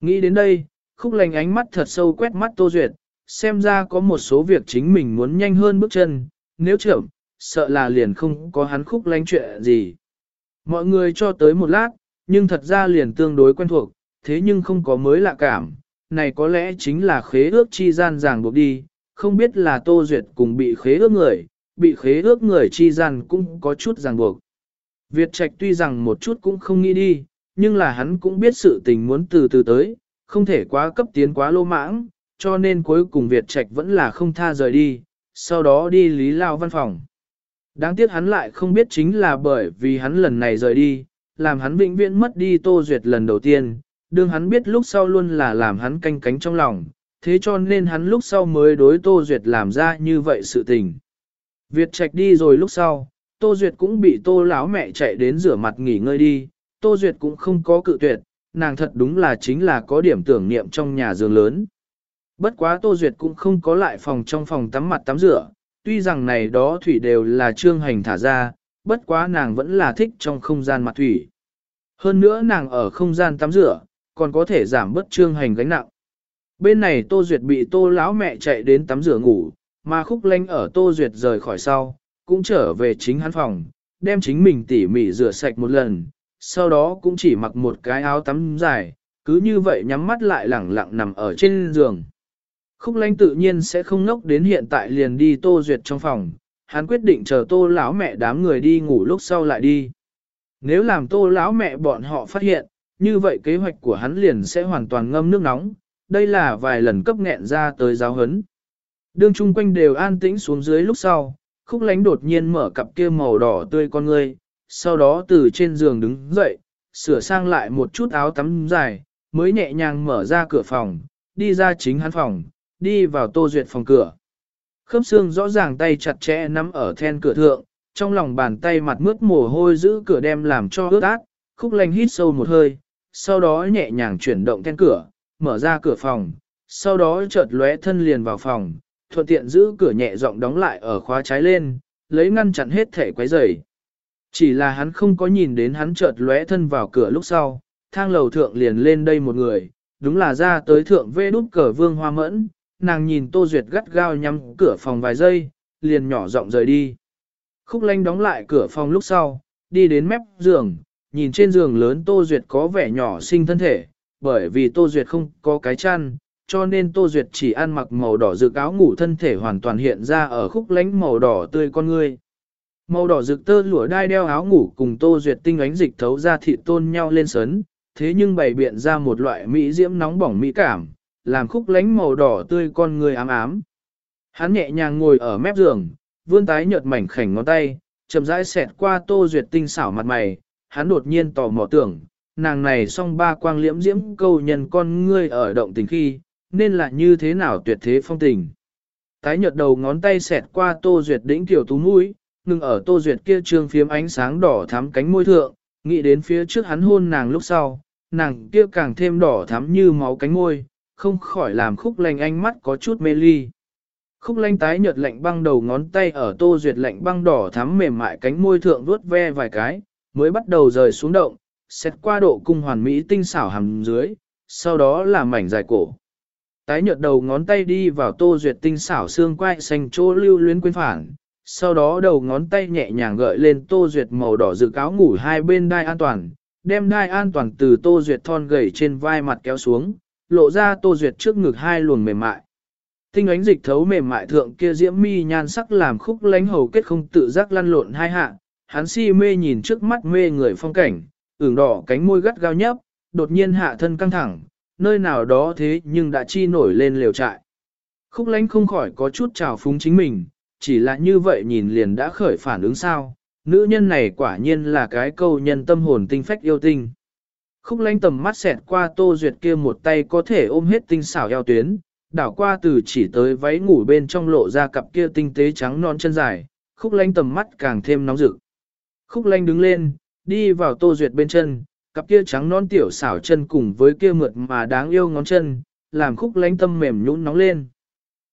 Nghĩ đến đây, khúc lành ánh mắt thật sâu quét mắt Tô Duyệt, xem ra có một số việc chính mình muốn nhanh hơn bước chân, nếu chậm, sợ là liền không có hắn khúc lánh chuyện gì. Mọi người cho tới một lát, nhưng thật ra liền tương đối quen thuộc, thế nhưng không có mới lạ cảm, này có lẽ chính là khế ước chi gian ràng buộc đi, không biết là Tô Duyệt cùng bị khế ước người, bị khế ước người chi gian cũng có chút ràng buộc. Việt Trạch tuy rằng một chút cũng không nghĩ đi, nhưng là hắn cũng biết sự tình muốn từ từ tới, không thể quá cấp tiến quá lô mãng, cho nên cuối cùng Việt Trạch vẫn là không tha rời đi, sau đó đi Lý Lao văn phòng. Đáng tiếc hắn lại không biết chính là bởi vì hắn lần này rời đi, làm hắn vĩnh viễn mất đi Tô Duyệt lần đầu tiên, đương hắn biết lúc sau luôn là làm hắn canh cánh trong lòng, thế cho nên hắn lúc sau mới đối Tô Duyệt làm ra như vậy sự tình. Việt Trạch đi rồi lúc sau, Tô Duyệt cũng bị Tô lão mẹ chạy đến rửa mặt nghỉ ngơi đi, Tô Duyệt cũng không có cự tuyệt, nàng thật đúng là chính là có điểm tưởng niệm trong nhà giường lớn. Bất quá Tô Duyệt cũng không có lại phòng trong phòng tắm mặt tắm rửa, tuy rằng này đó thủy đều là trương hành thả ra, bất quá nàng vẫn là thích trong không gian mặt thủy. Hơn nữa nàng ở không gian tắm rửa, còn có thể giảm bớt trương hành gánh nặng. Bên này Tô Duyệt bị Tô lão mẹ chạy đến tắm rửa ngủ, mà khúc lanh ở Tô Duyệt rời khỏi sau, cũng trở về chính hắn phòng, đem chính mình tỉ mỉ rửa sạch một lần, sau đó cũng chỉ mặc một cái áo tắm dài, cứ như vậy nhắm mắt lại lẳng lặng nằm ở trên giường. Khúc lanh tự nhiên sẽ không ngốc đến hiện tại liền đi Tô Duyệt trong phòng, hắn quyết định chờ Tô lão mẹ đám người đi ngủ lúc sau lại đi. Nếu làm Tô lão mẹ bọn họ phát hiện, như vậy kế hoạch của hắn liền sẽ hoàn toàn ngâm nước nóng, đây là vài lần cấp nghẹn ra tới giáo hấn. Đương chung quanh đều an tĩnh xuống dưới lúc sau, khúc lánh đột nhiên mở cặp kia màu đỏ tươi con ngươi, sau đó từ trên giường đứng dậy, sửa sang lại một chút áo tắm dài, mới nhẹ nhàng mở ra cửa phòng, đi ra chính hắn phòng, đi vào tô duyệt phòng cửa. Khớp xương rõ ràng tay chặt chẽ nắm ở then cửa thượng, trong lòng bàn tay mặt mướt mồ hôi giữ cửa đem làm cho ướt át, khúc lanh hít sâu một hơi, sau đó nhẹ nhàng chuyển động then cửa, mở ra cửa phòng, sau đó chợt lóe thân liền vào phòng, thuận tiện giữ cửa nhẹ giọng đóng lại ở khóa trái lên, lấy ngăn chặn hết thể quấy rầy. Chỉ là hắn không có nhìn đến hắn chợt lóe thân vào cửa lúc sau, thang lầu thượng liền lên đây một người, đúng là ra tới thượng vê đút cờ vương hoa mẫn, nàng nhìn Tô Duyệt gắt gao nhắm cửa phòng vài giây, liền nhỏ giọng rời đi. Khúc lanh đóng lại cửa phòng lúc sau, đi đến mép giường, nhìn trên giường lớn Tô Duyệt có vẻ nhỏ xinh thân thể, bởi vì Tô Duyệt không có cái chăn, cho nên Tô Duyệt chỉ ăn mặc màu đỏ rực áo ngủ thân thể hoàn toàn hiện ra ở khúc lánh màu đỏ tươi con ngươi. Màu đỏ rực tơ lụa đai đeo áo ngủ cùng Tô Duyệt tinh ánh dịch thấu ra thị tôn nhau lên sấn, thế nhưng bày biện ra một loại mỹ diễm nóng bỏng mỹ cảm, làm khúc lánh màu đỏ tươi con người ám ám. Hắn nhẹ nhàng ngồi ở mép giường, vươn tái nhợt mảnh khảnh ngón tay, chậm rãi xẹt qua Tô Duyệt tinh xảo mặt mày, hắn đột nhiên tò mò tưởng, nàng này song ba quang liễm diễm câu nhân con ngươi ở động tình khi, nên là như thế nào tuyệt thế phong tình. Tái nhợt đầu ngón tay xẹt qua Tô Duyệt đỉnh tiểu tú mũi, ngừng ở Tô Duyệt kia trương phiếm ánh sáng đỏ thắm cánh môi thượng, nghĩ đến phía trước hắn hôn nàng lúc sau, nàng kia càng thêm đỏ thắm như máu cánh môi, không khỏi làm khúc lanh ánh mắt có chút mê ly. Khúc lanh tái nhợt lạnh băng đầu ngón tay ở Tô Duyệt lạnh băng đỏ thắm mềm mại cánh môi thượng vuốt ve vài cái, mới bắt đầu rời xuống động, xét qua độ cung hoàn mỹ tinh xảo hầm dưới, sau đó là mảnh dài cổ. Tái nhợt đầu ngón tay đi vào tô duyệt tinh xảo xương quai xanh chỗ lưu luyến quên phản, sau đó đầu ngón tay nhẹ nhàng gợi lên tô duyệt màu đỏ dự cáo ngủ hai bên đai an toàn, đem đai an toàn từ tô duyệt thon gầy trên vai mặt kéo xuống, lộ ra tô duyệt trước ngực hai luồng mềm mại. Tinh ánh dịch thấu mềm mại thượng kia diễm mi nhan sắc làm khúc lánh hầu kết không tự giác lăn lộn hai hạ, hắn si mê nhìn trước mắt mê người phong cảnh, ửng đỏ cánh môi gắt gao nhấp, đột nhiên hạ thân căng thẳng, nơi nào đó thế nhưng đã chi nổi lên liều trại. Khúc lánh không khỏi có chút trào phúng chính mình, chỉ là như vậy nhìn liền đã khởi phản ứng sao, nữ nhân này quả nhiên là cái câu nhân tâm hồn tinh phách yêu tinh. Khúc lánh tầm mắt xẹt qua tô duyệt kia một tay có thể ôm hết tinh xảo eo tuyến, đảo qua từ chỉ tới váy ngủ bên trong lộ ra cặp kia tinh tế trắng non chân dài, khúc lánh tầm mắt càng thêm nóng rực. Khúc lánh đứng lên, đi vào tô duyệt bên chân, cặp kia trắng non tiểu xảo chân cùng với kia mượt mà đáng yêu ngón chân, làm khúc lánh tâm mềm nhũn nóng lên.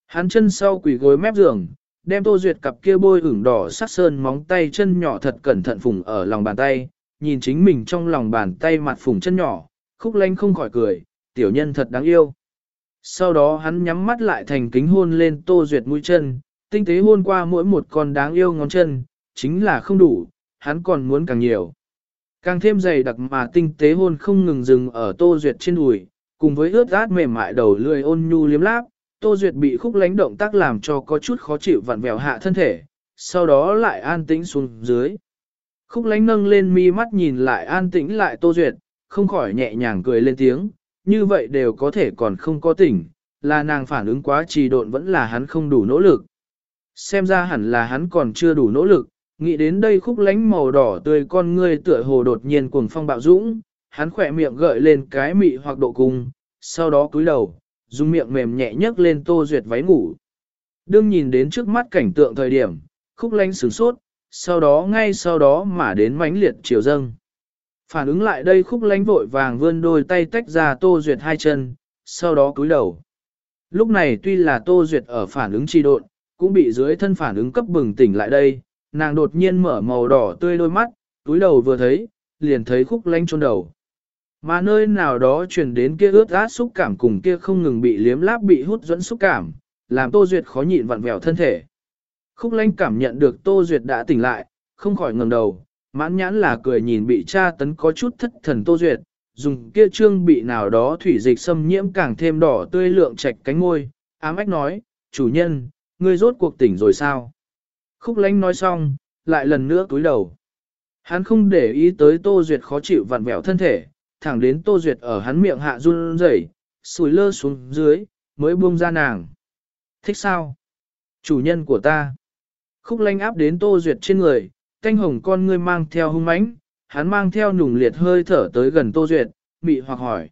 Hắn chân sau quỷ gối mép giường, đem tô duyệt cặp kia bôi ửng đỏ sát sơn móng tay chân nhỏ thật cẩn thận phùng ở lòng bàn tay, nhìn chính mình trong lòng bàn tay mặt phùng chân nhỏ, khúc lanh không khỏi cười, tiểu nhân thật đáng yêu. Sau đó hắn nhắm mắt lại thành kính hôn lên tô duyệt mũi chân, tinh tế hôn qua mỗi một con đáng yêu ngón chân, chính là không đủ, hắn còn muốn càng nhiều. Càng thêm dày đặc mà tinh tế hôn không ngừng dừng ở Tô Duyệt trên đùi, cùng với ướt át mềm mại đầu lười ôn nhu liếm láp, Tô Duyệt bị khúc lánh động tác làm cho có chút khó chịu vặn vẹo hạ thân thể, sau đó lại an tĩnh xuống dưới. Khúc lánh nâng lên mi mắt nhìn lại an tĩnh lại Tô Duyệt, không khỏi nhẹ nhàng cười lên tiếng, như vậy đều có thể còn không có tỉnh, là nàng phản ứng quá trì độn vẫn là hắn không đủ nỗ lực. Xem ra hẳn là hắn còn chưa đủ nỗ lực, Nghĩ đến đây khúc lánh màu đỏ tươi con ngươi tựa hồ đột nhiên cuồng phong bạo dũng, hắn khỏe miệng gợi lên cái mị hoặc độ cung, sau đó cúi đầu, dùng miệng mềm nhẹ nhấc lên tô duyệt váy ngủ. Đương nhìn đến trước mắt cảnh tượng thời điểm, khúc lánh sửng sốt, sau đó ngay sau đó mà đến mãnh liệt chiều dâng. Phản ứng lại đây khúc lánh vội vàng vươn đôi tay tách ra tô duyệt hai chân, sau đó cúi đầu. Lúc này tuy là tô duyệt ở phản ứng trì độn, cũng bị dưới thân phản ứng cấp bừng tỉnh lại đây, nàng đột nhiên mở màu đỏ tươi đôi mắt, túi đầu vừa thấy, liền thấy khúc lanh trôn đầu. Mà nơi nào đó truyền đến kia ướt át xúc cảm cùng kia không ngừng bị liếm láp bị hút dẫn xúc cảm, làm Tô Duyệt khó nhịn vặn vẹo thân thể. Khúc lanh cảm nhận được Tô Duyệt đã tỉnh lại, không khỏi ngẩng đầu, mãn nhãn là cười nhìn bị cha tấn có chút thất thần Tô Duyệt, dùng kia trương bị nào đó thủy dịch xâm nhiễm càng thêm đỏ tươi lượng chạch cánh ngôi, ám ách nói, chủ nhân, ngươi rốt cuộc tỉnh rồi sao? Khúc lánh nói xong, lại lần nữa cúi đầu. Hắn không để ý tới Tô Duyệt khó chịu vặn vẹo thân thể, thẳng đến Tô Duyệt ở hắn miệng hạ run rẩy, sùi lơ xuống dưới, mới buông ra nàng. Thích sao? Chủ nhân của ta. Khúc lanh áp đến Tô Duyệt trên người, canh hồng con ngươi mang theo hung mãnh, hắn mang theo nùng liệt hơi thở tới gần Tô Duyệt, mị hoặc hỏi.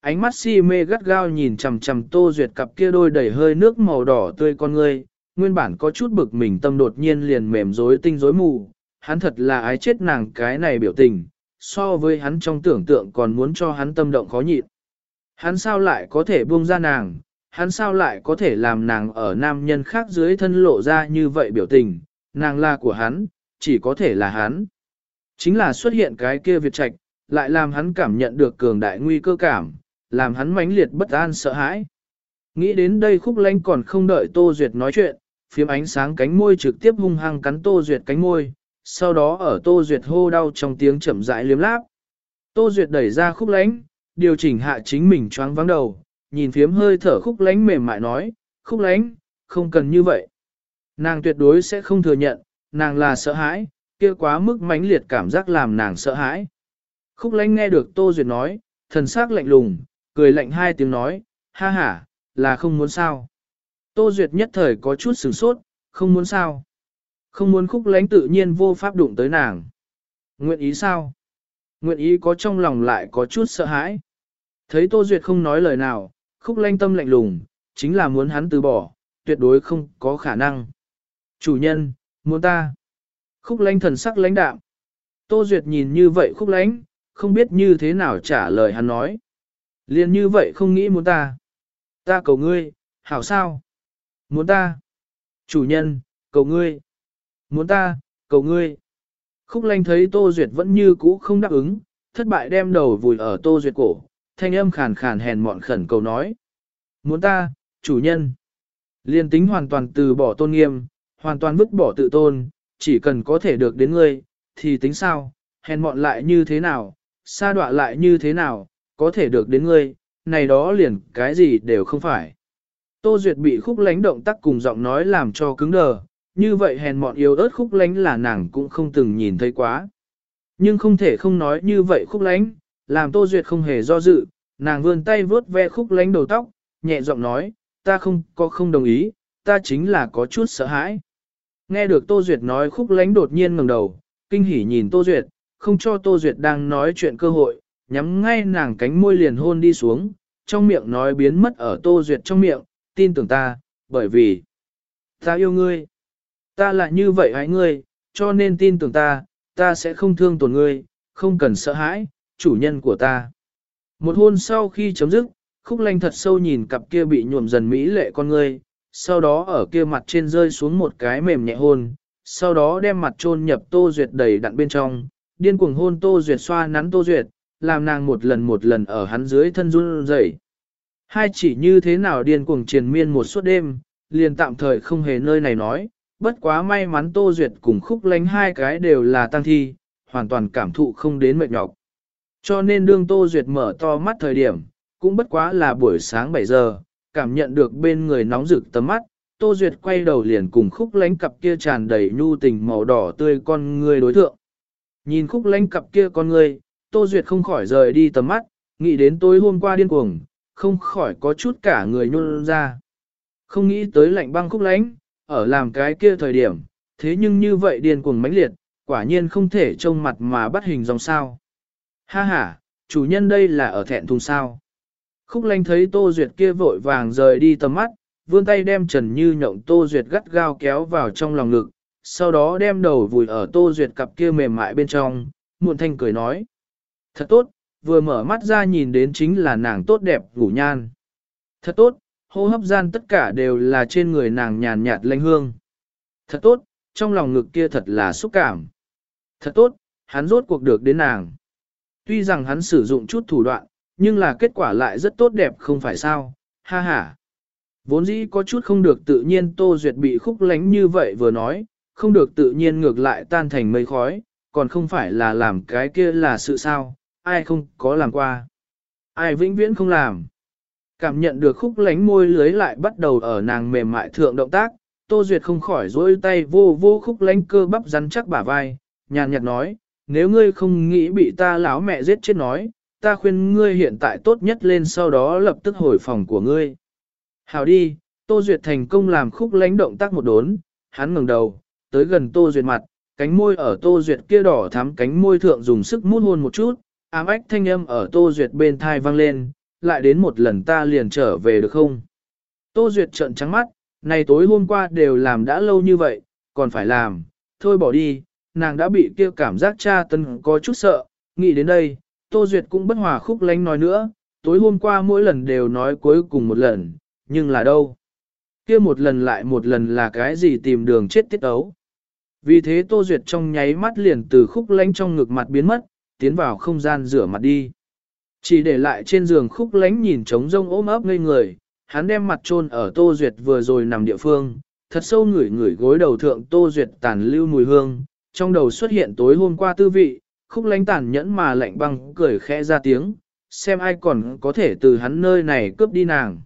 Ánh mắt si mê gắt gao nhìn chằm chằm Tô Duyệt cặp kia đôi đầy hơi nước màu đỏ tươi con ngươi, nguyên bản có chút bực mình tâm đột nhiên liền mềm rối tinh rối mù, hắn thật là ái chết nàng cái này biểu tình, so với hắn trong tưởng tượng còn muốn cho hắn tâm động khó nhịn. Hắn sao lại có thể buông ra nàng, hắn sao lại có thể làm nàng ở nam nhân khác dưới thân lộ ra như vậy biểu tình, nàng là của hắn, chỉ có thể là hắn. Chính là xuất hiện cái kia Việt Trạch, lại làm hắn cảm nhận được cường đại nguy cơ cảm, làm hắn mãnh liệt bất an sợ hãi. Nghĩ đến đây khúc lanh còn không đợi Tô Duyệt nói chuyện, phiếm ánh sáng cánh môi trực tiếp hung hăng cắn Tô Duyệt cánh môi, sau đó ở Tô Duyệt hô đau trong tiếng chậm rãi liếm láp. Tô Duyệt đẩy ra khúc lánh, điều chỉnh hạ chính mình choáng vắng đầu, nhìn phiếm hơi thở khúc lánh mềm mại nói, khúc lánh, không cần như vậy. Nàng tuyệt đối sẽ không thừa nhận, nàng là sợ hãi, kia quá mức mãnh liệt cảm giác làm nàng sợ hãi. Khúc lánh nghe được Tô Duyệt nói, thần sắc lạnh lùng, cười lạnh hai tiếng nói, ha ha, là không muốn sao. Tô Duyệt nhất thời có chút sửng sốt, không muốn sao. Không muốn khúc lánh tự nhiên vô pháp đụng tới nàng. Nguyện ý sao? Nguyện ý có trong lòng lại có chút sợ hãi. Thấy Tô Duyệt không nói lời nào, khúc lanh tâm lạnh lùng, chính là muốn hắn từ bỏ, tuyệt đối không có khả năng. Chủ nhân, muốn ta. Khúc lanh thần sắc lãnh đạm. Tô Duyệt nhìn như vậy khúc lánh, không biết như thế nào trả lời hắn nói. Liên như vậy không nghĩ muốn ta. Ta cầu ngươi, hảo sao? Muốn ta. Chủ nhân, cầu ngươi. Muốn ta, cầu ngươi. Khúc lanh thấy Tô Duyệt vẫn như cũ không đáp ứng, thất bại đem đầu vùi ở Tô Duyệt cổ, thanh âm khàn khàn hèn mọn khẩn cầu nói. Muốn ta, chủ nhân. Liên tính hoàn toàn từ bỏ tôn nghiêm, hoàn toàn vứt bỏ tự tôn, chỉ cần có thể được đến ngươi, thì tính sao, hèn mọn lại như thế nào, xa đọa lại như thế nào, có thể được đến ngươi, này đó liền cái gì đều không phải. Tô Duyệt bị khúc lánh động tác cùng giọng nói làm cho cứng đờ, như vậy hèn mọn yếu ớt khúc lánh là nàng cũng không từng nhìn thấy quá. Nhưng không thể không nói như vậy khúc lánh, làm Tô Duyệt không hề do dự, nàng vươn tay vướt ve khúc lánh đầu tóc, nhẹ giọng nói, ta không có không đồng ý, ta chính là có chút sợ hãi. Nghe được Tô Duyệt nói khúc lánh đột nhiên ngẩng đầu, kinh hỉ nhìn Tô Duyệt, không cho Tô Duyệt đang nói chuyện cơ hội, nhắm ngay nàng cánh môi liền hôn đi xuống, trong miệng nói biến mất ở Tô Duyệt trong miệng, tin tưởng ta, bởi vì ta yêu ngươi. Ta là như vậy hãy ngươi, cho nên tin tưởng ta, ta sẽ không thương tổn ngươi, không cần sợ hãi, chủ nhân của ta. Một hôn sau khi chấm dứt, khúc lanh thật sâu nhìn cặp kia bị nhuộm dần mỹ lệ con ngươi, sau đó ở kia mặt trên rơi xuống một cái mềm nhẹ hôn, sau đó đem mặt chôn nhập tô duyệt đầy đặn bên trong, điên cuồng hôn tô duyệt xoa nắn tô duyệt, làm nàng một lần một lần ở hắn dưới thân run rẩy. Hai chỉ như thế nào điên cuồng triền miên một suốt đêm, liền tạm thời không hề nơi này nói, bất quá may mắn Tô Duyệt cùng khúc lánh hai cái đều là tăng thi, hoàn toàn cảm thụ không đến mệt nhọc. Cho nên đương Tô Duyệt mở to mắt thời điểm, cũng bất quá là buổi sáng 7 giờ, cảm nhận được bên người nóng rực tấm mắt, Tô Duyệt quay đầu liền cùng khúc lánh cặp kia tràn đầy nhu tình màu đỏ tươi con người đối thượng. Nhìn khúc lánh cặp kia con người, Tô Duyệt không khỏi rời đi tầm mắt, nghĩ đến tối hôm qua điên cuồng, không khỏi có chút cả người nhôn ra. Không nghĩ tới lạnh băng khúc lánh, ở làm cái kia thời điểm, thế nhưng như vậy điên cuồng mãnh liệt, quả nhiên không thể trông mặt mà bắt hình dòng sao. Ha ha, chủ nhân đây là ở thẹn thùng sao. Khúc lanh thấy Tô Duyệt kia vội vàng rời đi tầm mắt, vươn tay đem Trần Như nhộng Tô Duyệt gắt gao kéo vào trong lòng ngực, sau đó đem đầu vùi ở Tô Duyệt cặp kia mềm mại bên trong, muộn thanh cười nói. Thật tốt, vừa mở mắt ra nhìn đến chính là nàng tốt đẹp ngủ nhan. Thật tốt, hô hấp gian tất cả đều là trên người nàng nhàn nhạt lanh hương. Thật tốt, trong lòng ngực kia thật là xúc cảm. Thật tốt, hắn rốt cuộc được đến nàng. Tuy rằng hắn sử dụng chút thủ đoạn, nhưng là kết quả lại rất tốt đẹp không phải sao, ha ha. Vốn dĩ có chút không được tự nhiên Tô Duyệt bị khúc lánh như vậy vừa nói, không được tự nhiên ngược lại tan thành mây khói, còn không phải là làm cái kia là sự sao, ai không có làm qua. Ai vĩnh viễn không làm. Cảm nhận được khúc lánh môi lưới lại bắt đầu ở nàng mềm mại thượng động tác, Tô Duyệt không khỏi dối tay vô vô khúc lánh cơ bắp rắn chắc bả vai, nhàn nhạt nói, nếu ngươi không nghĩ bị ta lão mẹ giết chết nói, ta khuyên ngươi hiện tại tốt nhất lên sau đó lập tức hồi phòng của ngươi. Hào đi, Tô Duyệt thành công làm khúc lánh động tác một đốn, hắn ngừng đầu, tới gần Tô Duyệt mặt, cánh môi ở Tô Duyệt kia đỏ thắm cánh môi thượng dùng sức mút hôn một chút, ám ách thanh âm ở Tô Duyệt bên thai vang lên, lại đến một lần ta liền trở về được không? Tô Duyệt trợn trắng mắt, này tối hôm qua đều làm đã lâu như vậy, còn phải làm, thôi bỏ đi, nàng đã bị kia cảm giác cha tân có chút sợ, nghĩ đến đây, Tô Duyệt cũng bất hòa khúc lánh nói nữa, tối hôm qua mỗi lần đều nói cuối cùng một lần, nhưng là đâu? Kia một lần lại một lần là cái gì tìm đường chết tiết ấu? Vì thế Tô Duyệt trong nháy mắt liền từ khúc lánh trong ngực mặt biến mất, tiến vào không gian rửa mặt đi. Chỉ để lại trên giường khúc lánh nhìn trống rông ôm ấp ngây người, hắn đem mặt chôn ở Tô Duyệt vừa rồi nằm địa phương, thật sâu ngửi ngửi gối đầu thượng Tô Duyệt tàn lưu mùi hương, trong đầu xuất hiện tối hôm qua tư vị, khúc lánh tàn nhẫn mà lạnh băng cười khẽ ra tiếng, xem ai còn có thể từ hắn nơi này cướp đi nàng.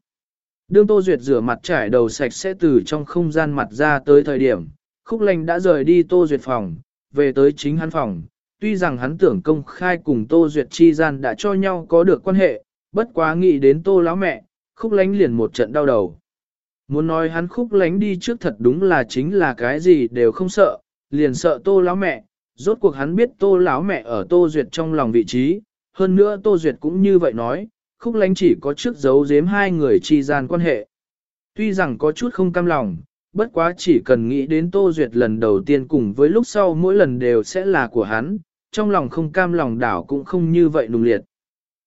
Đương Tô Duyệt rửa mặt trải đầu sạch sẽ từ trong không gian mặt ra tới thời điểm, khúc lánh đã rời đi Tô Duyệt phòng, về tới chính hắn phòng, tuy rằng hắn tưởng công khai cùng Tô Duyệt chi gian đã cho nhau có được quan hệ, bất quá nghĩ đến Tô lão mẹ, khúc lánh liền một trận đau đầu. Muốn nói hắn khúc lánh đi trước thật đúng là chính là cái gì đều không sợ, liền sợ Tô lão mẹ, rốt cuộc hắn biết Tô lão mẹ ở Tô Duyệt trong lòng vị trí, hơn nữa Tô Duyệt cũng như vậy nói, khúc lánh chỉ có trước giấu giếm hai người chi gian quan hệ. Tuy rằng có chút không cam lòng, bất quá chỉ cần nghĩ đến Tô Duyệt lần đầu tiên cùng với lúc sau mỗi lần đều sẽ là của hắn, trong lòng không cam lòng đảo cũng không như vậy nùng liệt.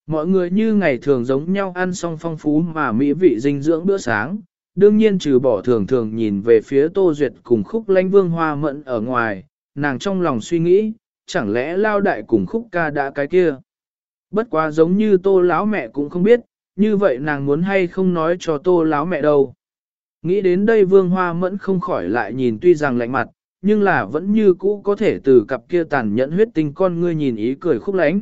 Mọi người như ngày thường giống nhau ăn xong phong phú mà mỹ vị dinh dưỡng bữa sáng, đương nhiên trừ bỏ thường thường nhìn về phía Tô Duyệt cùng khúc lanh vương hoa mận ở ngoài, nàng trong lòng suy nghĩ, chẳng lẽ lao đại cùng khúc ca đã cái kia. Bất quá giống như tô lão mẹ cũng không biết, như vậy nàng muốn hay không nói cho tô lão mẹ đâu. Nghĩ đến đây vương hoa mẫn không khỏi lại nhìn tuy rằng lạnh mặt, nhưng là vẫn như cũ có thể từ cặp kia tàn nhẫn huyết tinh con ngươi nhìn ý cười khúc lánh.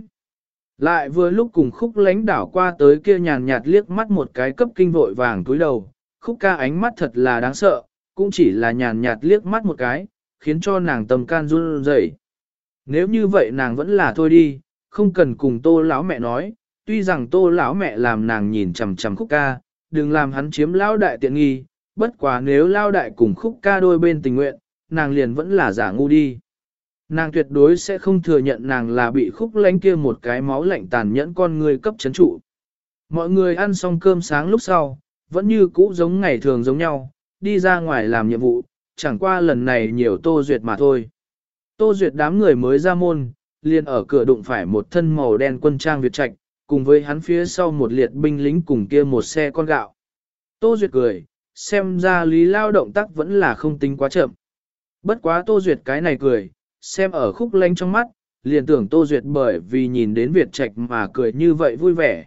Lại vừa lúc cùng khúc lánh đảo qua tới kia nhàn nhạt liếc mắt một cái cấp kinh vội vàng túi đầu, khúc ca ánh mắt thật là đáng sợ, cũng chỉ là nhàn nhạt liếc mắt một cái, khiến cho nàng tầm can run rẩy. Nếu như vậy nàng vẫn là thôi đi, không cần cùng tô lão mẹ nói, tuy rằng tô lão mẹ làm nàng nhìn chằm chằm khúc ca, đừng làm hắn chiếm lão đại tiện nghi, bất quá nếu lao đại cùng khúc ca đôi bên tình nguyện, nàng liền vẫn là giả ngu đi. Nàng tuyệt đối sẽ không thừa nhận nàng là bị khúc lánh kia một cái máu lạnh tàn nhẫn con người cấp chấn trụ. Mọi người ăn xong cơm sáng lúc sau, vẫn như cũ giống ngày thường giống nhau, đi ra ngoài làm nhiệm vụ, chẳng qua lần này nhiều Tô Duyệt mà thôi. Tô Duyệt đám người mới ra môn, liền ở cửa đụng phải một thân màu đen quân trang Việt Trạch, cùng với hắn phía sau một liệt binh lính cùng kia một xe con gạo. Tô Duyệt cười, xem ra lý lao động tác vẫn là không tính quá chậm. Bất quá Tô Duyệt cái này cười, xem ở khúc lanh trong mắt, liền tưởng Tô Duyệt bởi vì nhìn đến Việt Trạch mà cười như vậy vui vẻ.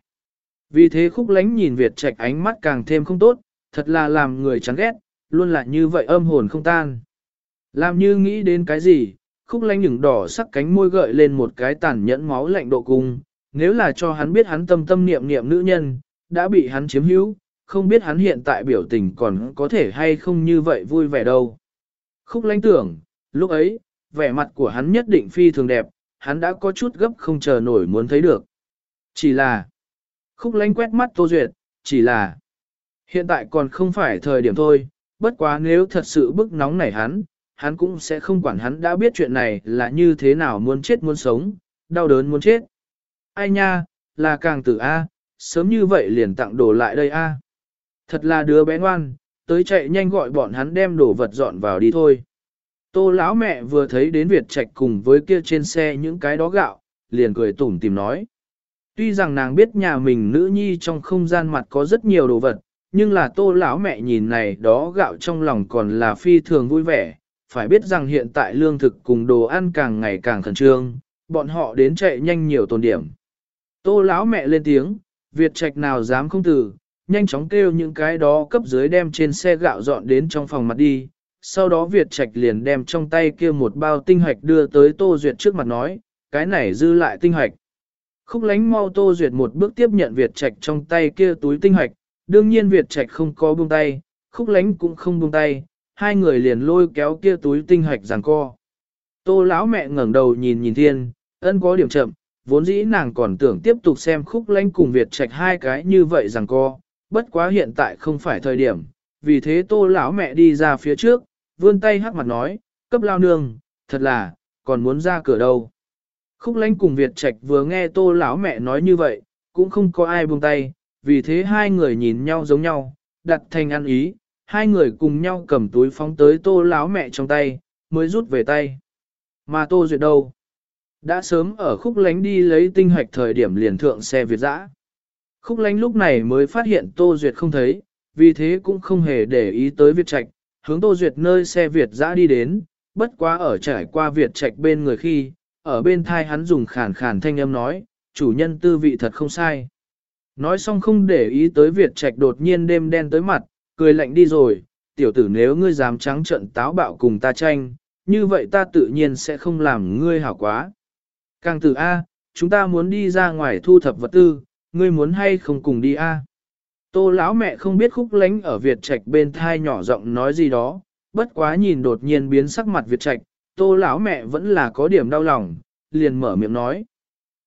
Vì thế khúc lánh nhìn Việt Trạch ánh mắt càng thêm không tốt, thật là làm người chán ghét, luôn là như vậy âm hồn không tan. Làm như nghĩ đến cái gì, khúc lánh những đỏ sắc cánh môi gợi lên một cái tàn nhẫn máu lạnh độ cung, nếu là cho hắn biết hắn tâm tâm niệm niệm nữ nhân, đã bị hắn chiếm hữu, không biết hắn hiện tại biểu tình còn có thể hay không như vậy vui vẻ đâu. Khúc lánh tưởng, lúc ấy, vẻ mặt của hắn nhất định phi thường đẹp, hắn đã có chút gấp không chờ nổi muốn thấy được. Chỉ là, khúc lánh quét mắt Tô Duyệt, chỉ là, hiện tại còn không phải thời điểm thôi, bất quá nếu thật sự bức nóng nảy hắn, hắn cũng sẽ không quản hắn đã biết chuyện này là như thế nào muốn chết muốn sống, đau đớn muốn chết. Ai nha, là càng tử A, sớm như vậy liền tặng đồ lại đây A. Thật là đứa bé ngoan, tới chạy nhanh gọi bọn hắn đem đồ vật dọn vào đi thôi. Tô lão mẹ vừa thấy đến Việt Trạch cùng với kia trên xe những cái đó gạo, liền cười tủm tìm nói. Tuy rằng nàng biết nhà mình nữ nhi trong không gian mặt có rất nhiều đồ vật, nhưng là tô lão mẹ nhìn này đó gạo trong lòng còn là phi thường vui vẻ, phải biết rằng hiện tại lương thực cùng đồ ăn càng ngày càng khẩn trương, bọn họ đến chạy nhanh nhiều tồn điểm. Tô lão mẹ lên tiếng, Việt Trạch nào dám không từ, nhanh chóng kêu những cái đó cấp dưới đem trên xe gạo dọn đến trong phòng mặt đi. Sau đó Việt Trạch liền đem trong tay kia một bao tinh hạch đưa tới Tô Duyệt trước mặt nói, cái này dư lại tinh hạch. Khúc lánh mau Tô Duyệt một bước tiếp nhận Việt Trạch trong tay kia túi tinh hạch, đương nhiên Việt Trạch không có buông tay, khúc lánh cũng không buông tay, hai người liền lôi kéo kia túi tinh hạch giằng co. Tô lão mẹ ngẩng đầu nhìn nhìn thiên, ân có điểm chậm, vốn dĩ nàng còn tưởng tiếp tục xem khúc lánh cùng Việt Trạch hai cái như vậy giằng co, bất quá hiện tại không phải thời điểm, vì thế tô lão mẹ đi ra phía trước, vươn tay hắc mặt nói, cấp lao nương, thật là, còn muốn ra cửa đâu. Khúc lánh cùng Việt Trạch vừa nghe tô lão mẹ nói như vậy, cũng không có ai buông tay, vì thế hai người nhìn nhau giống nhau, đặt thành ăn ý, hai người cùng nhau cầm túi phóng tới tô lão mẹ trong tay, mới rút về tay. Mà tô duyệt đâu? Đã sớm ở khúc lánh đi lấy tinh hoạch thời điểm liền thượng xe Việt dã. Khúc lánh lúc này mới phát hiện tô duyệt không thấy, vì thế cũng không hề để ý tới Việt Trạch, hướng tô duyệt nơi xe Việt dã đi đến, bất quá ở trải qua Việt Trạch bên người khi, ở bên thai hắn dùng khàn khàn thanh âm nói, chủ nhân tư vị thật không sai. Nói xong không để ý tới Việt Trạch đột nhiên đêm đen tới mặt, cười lạnh đi rồi, tiểu tử nếu ngươi dám trắng trận táo bạo cùng ta tranh, như vậy ta tự nhiên sẽ không làm ngươi hảo quá. Càng tử A, chúng ta muốn đi ra ngoài thu thập vật tư, ngươi muốn hay không cùng đi A. Tô lão mẹ không biết khúc lánh ở Việt Trạch bên thai nhỏ giọng nói gì đó, bất quá nhìn đột nhiên biến sắc mặt Việt Trạch, tô lão mẹ vẫn là có điểm đau lòng, liền mở miệng nói.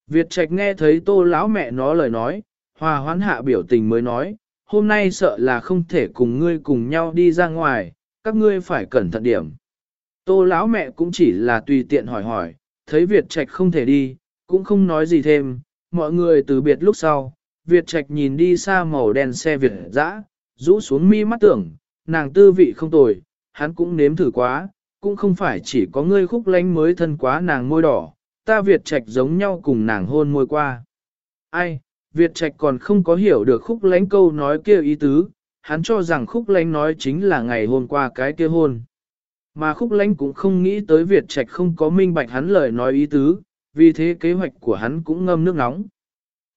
Việt Trạch nghe thấy tô lão mẹ nó lời nói, hòa hoãn hạ biểu tình mới nói, hôm nay sợ là không thể cùng ngươi cùng nhau đi ra ngoài, các ngươi phải cẩn thận điểm. Tô lão mẹ cũng chỉ là tùy tiện hỏi hỏi, thấy Việt Trạch không thể đi, cũng không nói gì thêm, mọi người từ biệt lúc sau, Việt Trạch nhìn đi xa màu đen xe Việt dã, rũ xuống mi mắt tưởng, nàng tư vị không tồi, hắn cũng nếm thử quá, cũng không phải chỉ có ngươi khúc lánh mới thân quá nàng môi đỏ, ta Việt Trạch giống nhau cùng nàng hôn môi qua. Ai, Việt Trạch còn không có hiểu được khúc lánh câu nói kia ý tứ, hắn cho rằng khúc lánh nói chính là ngày hôm qua cái kia hôn. Mà khúc lánh cũng không nghĩ tới Việt Trạch không có minh bạch hắn lời nói ý tứ, vì thế kế hoạch của hắn cũng ngâm nước nóng.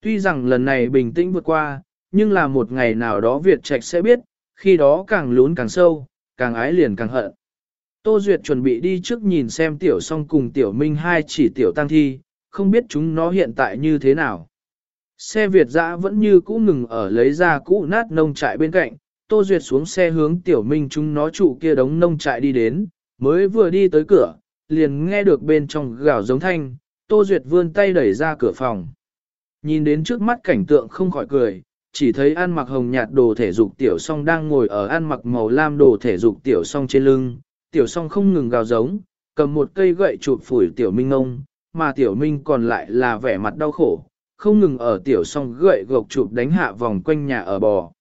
Tuy rằng lần này bình tĩnh vượt qua, nhưng là một ngày nào đó Việt Trạch sẽ biết, khi đó càng lún càng sâu, càng ái liền càng hận. Tô Duyệt chuẩn bị đi trước nhìn xem tiểu song cùng tiểu minh hai chỉ tiểu tăng thi, không biết chúng nó hiện tại như thế nào. Xe Việt dã vẫn như cũ ngừng ở lấy ra cũ nát nông trại bên cạnh, Tô Duyệt xuống xe hướng tiểu minh chúng nó trụ kia đống nông trại đi đến, mới vừa đi tới cửa, liền nghe được bên trong gào giống thanh, Tô Duyệt vươn tay đẩy ra cửa phòng. Nhìn đến trước mắt cảnh tượng không khỏi cười, chỉ thấy ăn mặc hồng nhạt đồ thể dục tiểu song đang ngồi ở ăn mặc màu lam đồ thể dục tiểu song trên lưng, tiểu song không ngừng gào giống, cầm một cây gậy chụp phủi tiểu minh ông, mà tiểu minh còn lại là vẻ mặt đau khổ, không ngừng ở tiểu song gậy gộc chụp đánh hạ vòng quanh nhà ở bò.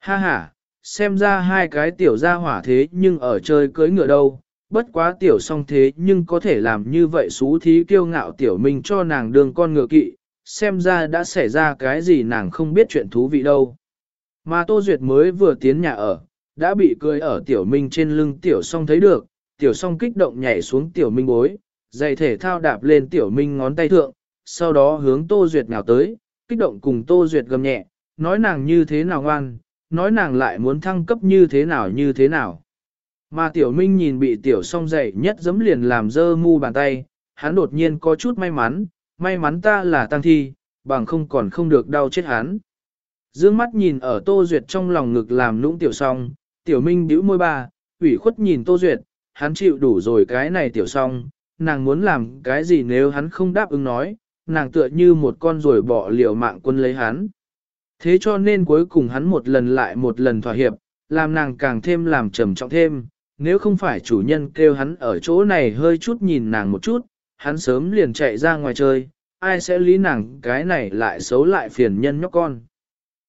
Ha ha, xem ra hai cái tiểu ra hỏa thế nhưng ở chơi cưới ngựa đâu, bất quá tiểu song thế nhưng có thể làm như vậy xú thí kiêu ngạo tiểu minh cho nàng đường con ngựa kỵ, xem ra đã xảy ra cái gì nàng không biết chuyện thú vị đâu. Mà Tô Duyệt mới vừa tiến nhà ở, đã bị cười ở tiểu minh trên lưng tiểu song thấy được, tiểu song kích động nhảy xuống tiểu minh bối, giày thể thao đạp lên tiểu minh ngón tay thượng, sau đó hướng Tô Duyệt nào tới, kích động cùng Tô Duyệt gầm nhẹ, nói nàng như thế nào ngoan, nói nàng lại muốn thăng cấp như thế nào như thế nào. Mà tiểu minh nhìn bị tiểu song dậy nhất giấm liền làm dơ mu bàn tay, hắn đột nhiên có chút may mắn, may mắn ta là tăng thi, bằng không còn không được đau chết hắn. Dương mắt nhìn ở Tô Duyệt trong lòng ngực làm nũng tiểu song, tiểu minh bĩu môi ba, ủy khuất nhìn Tô Duyệt, hắn chịu đủ rồi cái này tiểu song, nàng muốn làm cái gì nếu hắn không đáp ứng nói, nàng tựa như một con rồi bỏ liều mạng quân lấy hắn. Thế cho nên cuối cùng hắn một lần lại một lần thỏa hiệp, làm nàng càng thêm làm trầm trọng thêm, nếu không phải chủ nhân kêu hắn ở chỗ này hơi chút nhìn nàng một chút, hắn sớm liền chạy ra ngoài chơi, ai sẽ lý nàng cái này lại xấu lại phiền nhân nhóc con.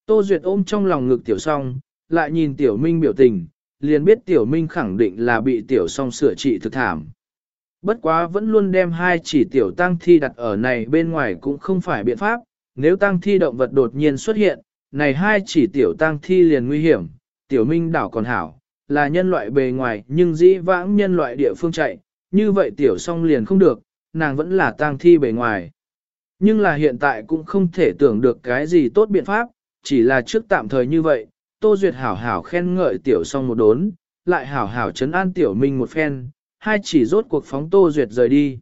Tô Duyệt ôm trong lòng ngực tiểu song, lại nhìn tiểu minh biểu tình, liền biết tiểu minh khẳng định là bị tiểu song sửa trị thực thảm. Bất quá vẫn luôn đem hai chỉ tiểu tăng thi đặt ở này bên ngoài cũng không phải biện pháp, nếu tăng thi động vật đột nhiên xuất hiện, này hai chỉ tiểu tăng thi liền nguy hiểm, tiểu minh đảo còn hảo, là nhân loại bề ngoài nhưng dĩ vãng nhân loại địa phương chạy, như vậy tiểu song liền không được, nàng vẫn là tang thi bề ngoài. Nhưng là hiện tại cũng không thể tưởng được cái gì tốt biện pháp, chỉ là trước tạm thời như vậy, Tô Duyệt hảo hảo khen ngợi tiểu song một đốn, lại hảo hảo chấn an tiểu minh một phen, hai chỉ rốt cuộc phóng Tô Duyệt rời đi.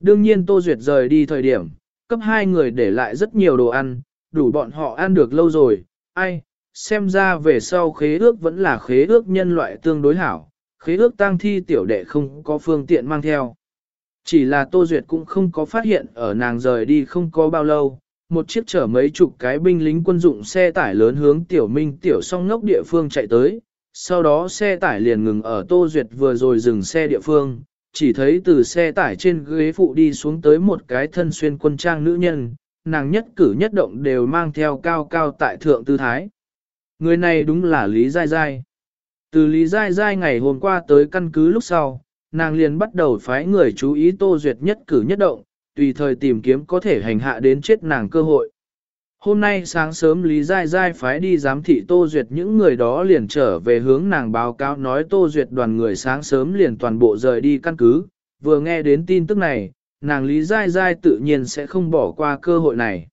Đương nhiên Tô Duyệt rời đi thời điểm, cấp hai người để lại rất nhiều đồ ăn, đủ bọn họ ăn được lâu rồi, ai, xem ra về sau khế ước vẫn là khế ước nhân loại tương đối hảo, khế ước tang thi tiểu đệ không có phương tiện mang theo. Chỉ là Tô Duyệt cũng không có phát hiện ở nàng rời đi không có bao lâu, một chiếc chở mấy chục cái binh lính quân dụng xe tải lớn hướng tiểu minh tiểu song ngốc địa phương chạy tới, sau đó xe tải liền ngừng ở Tô Duyệt vừa rồi dừng xe địa phương, chỉ thấy từ xe tải trên ghế phụ đi xuống tới một cái thân xuyên quân trang nữ nhân, nàng nhất cử nhất động đều mang theo cao cao tại thượng tư thái. Người này đúng là Lý Giai Giai. Từ Lý Giai Giai ngày hôm qua tới căn cứ lúc sau, nàng liền bắt đầu phái người chú ý Tô Duyệt nhất cử nhất động, tùy thời tìm kiếm có thể hành hạ đến chết nàng cơ hội. Hôm nay sáng sớm Lý Giai Giai phái đi giám thị Tô Duyệt những người đó liền trở về hướng nàng báo cáo nói Tô Duyệt đoàn người sáng sớm liền toàn bộ rời đi căn cứ, vừa nghe đến tin tức này, nàng Lý Giai Giai tự nhiên sẽ không bỏ qua cơ hội này.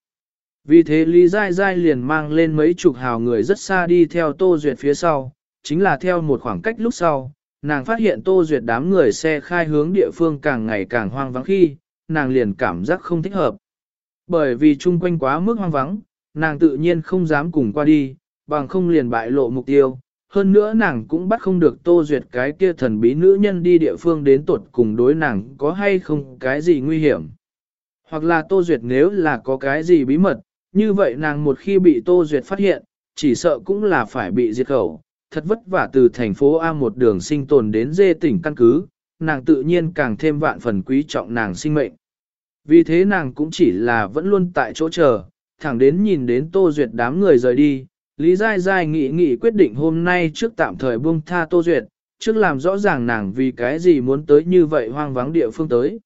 Vì thế Lý Giai Giai liền mang lên mấy chục hào người rất xa đi theo Tô Duyệt phía sau, chính là theo một khoảng cách lúc sau, nàng phát hiện Tô Duyệt đám người xe khai hướng địa phương càng ngày càng hoang vắng khi, nàng liền cảm giác không thích hợp. Bởi vì chung quanh quá mức hoang vắng, nàng tự nhiên không dám cùng qua đi, bằng không liền bại lộ mục tiêu. Hơn nữa nàng cũng bắt không được tô duyệt cái kia thần bí nữ nhân đi địa phương đến tuột cùng đối nàng có hay không cái gì nguy hiểm. Hoặc là tô duyệt nếu là có cái gì bí mật, như vậy nàng một khi bị tô duyệt phát hiện, chỉ sợ cũng là phải bị diệt khẩu. Thật vất vả từ thành phố A một đường sinh tồn đến dê tỉnh căn cứ, nàng tự nhiên càng thêm vạn phần quý trọng nàng sinh mệnh. Vì thế nàng cũng chỉ là vẫn luôn tại chỗ chờ, thẳng đến nhìn đến Tô Duyệt đám người rời đi, Lý Giai Giai nghĩ nghĩ quyết định hôm nay trước tạm thời buông tha Tô Duyệt, trước làm rõ ràng nàng vì cái gì muốn tới như vậy hoang vắng địa phương tới.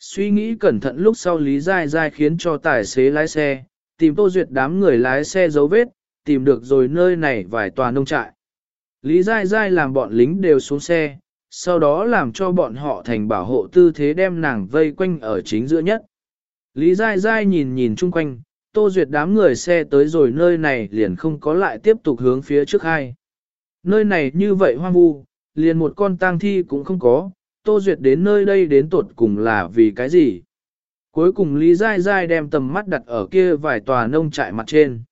Suy nghĩ cẩn thận lúc sau Lý Giai Giai khiến cho tài xế lái xe, tìm Tô Duyệt đám người lái xe dấu vết, tìm được rồi nơi này vài tòa nông trại. Lý Giai Giai làm bọn lính đều xuống xe, sau đó làm cho bọn họ thành bảo hộ tư thế đem nàng vây quanh ở chính giữa nhất. Lý Giai Giai nhìn nhìn chung quanh, Tô Duyệt đám người xe tới rồi nơi này liền không có lại tiếp tục hướng phía trước hai. Nơi này như vậy hoang vu, liền một con tang thi cũng không có, Tô Duyệt đến nơi đây đến tột cùng là vì cái gì? Cuối cùng Lý Giai Giai đem tầm mắt đặt ở kia vài tòa nông trại mặt trên.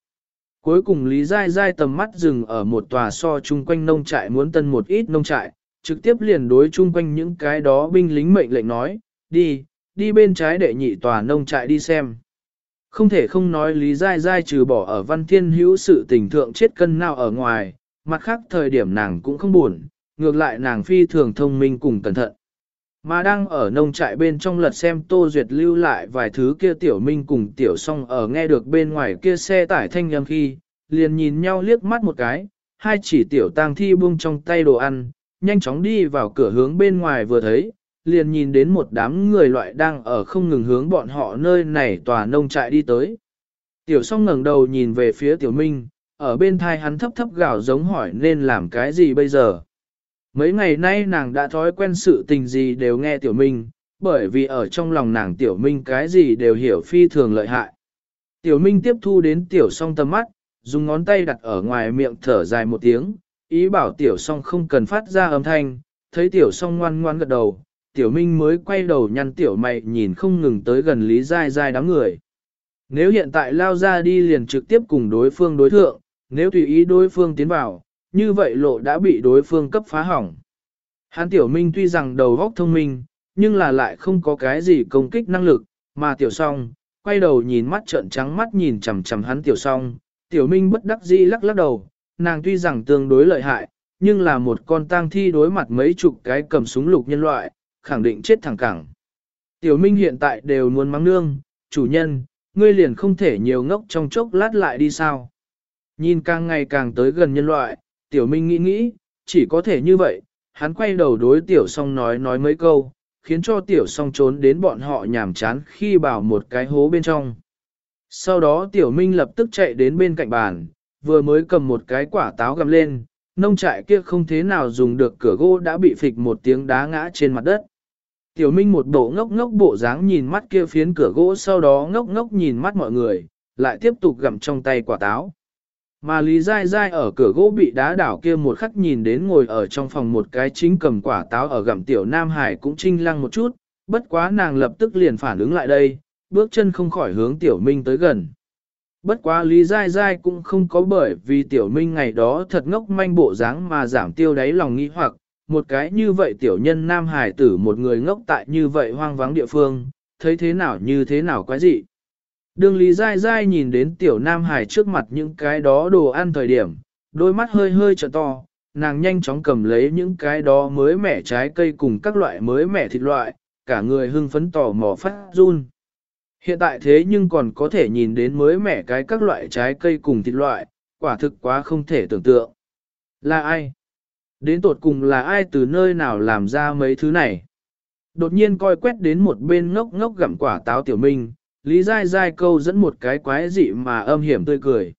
Cuối cùng Lý Giai Giai tầm mắt dừng ở một tòa so chung quanh nông trại muốn tân một ít nông trại, trực tiếp liền đối chung quanh những cái đó binh lính mệnh lệnh nói, đi, đi bên trái đệ nhị tòa nông trại đi xem. Không thể không nói Lý Giai Giai trừ bỏ ở văn thiên hữu sự tình thượng chết cân nào ở ngoài, mặt khác thời điểm nàng cũng không buồn, ngược lại nàng phi thường thông minh cùng cẩn thận. Mà đang ở nông trại bên trong lật xem Tô Duyệt lưu lại vài thứ kia tiểu minh cùng tiểu song ở nghe được bên ngoài kia xe tải thanh âm khi, liền nhìn nhau liếc mắt một cái, hai chỉ tiểu tang thi buông trong tay đồ ăn, nhanh chóng đi vào cửa hướng bên ngoài vừa thấy, liền nhìn đến một đám người loại đang ở không ngừng hướng bọn họ nơi này tòa nông trại đi tới. Tiểu song ngẩng đầu nhìn về phía tiểu minh, ở bên thai hắn thấp thấp gào giống hỏi nên làm cái gì bây giờ. Mấy ngày nay nàng đã thói quen sự tình gì đều nghe tiểu minh, bởi vì ở trong lòng nàng tiểu minh cái gì đều hiểu phi thường lợi hại. Tiểu minh tiếp thu đến tiểu song tầm mắt, dùng ngón tay đặt ở ngoài miệng thở dài một tiếng, ý bảo tiểu song không cần phát ra âm thanh, thấy tiểu song ngoan ngoan gật đầu, tiểu minh mới quay đầu nhăn tiểu mày nhìn không ngừng tới gần lý dai dai đám người. Nếu hiện tại lao ra đi liền trực tiếp cùng đối phương đối thượng, nếu tùy ý đối phương tiến vào, như vậy lộ đã bị đối phương cấp phá hỏng. Hán tiểu minh tuy rằng đầu óc thông minh, nhưng là lại không có cái gì công kích năng lực, mà tiểu song, quay đầu nhìn mắt trợn trắng mắt nhìn chằm chằm hắn tiểu song, tiểu minh bất đắc dĩ lắc lắc đầu, nàng tuy rằng tương đối lợi hại, nhưng là một con tang thi đối mặt mấy chục cái cầm súng lục nhân loại, khẳng định chết thẳng cẳng. Tiểu Minh hiện tại đều muốn mắng nương, chủ nhân, ngươi liền không thể nhiều ngốc trong chốc lát lại đi sao. Nhìn càng ngày càng tới gần nhân loại, Tiểu Minh nghĩ nghĩ, chỉ có thể như vậy, hắn quay đầu đối Tiểu Song nói nói mấy câu, khiến cho Tiểu Song trốn đến bọn họ nhảm chán khi bảo một cái hố bên trong. Sau đó Tiểu Minh lập tức chạy đến bên cạnh bàn, vừa mới cầm một cái quả táo gầm lên, nông trại kia không thế nào dùng được cửa gỗ đã bị phịch một tiếng đá ngã trên mặt đất. Tiểu Minh một bộ ngốc ngốc bộ dáng nhìn mắt kia phiến cửa gỗ sau đó ngốc ngốc nhìn mắt mọi người, lại tiếp tục gặm trong tay quả táo. Mà Lý Giai Giai ở cửa gỗ bị đá đảo kia một khắc nhìn đến ngồi ở trong phòng một cái chính cầm quả táo ở gặm Tiểu Nam Hải cũng trinh lăng một chút, bất quá nàng lập tức liền phản ứng lại đây, bước chân không khỏi hướng Tiểu Minh tới gần. Bất quá Lý Giai Giai cũng không có bởi vì Tiểu Minh ngày đó thật ngốc manh bộ dáng mà giảm tiêu đáy lòng nghĩ hoặc, một cái như vậy tiểu nhân nam hải tử một người ngốc tại như vậy hoang vắng địa phương, thấy thế nào như thế nào quái dị. Đường Lý dai dai nhìn đến tiểu nam hải trước mặt những cái đó đồ ăn thời điểm, đôi mắt hơi hơi trợ to, nàng nhanh chóng cầm lấy những cái đó mới mẻ trái cây cùng các loại mới mẻ thịt loại, cả người hưng phấn tò mò phát run. Hiện tại thế nhưng còn có thể nhìn đến mới mẻ cái các loại trái cây cùng thịt loại, quả thực quá không thể tưởng tượng. Là ai? Đến tột cùng là ai từ nơi nào làm ra mấy thứ này? Đột nhiên coi quét đến một bên ngốc ngốc gặm quả táo tiểu minh, Lý Giai Giai câu dẫn một cái quái dị mà âm hiểm tươi cười.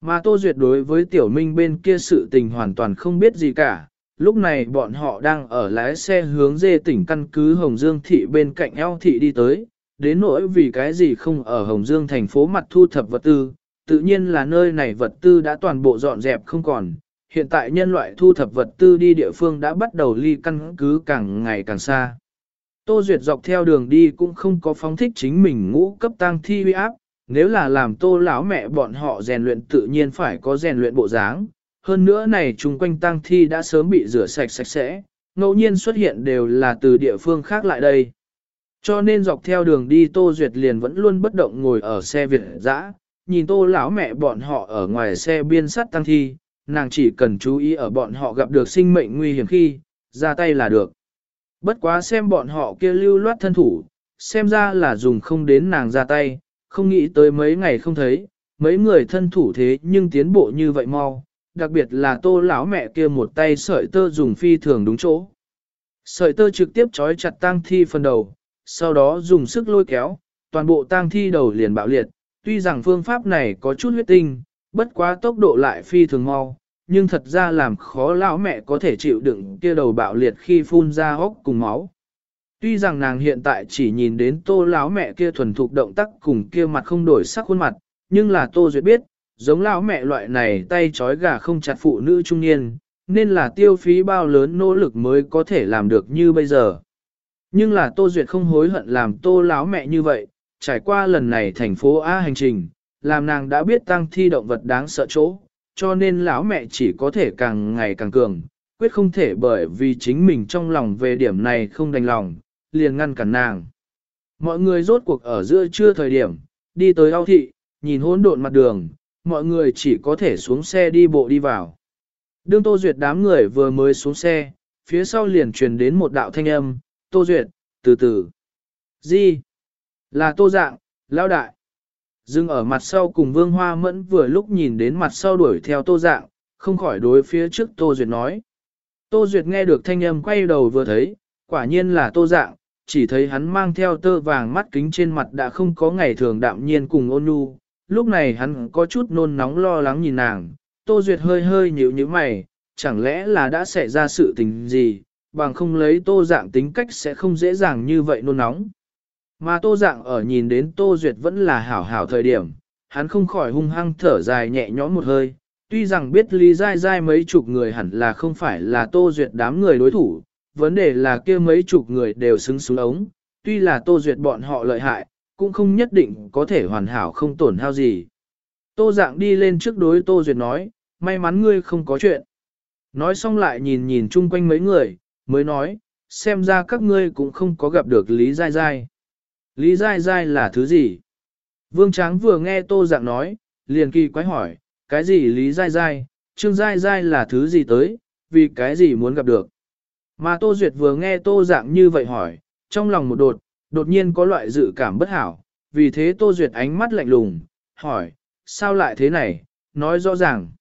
Mà Tô Duyệt đối với tiểu minh bên kia sự tình hoàn toàn không biết gì cả. Lúc này bọn họ đang ở lái xe hướng dê tỉnh căn cứ Hồng Dương Thị bên cạnh eo thị đi tới, đến nỗi vì cái gì không ở Hồng Dương thành phố mặt thu thập vật tư, tự nhiên là nơi này vật tư đã toàn bộ dọn dẹp không còn. Hiện tại nhân loại thu thập vật tư đi địa phương đã bắt đầu ly căn cứ càng ngày càng xa. Tô Duyệt dọc theo đường đi cũng không có phóng thích chính mình ngũ cấp tăng thi uy áp, nếu là làm tô lão mẹ bọn họ rèn luyện tự nhiên phải có rèn luyện bộ dáng. Hơn nữa này chung quanh tăng thi đã sớm bị rửa sạch sạch sẽ, ngẫu nhiên xuất hiện đều là từ địa phương khác lại đây. Cho nên dọc theo đường đi Tô Duyệt liền vẫn luôn bất động ngồi ở xe Việt dã, nhìn Tô lão mẹ bọn họ ở ngoài xe biên sắt tăng thi, nàng chỉ cần chú ý ở bọn họ gặp được sinh mệnh nguy hiểm khi, ra tay là được. Bất quá xem bọn họ kia lưu loát thân thủ, xem ra là dùng không đến nàng ra tay, không nghĩ tới mấy ngày không thấy, mấy người thân thủ thế nhưng tiến bộ như vậy mau, đặc biệt là tô lão mẹ kia một tay sợi tơ dùng phi thường đúng chỗ. Sợi tơ trực tiếp trói chặt tang thi phần đầu, sau đó dùng sức lôi kéo, toàn bộ tang thi đầu liền bạo liệt, tuy rằng phương pháp này có chút huyết tinh, bất quá tốc độ lại phi thường mau, nhưng thật ra làm khó lão mẹ có thể chịu đựng kia đầu bạo liệt khi phun ra hốc cùng máu. Tuy rằng nàng hiện tại chỉ nhìn đến tô lão mẹ kia thuần thục động tác cùng kia mặt không đổi sắc khuôn mặt, nhưng là tô duyệt biết, giống lão mẹ loại này tay trói gà không chặt phụ nữ trung niên, nên là tiêu phí bao lớn nỗ lực mới có thể làm được như bây giờ. Nhưng là tô duyệt không hối hận làm tô lão mẹ như vậy, trải qua lần này thành phố A hành trình, làm nàng đã biết tăng thi động vật đáng sợ chỗ, cho nên lão mẹ chỉ có thể càng ngày càng cường, quyết không thể bởi vì chính mình trong lòng về điểm này không đành lòng, liền ngăn cản nàng. Mọi người rốt cuộc ở giữa trưa thời điểm, đi tới ao thị, nhìn hỗn độn mặt đường, mọi người chỉ có thể xuống xe đi bộ đi vào. Đương Tô Duyệt đám người vừa mới xuống xe, phía sau liền truyền đến một đạo thanh âm, Tô Duyệt, từ từ. Gì? Là Tô Dạng, lão đại dừng ở mặt sau cùng Vương Hoa Mẫn vừa lúc nhìn đến mặt sau đuổi theo Tô Dạng, không khỏi đối phía trước Tô Duyệt nói. Tô Duyệt nghe được thanh âm quay đầu vừa thấy, quả nhiên là Tô Dạng, chỉ thấy hắn mang theo tơ vàng mắt kính trên mặt đã không có ngày thường đạm nhiên cùng ôn nhu. Lúc này hắn có chút nôn nóng lo lắng nhìn nàng, Tô Duyệt hơi hơi nhíu nhíu mày, chẳng lẽ là đã xảy ra sự tình gì, bằng không lấy Tô Dạng tính cách sẽ không dễ dàng như vậy nôn nóng. Mà Tô Dạng ở nhìn đến Tô Duyệt vẫn là hảo hảo thời điểm, hắn không khỏi hung hăng thở dài nhẹ nhõm một hơi, tuy rằng biết Lý Giai Giai mấy chục người hẳn là không phải là Tô Duyệt đám người đối thủ, vấn đề là kia mấy chục người đều xứng xuống ống, tuy là Tô Duyệt bọn họ lợi hại, cũng không nhất định có thể hoàn hảo không tổn hao gì. Tô Dạng đi lên trước đối Tô Duyệt nói, may mắn ngươi không có chuyện. Nói xong lại nhìn nhìn chung quanh mấy người, mới nói, xem ra các ngươi cũng không có gặp được Lý Giai Giai. Lý Giai Giai là thứ gì? Vương Tráng vừa nghe Tô Dạng nói, liền kỳ quái hỏi, cái gì Lý Giai Giai, Trương Giai Giai là thứ gì tới, vì cái gì muốn gặp được? Mà Tô Duyệt vừa nghe Tô Dạng như vậy hỏi, trong lòng một đột, đột nhiên có loại dự cảm bất hảo, vì thế Tô Duyệt ánh mắt lạnh lùng, hỏi, sao lại thế này, nói rõ ràng.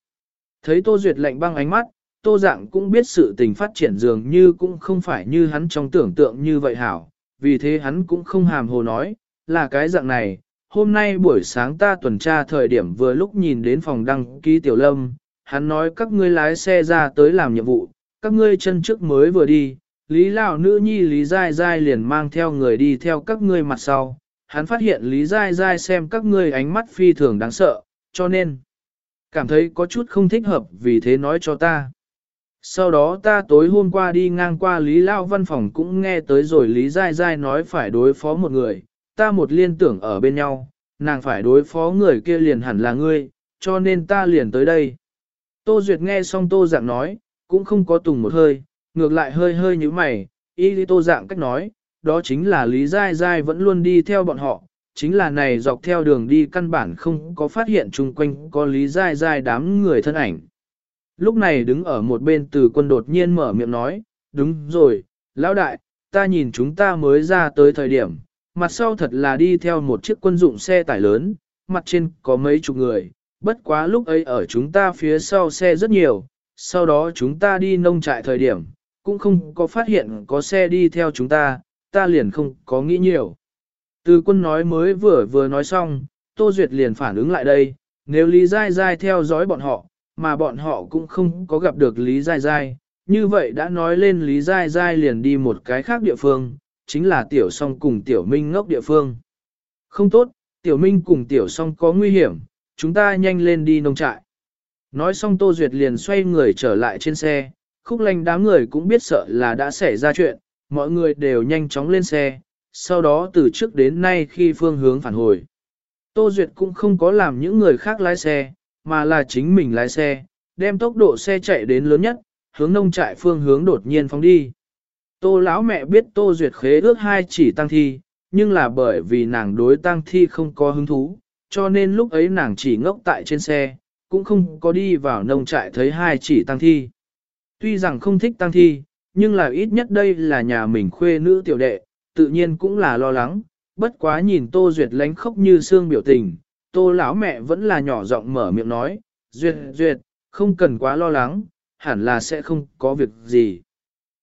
Thấy Tô Duyệt lạnh băng ánh mắt, Tô Dạng cũng biết sự tình phát triển dường như cũng không phải như hắn trong tưởng tượng như vậy hảo, vì thế hắn cũng không hàm hồ nói, là cái dạng này, hôm nay buổi sáng ta tuần tra thời điểm vừa lúc nhìn đến phòng đăng ký tiểu lâm, hắn nói các ngươi lái xe ra tới làm nhiệm vụ, các ngươi chân trước mới vừa đi, Lý Lão nữ nhi Lý Giai Giai liền mang theo người đi theo các ngươi mặt sau, hắn phát hiện Lý Giai Giai xem các ngươi ánh mắt phi thường đáng sợ, cho nên cảm thấy có chút không thích hợp vì thế nói cho ta. Sau đó ta tối hôm qua đi ngang qua Lý Lao văn phòng cũng nghe tới rồi Lý Giai Giai nói phải đối phó một người, ta một liên tưởng ở bên nhau, nàng phải đối phó người kia liền hẳn là ngươi, cho nên ta liền tới đây. Tô Duyệt nghe xong Tô Dạng nói, cũng không có tùng một hơi, ngược lại hơi hơi như mày, ý lý tô dạng cách nói, đó chính là Lý Giai Giai vẫn luôn đi theo bọn họ, chính là này dọc theo đường đi căn bản không có phát hiện chung quanh có Lý Giai Giai đám người thân ảnh. Lúc này đứng ở một bên từ quân đột nhiên mở miệng nói, đúng rồi, lão đại, ta nhìn chúng ta mới ra tới thời điểm, mặt sau thật là đi theo một chiếc quân dụng xe tải lớn, mặt trên có mấy chục người, bất quá lúc ấy ở chúng ta phía sau xe rất nhiều, sau đó chúng ta đi nông trại thời điểm, cũng không có phát hiện có xe đi theo chúng ta, ta liền không có nghĩ nhiều. Từ quân nói mới vừa vừa nói xong, Tô Duyệt liền phản ứng lại đây, nếu Lý Giai Giai theo dõi bọn họ, mà bọn họ cũng không có gặp được Lý Giai Giai, như vậy đã nói lên Lý Giai Giai liền đi một cái khác địa phương, chính là Tiểu Song cùng Tiểu Minh ngốc địa phương. Không tốt, Tiểu Minh cùng Tiểu Song có nguy hiểm, chúng ta nhanh lên đi nông trại. Nói xong Tô Duyệt liền xoay người trở lại trên xe, khúc lành đám người cũng biết sợ là đã xảy ra chuyện, mọi người đều nhanh chóng lên xe, sau đó từ trước đến nay khi phương hướng phản hồi. Tô Duyệt cũng không có làm những người khác lái xe, mà là chính mình lái xe, đem tốc độ xe chạy đến lớn nhất, hướng nông trại phương hướng đột nhiên phóng đi. Tô lão mẹ biết Tô Duyệt khế ước hai chỉ tăng thi, nhưng là bởi vì nàng đối tăng thi không có hứng thú, cho nên lúc ấy nàng chỉ ngốc tại trên xe, cũng không có đi vào nông trại thấy hai chỉ tăng thi. Tuy rằng không thích tăng thi, nhưng là ít nhất đây là nhà mình khuê nữ tiểu đệ, tự nhiên cũng là lo lắng, bất quá nhìn Tô Duyệt lánh khóc như xương biểu tình, Tô lão mẹ vẫn là nhỏ giọng mở miệng nói, Duyệt, Duyệt, không cần quá lo lắng, hẳn là sẽ không có việc gì.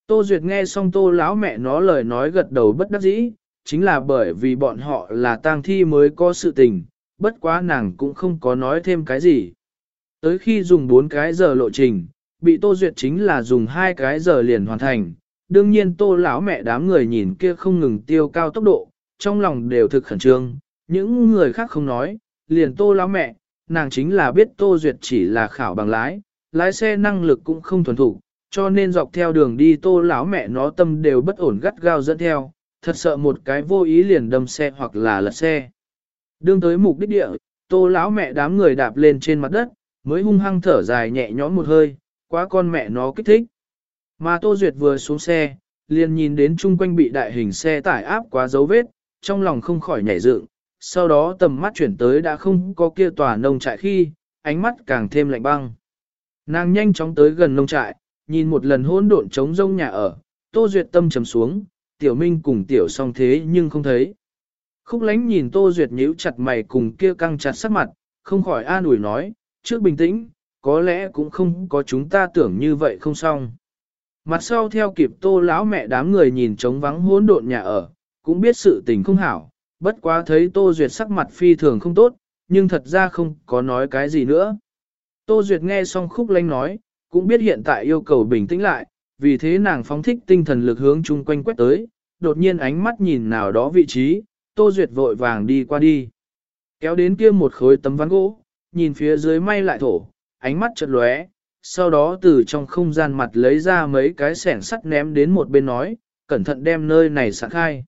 Tô Duyệt nghe xong Tô lão mẹ nó lời nói gật đầu bất đắc dĩ, chính là bởi vì bọn họ là tang thi mới có sự tình, bất quá nàng cũng không có nói thêm cái gì. Tới khi dùng 4 cái giờ lộ trình, bị Tô Duyệt chính là dùng hai cái giờ liền hoàn thành. Đương nhiên Tô lão mẹ đám người nhìn kia không ngừng tiêu cao tốc độ, trong lòng đều thực khẩn trương, những người khác không nói, liền Tô lão mẹ, nàng chính là biết Tô Duyệt chỉ là khảo bằng lái, lái xe năng lực cũng không thuần thủ, cho nên dọc theo đường đi Tô lão mẹ nó tâm đều bất ổn gắt gao dẫn theo, thật sợ một cái vô ý liền đâm xe hoặc là lật xe. Đương tới mục đích địa, Tô lão mẹ đám người đạp lên trên mặt đất, mới hung hăng thở dài nhẹ nhõm một hơi, quá con mẹ nó kích thích. Mà Tô Duyệt vừa xuống xe, liền nhìn đến chung quanh bị đại hình xe tải áp quá dấu vết, trong lòng không khỏi nhảy dựng, sau đó tầm mắt chuyển tới đã không có kia tòa nông trại khi, ánh mắt càng thêm lạnh băng. Nàng nhanh chóng tới gần nông trại, nhìn một lần hỗn độn trống rông nhà ở, Tô Duyệt tâm trầm xuống, Tiểu Minh cùng Tiểu song thế nhưng không thấy. Khúc lánh nhìn Tô Duyệt nhíu chặt mày cùng kia căng chặt sắc mặt, không khỏi an ủi nói, trước bình tĩnh, có lẽ cũng không có chúng ta tưởng như vậy không xong. Mặt sau theo kịp tô lão mẹ đám người nhìn trống vắng hỗn độn nhà ở, cũng biết sự tình không hảo, bất quá thấy tô duyệt sắc mặt phi thường không tốt, nhưng thật ra không có nói cái gì nữa. Tô duyệt nghe xong khúc lanh nói, cũng biết hiện tại yêu cầu bình tĩnh lại, vì thế nàng phóng thích tinh thần lực hướng chung quanh quét tới, đột nhiên ánh mắt nhìn nào đó vị trí, tô duyệt vội vàng đi qua đi. Kéo đến kia một khối tấm ván gỗ, nhìn phía dưới may lại thổ, ánh mắt chợt lóe, sau đó từ trong không gian mặt lấy ra mấy cái sẻn sắt ném đến một bên nói, cẩn thận đem nơi này sẵn khai.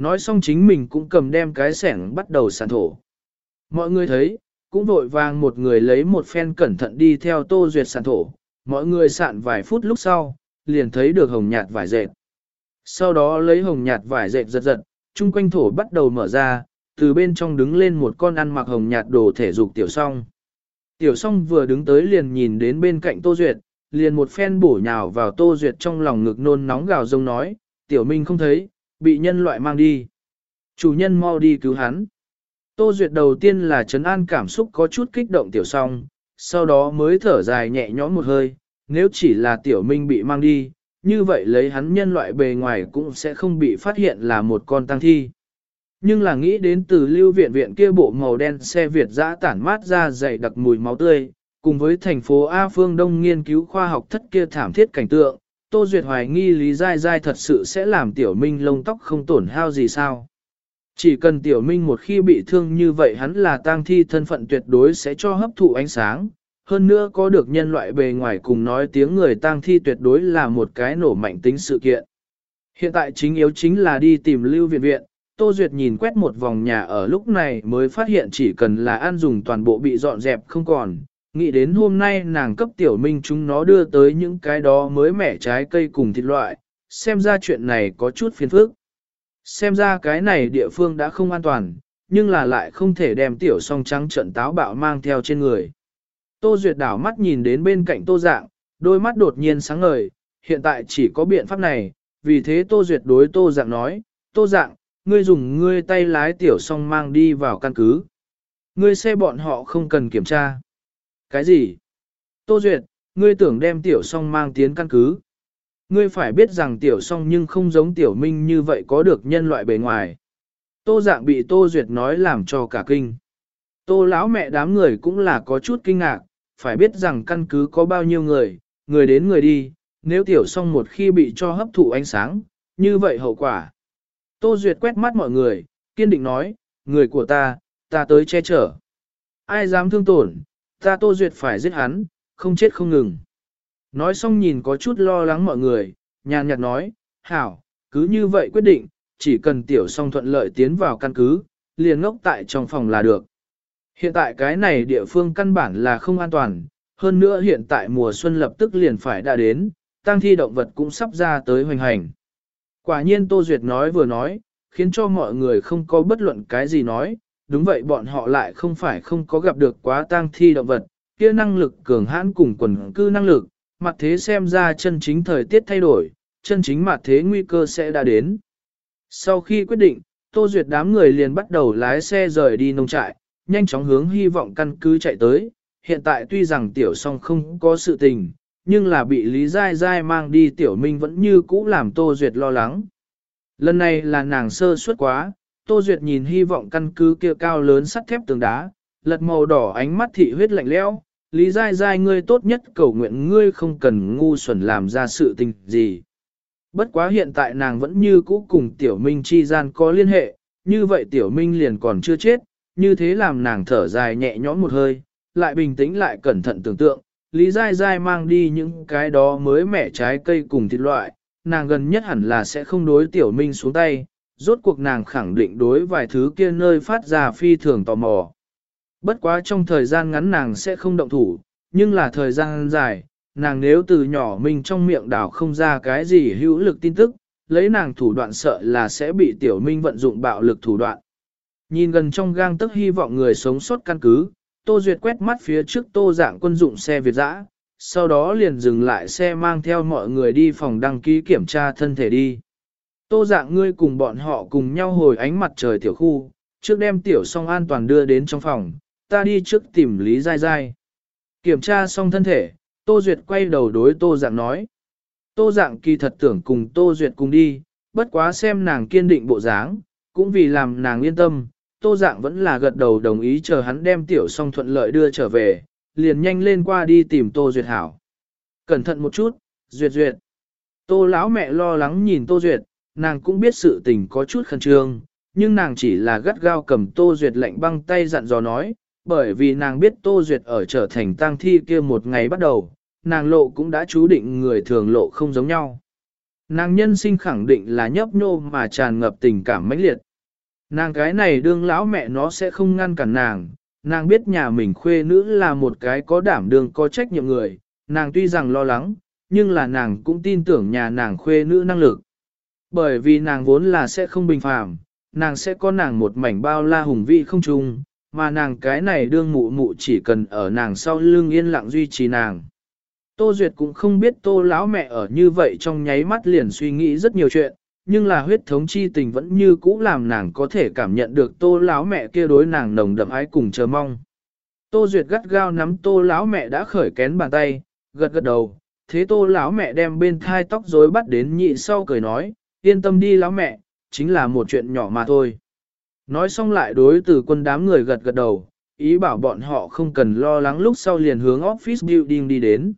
Nói xong chính mình cũng cầm đem cái sẻng bắt đầu sàn thổ. Mọi người thấy, cũng vội vàng một người lấy một phen cẩn thận đi theo tô duyệt sàn thổ, mọi người sạn vài phút lúc sau, liền thấy được hồng nhạt vải dệt. Sau đó lấy hồng nhạt vải dệt giật giật, chung quanh thổ bắt đầu mở ra, từ bên trong đứng lên một con ăn mặc hồng nhạt đồ thể dục tiểu song. Tiểu song vừa đứng tới liền nhìn đến bên cạnh Tô Duyệt, liền một phen bổ nhào vào Tô Duyệt trong lòng ngực nôn nóng gào rông nói, tiểu minh không thấy, bị nhân loại mang đi. Chủ nhân mau đi cứu hắn. Tô Duyệt đầu tiên là trấn an cảm xúc có chút kích động tiểu song, sau đó mới thở dài nhẹ nhõm một hơi, nếu chỉ là tiểu minh bị mang đi, như vậy lấy hắn nhân loại bề ngoài cũng sẽ không bị phát hiện là một con tăng thi. Nhưng là nghĩ đến từ lưu viện viện kia bộ màu đen xe Việt dã tản mát ra dày đặc mùi máu tươi, cùng với thành phố A Phương Đông nghiên cứu khoa học thất kia thảm thiết cảnh tượng, Tô Duyệt hoài nghi Lý Giai Giai thật sự sẽ làm Tiểu Minh lông tóc không tổn hao gì sao. Chỉ cần Tiểu Minh một khi bị thương như vậy hắn là tang thi thân phận tuyệt đối sẽ cho hấp thụ ánh sáng, hơn nữa có được nhân loại bề ngoài cùng nói tiếng người tang thi tuyệt đối là một cái nổ mạnh tính sự kiện. Hiện tại chính yếu chính là đi tìm Lưu Viện Viện, Tô Duyệt nhìn quét một vòng nhà ở lúc này mới phát hiện chỉ cần là ăn dùng toàn bộ bị dọn dẹp không còn, nghĩ đến hôm nay nàng cấp tiểu minh chúng nó đưa tới những cái đó mới mẻ trái cây cùng thịt loại, xem ra chuyện này có chút phiền phức. Xem ra cái này địa phương đã không an toàn, nhưng là lại không thể đem tiểu song trắng trận táo bạo mang theo trên người. Tô Duyệt đảo mắt nhìn đến bên cạnh tô dạng, đôi mắt đột nhiên sáng ngời, hiện tại chỉ có biện pháp này, vì thế tô Duyệt đối tô dạng nói, tô dạng, ngươi dùng ngươi tay lái tiểu song mang đi vào căn cứ. Ngươi xe bọn họ không cần kiểm tra. Cái gì? Tô Duyệt, ngươi tưởng đem tiểu song mang tiến căn cứ. Ngươi phải biết rằng tiểu song nhưng không giống tiểu minh như vậy có được nhân loại bề ngoài. Tô dạng bị Tô Duyệt nói làm cho cả kinh. Tô lão mẹ đám người cũng là có chút kinh ngạc, phải biết rằng căn cứ có bao nhiêu người, người đến người đi, nếu tiểu song một khi bị cho hấp thụ ánh sáng, như vậy hậu quả. Tô Duyệt quét mắt mọi người, kiên định nói, người của ta, ta tới che chở. Ai dám thương tổn, ta Tô Duyệt phải giết hắn, không chết không ngừng. Nói xong nhìn có chút lo lắng mọi người, nhàn nhạt nói, hảo, cứ như vậy quyết định, chỉ cần tiểu song thuận lợi tiến vào căn cứ, liền ngốc tại trong phòng là được. Hiện tại cái này địa phương căn bản là không an toàn, hơn nữa hiện tại mùa xuân lập tức liền phải đã đến, tăng thi động vật cũng sắp ra tới hoành hành. Quả nhiên Tô Duyệt nói vừa nói, khiến cho mọi người không có bất luận cái gì nói, đúng vậy bọn họ lại không phải không có gặp được quá tang thi động vật, kia năng lực cường hãn cùng quần cư năng lực, mặt thế xem ra chân chính thời tiết thay đổi, chân chính mặt thế nguy cơ sẽ đã đến. Sau khi quyết định, Tô Duyệt đám người liền bắt đầu lái xe rời đi nông trại, nhanh chóng hướng hy vọng căn cứ chạy tới. Hiện tại tuy rằng tiểu song không có sự tình, nhưng là bị Lý Giai Giai mang đi tiểu minh vẫn như cũ làm Tô Duyệt lo lắng. Lần này là nàng sơ suất quá, Tô Duyệt nhìn hy vọng căn cứ kia cao lớn sắt thép tường đá, lật màu đỏ ánh mắt thị huyết lạnh lẽo. Lý Giai Giai ngươi tốt nhất cầu nguyện ngươi không cần ngu xuẩn làm ra sự tình gì. Bất quá hiện tại nàng vẫn như cũ cùng Tiểu Minh chi gian có liên hệ, như vậy Tiểu Minh liền còn chưa chết, như thế làm nàng thở dài nhẹ nhõm một hơi, lại bình tĩnh lại cẩn thận tưởng tượng, Lý Giai Giai mang đi những cái đó mới mẻ trái cây cùng thịt loại, nàng gần nhất hẳn là sẽ không đối Tiểu Minh xuống tay, rốt cuộc nàng khẳng định đối vài thứ kia nơi phát ra phi thường tò mò. Bất quá trong thời gian ngắn nàng sẽ không động thủ, nhưng là thời gian dài, nàng nếu từ nhỏ mình trong miệng đảo không ra cái gì hữu lực tin tức, lấy nàng thủ đoạn sợ là sẽ bị tiểu minh vận dụng bạo lực thủ đoạn. Nhìn gần trong gang tức hy vọng người sống sót căn cứ, Tô Duyệt quét mắt phía trước tô dạng quân dụng xe Việt dã, sau đó liền dừng lại xe mang theo mọi người đi phòng đăng ký kiểm tra thân thể đi. Tô dạng ngươi cùng bọn họ cùng nhau hồi ánh mặt trời tiểu khu, trước đem tiểu song an toàn đưa đến trong phòng, ta đi trước tìm Lý Giai Giai. Kiểm tra xong thân thể, Tô Duyệt quay đầu đối Tô Dạng nói. Tô Dạng kỳ thật tưởng cùng Tô Duyệt cùng đi, bất quá xem nàng kiên định bộ dáng, cũng vì làm nàng yên tâm, Tô Dạng vẫn là gật đầu đồng ý chờ hắn đem tiểu song thuận lợi đưa trở về, liền nhanh lên qua đi tìm Tô Duyệt hảo. Cẩn thận một chút, Duyệt Duyệt. Tô lão mẹ lo lắng nhìn Tô Duyệt, nàng cũng biết sự tình có chút khẩn trương, nhưng nàng chỉ là gắt gao cầm Tô Duyệt lạnh băng tay dặn dò nói, bởi vì nàng biết Tô Duyệt ở trở thành tang thi kia một ngày bắt đầu, nàng lộ cũng đã chú định người thường lộ không giống nhau. Nàng nhân sinh khẳng định là nhấp nhô mà tràn ngập tình cảm mãnh liệt. Nàng cái này đương lão mẹ nó sẽ không ngăn cản nàng, nàng biết nhà mình khuê nữ là một cái có đảm đương có trách nhiệm người, nàng tuy rằng lo lắng, nhưng là nàng cũng tin tưởng nhà nàng khuê nữ năng lực. Bởi vì nàng vốn là sẽ không bình phàm, nàng sẽ có nàng một mảnh bao la hùng vị không chung, mà nàng cái này đương mụ mụ chỉ cần ở nàng sau lưng yên lặng duy trì nàng. Tô Duyệt cũng không biết tô lão mẹ ở như vậy trong nháy mắt liền suy nghĩ rất nhiều chuyện, nhưng là huyết thống chi tình vẫn như cũ làm nàng có thể cảm nhận được tô lão mẹ kia đối nàng nồng đậm ái cùng chờ mong. Tô Duyệt gắt gao nắm tô lão mẹ đã khởi kén bàn tay, gật gật đầu, thế tô lão mẹ đem bên thai tóc rối bắt đến nhị sau cười nói, yên tâm đi lão mẹ, chính là một chuyện nhỏ mà thôi. Nói xong lại đối từ quân đám người gật gật đầu, ý bảo bọn họ không cần lo lắng lúc sau liền hướng office building đi đến.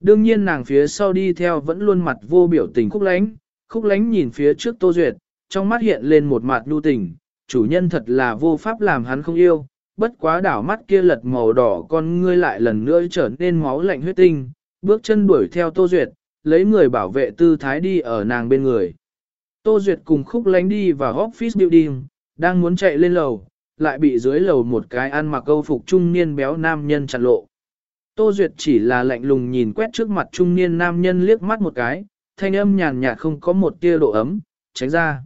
Đương nhiên nàng phía sau đi theo vẫn luôn mặt vô biểu tình khúc lánh, khúc lánh nhìn phía trước Tô Duyệt, trong mắt hiện lên một mặt nhu tình, chủ nhân thật là vô pháp làm hắn không yêu, bất quá đảo mắt kia lật màu đỏ con ngươi lại lần nữa trở nên máu lạnh huyết tinh, bước chân đuổi theo Tô Duyệt, lấy người bảo vệ tư thái đi ở nàng bên người. Tô Duyệt cùng khúc lánh đi vào office building, đang muốn chạy lên lầu, lại bị dưới lầu một cái ăn mặc câu phục trung niên béo nam nhân chặn lộ. Tô Duyệt chỉ là lạnh lùng nhìn quét trước mặt trung niên nam nhân liếc mắt một cái, thanh âm nhàn nhạt không có một tia độ ấm, tránh ra.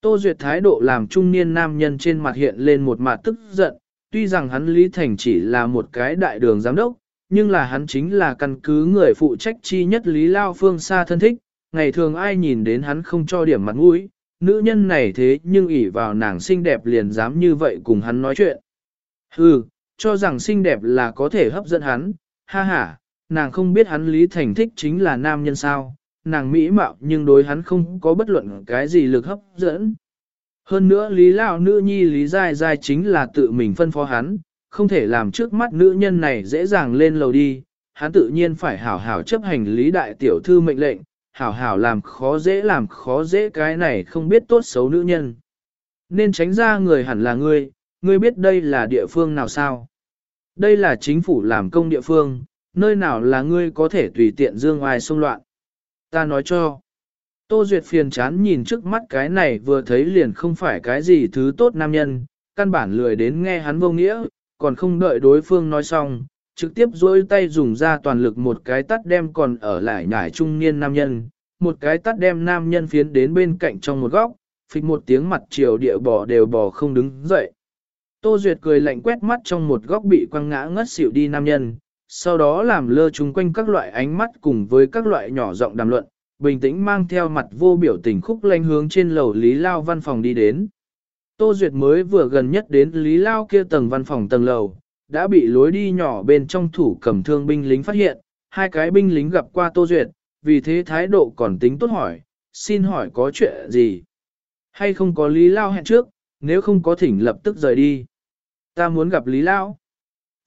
Tô Duyệt thái độ làm trung niên nam nhân trên mặt hiện lên một mặt tức giận, tuy rằng hắn Lý Thành chỉ là một cái đại đường giám đốc, nhưng là hắn chính là căn cứ người phụ trách chi nhất Lý Lao Phương xa thân thích, ngày thường ai nhìn đến hắn không cho điểm mặt mũi, nữ nhân này thế nhưng ỷ vào nàng xinh đẹp liền dám như vậy cùng hắn nói chuyện. Hừ, cho rằng xinh đẹp là có thể hấp dẫn hắn, ha ha, nàng không biết hắn Lý Thành thích chính là nam nhân sao, nàng mỹ mạo nhưng đối hắn không có bất luận cái gì lực hấp dẫn. Hơn nữa Lý Lão nữ nhi Lý Giai Giai chính là tự mình phân phó hắn, không thể làm trước mắt nữ nhân này dễ dàng lên lầu đi, hắn tự nhiên phải hảo hảo chấp hành Lý Đại Tiểu Thư mệnh lệnh, hảo hảo làm khó dễ làm khó dễ cái này không biết tốt xấu nữ nhân. Nên tránh ra người hẳn là ngươi, ngươi biết đây là địa phương nào sao? Đây là chính phủ làm công địa phương, nơi nào là ngươi có thể tùy tiện dương ai xông loạn. Ta nói cho. Tô Duyệt phiền chán nhìn trước mắt cái này vừa thấy liền không phải cái gì thứ tốt nam nhân, căn bản lười đến nghe hắn vô nghĩa, còn không đợi đối phương nói xong, trực tiếp dối tay dùng ra toàn lực một cái tắt đem còn ở lại nhải trung niên nam nhân, một cái tắt đem nam nhân phiến đến bên cạnh trong một góc, phịch một tiếng mặt chiều địa bò đều bò không đứng dậy. Tô Duyệt cười lạnh quét mắt trong một góc bị quăng ngã ngất xỉu đi nam nhân, sau đó làm lơ chung quanh các loại ánh mắt cùng với các loại nhỏ giọng đàm luận, bình tĩnh mang theo mặt vô biểu tình khúc lanh hướng trên lầu Lý Lao văn phòng đi đến. Tô Duyệt mới vừa gần nhất đến Lý Lao kia tầng văn phòng tầng lầu, đã bị lối đi nhỏ bên trong thủ cầm thương binh lính phát hiện, hai cái binh lính gặp qua Tô Duyệt, vì thế thái độ còn tính tốt hỏi, xin hỏi có chuyện gì? Hay không có Lý Lao hẹn trước, nếu không có thỉnh lập tức rời đi. Ta muốn gặp Lý Lao.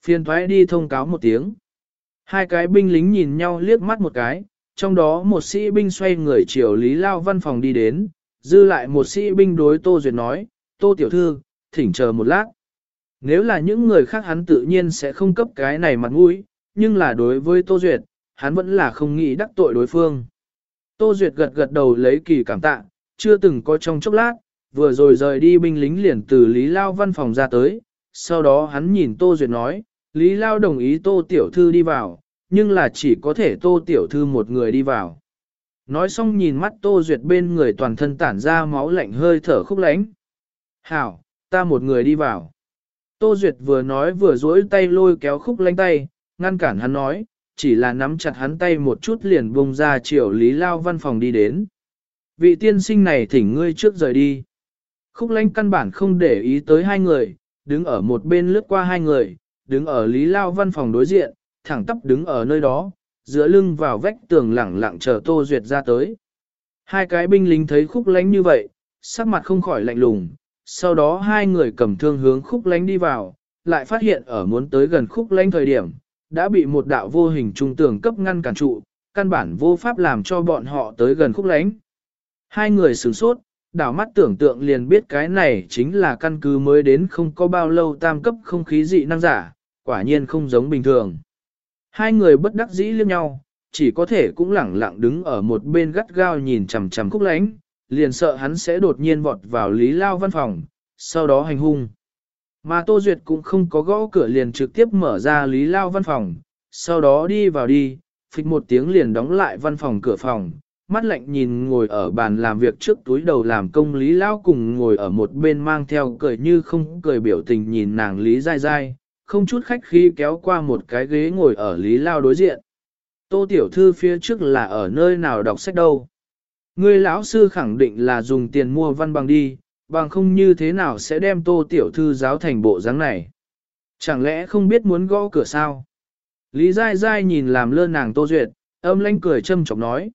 Phiền thoái đi thông cáo một tiếng. Hai cái binh lính nhìn nhau liếc mắt một cái, trong đó một sĩ binh xoay người chiều Lý Lao văn phòng đi đến, dư lại một sĩ binh đối Tô Duyệt nói, Tô Tiểu Thư, thỉnh chờ một lát. Nếu là những người khác hắn tự nhiên sẽ không cấp cái này mặt mũi, nhưng là đối với Tô Duyệt, hắn vẫn là không nghĩ đắc tội đối phương. Tô Duyệt gật gật đầu lấy kỳ cảm tạ, chưa từng có trong chốc lát, vừa rồi rời đi binh lính liền từ Lý Lao văn phòng ra tới, sau đó hắn nhìn Tô Duyệt nói, Lý Lao đồng ý Tô Tiểu Thư đi vào, nhưng là chỉ có thể Tô Tiểu Thư một người đi vào. Nói xong nhìn mắt Tô Duyệt bên người toàn thân tản ra máu lạnh hơi thở khúc lánh. Hảo, ta một người đi vào. Tô Duyệt vừa nói vừa duỗi tay lôi kéo khúc lanh tay, ngăn cản hắn nói, chỉ là nắm chặt hắn tay một chút liền bông ra chiều Lý Lao văn phòng đi đến. Vị tiên sinh này thỉnh ngươi trước rời đi. Khúc Lanh căn bản không để ý tới hai người, đứng ở một bên lướt qua hai người, đứng ở Lý Lao văn phòng đối diện, thẳng tắp đứng ở nơi đó, giữa lưng vào vách tường lẳng lặng chờ Tô Duyệt ra tới. Hai cái binh lính thấy khúc lánh như vậy, sắc mặt không khỏi lạnh lùng, sau đó hai người cầm thương hướng khúc lánh đi vào, lại phát hiện ở muốn tới gần khúc lánh thời điểm, đã bị một đạo vô hình trung tường cấp ngăn cản trụ, căn bản vô pháp làm cho bọn họ tới gần khúc lánh. Hai người sửng sốt, đảo mắt tưởng tượng liền biết cái này chính là căn cứ mới đến không có bao lâu tam cấp không khí dị năng giả, quả nhiên không giống bình thường. Hai người bất đắc dĩ liếc nhau, chỉ có thể cũng lẳng lặng đứng ở một bên gắt gao nhìn chằm chằm khúc lánh, liền sợ hắn sẽ đột nhiên vọt vào Lý Lao văn phòng, sau đó hành hung. Mà Tô Duyệt cũng không có gõ cửa liền trực tiếp mở ra Lý Lao văn phòng, sau đó đi vào đi, phịch một tiếng liền đóng lại văn phòng cửa phòng, mắt lạnh nhìn ngồi ở bàn làm việc trước túi đầu làm công Lý Lao cùng ngồi ở một bên mang theo cười như không cười biểu tình nhìn nàng Lý dai dai, không chút khách khi kéo qua một cái ghế ngồi ở Lý Lao đối diện. Tô Tiểu Thư phía trước là ở nơi nào đọc sách đâu. Ngươi lão sư khẳng định là dùng tiền mua văn bằng đi, bằng không như thế nào sẽ đem tô tiểu thư giáo thành bộ dáng này. Chẳng lẽ không biết muốn gõ cửa sao? Lý Giai Giai nhìn làm lơ nàng tô duyệt, âm lanh cười châm chọc nói.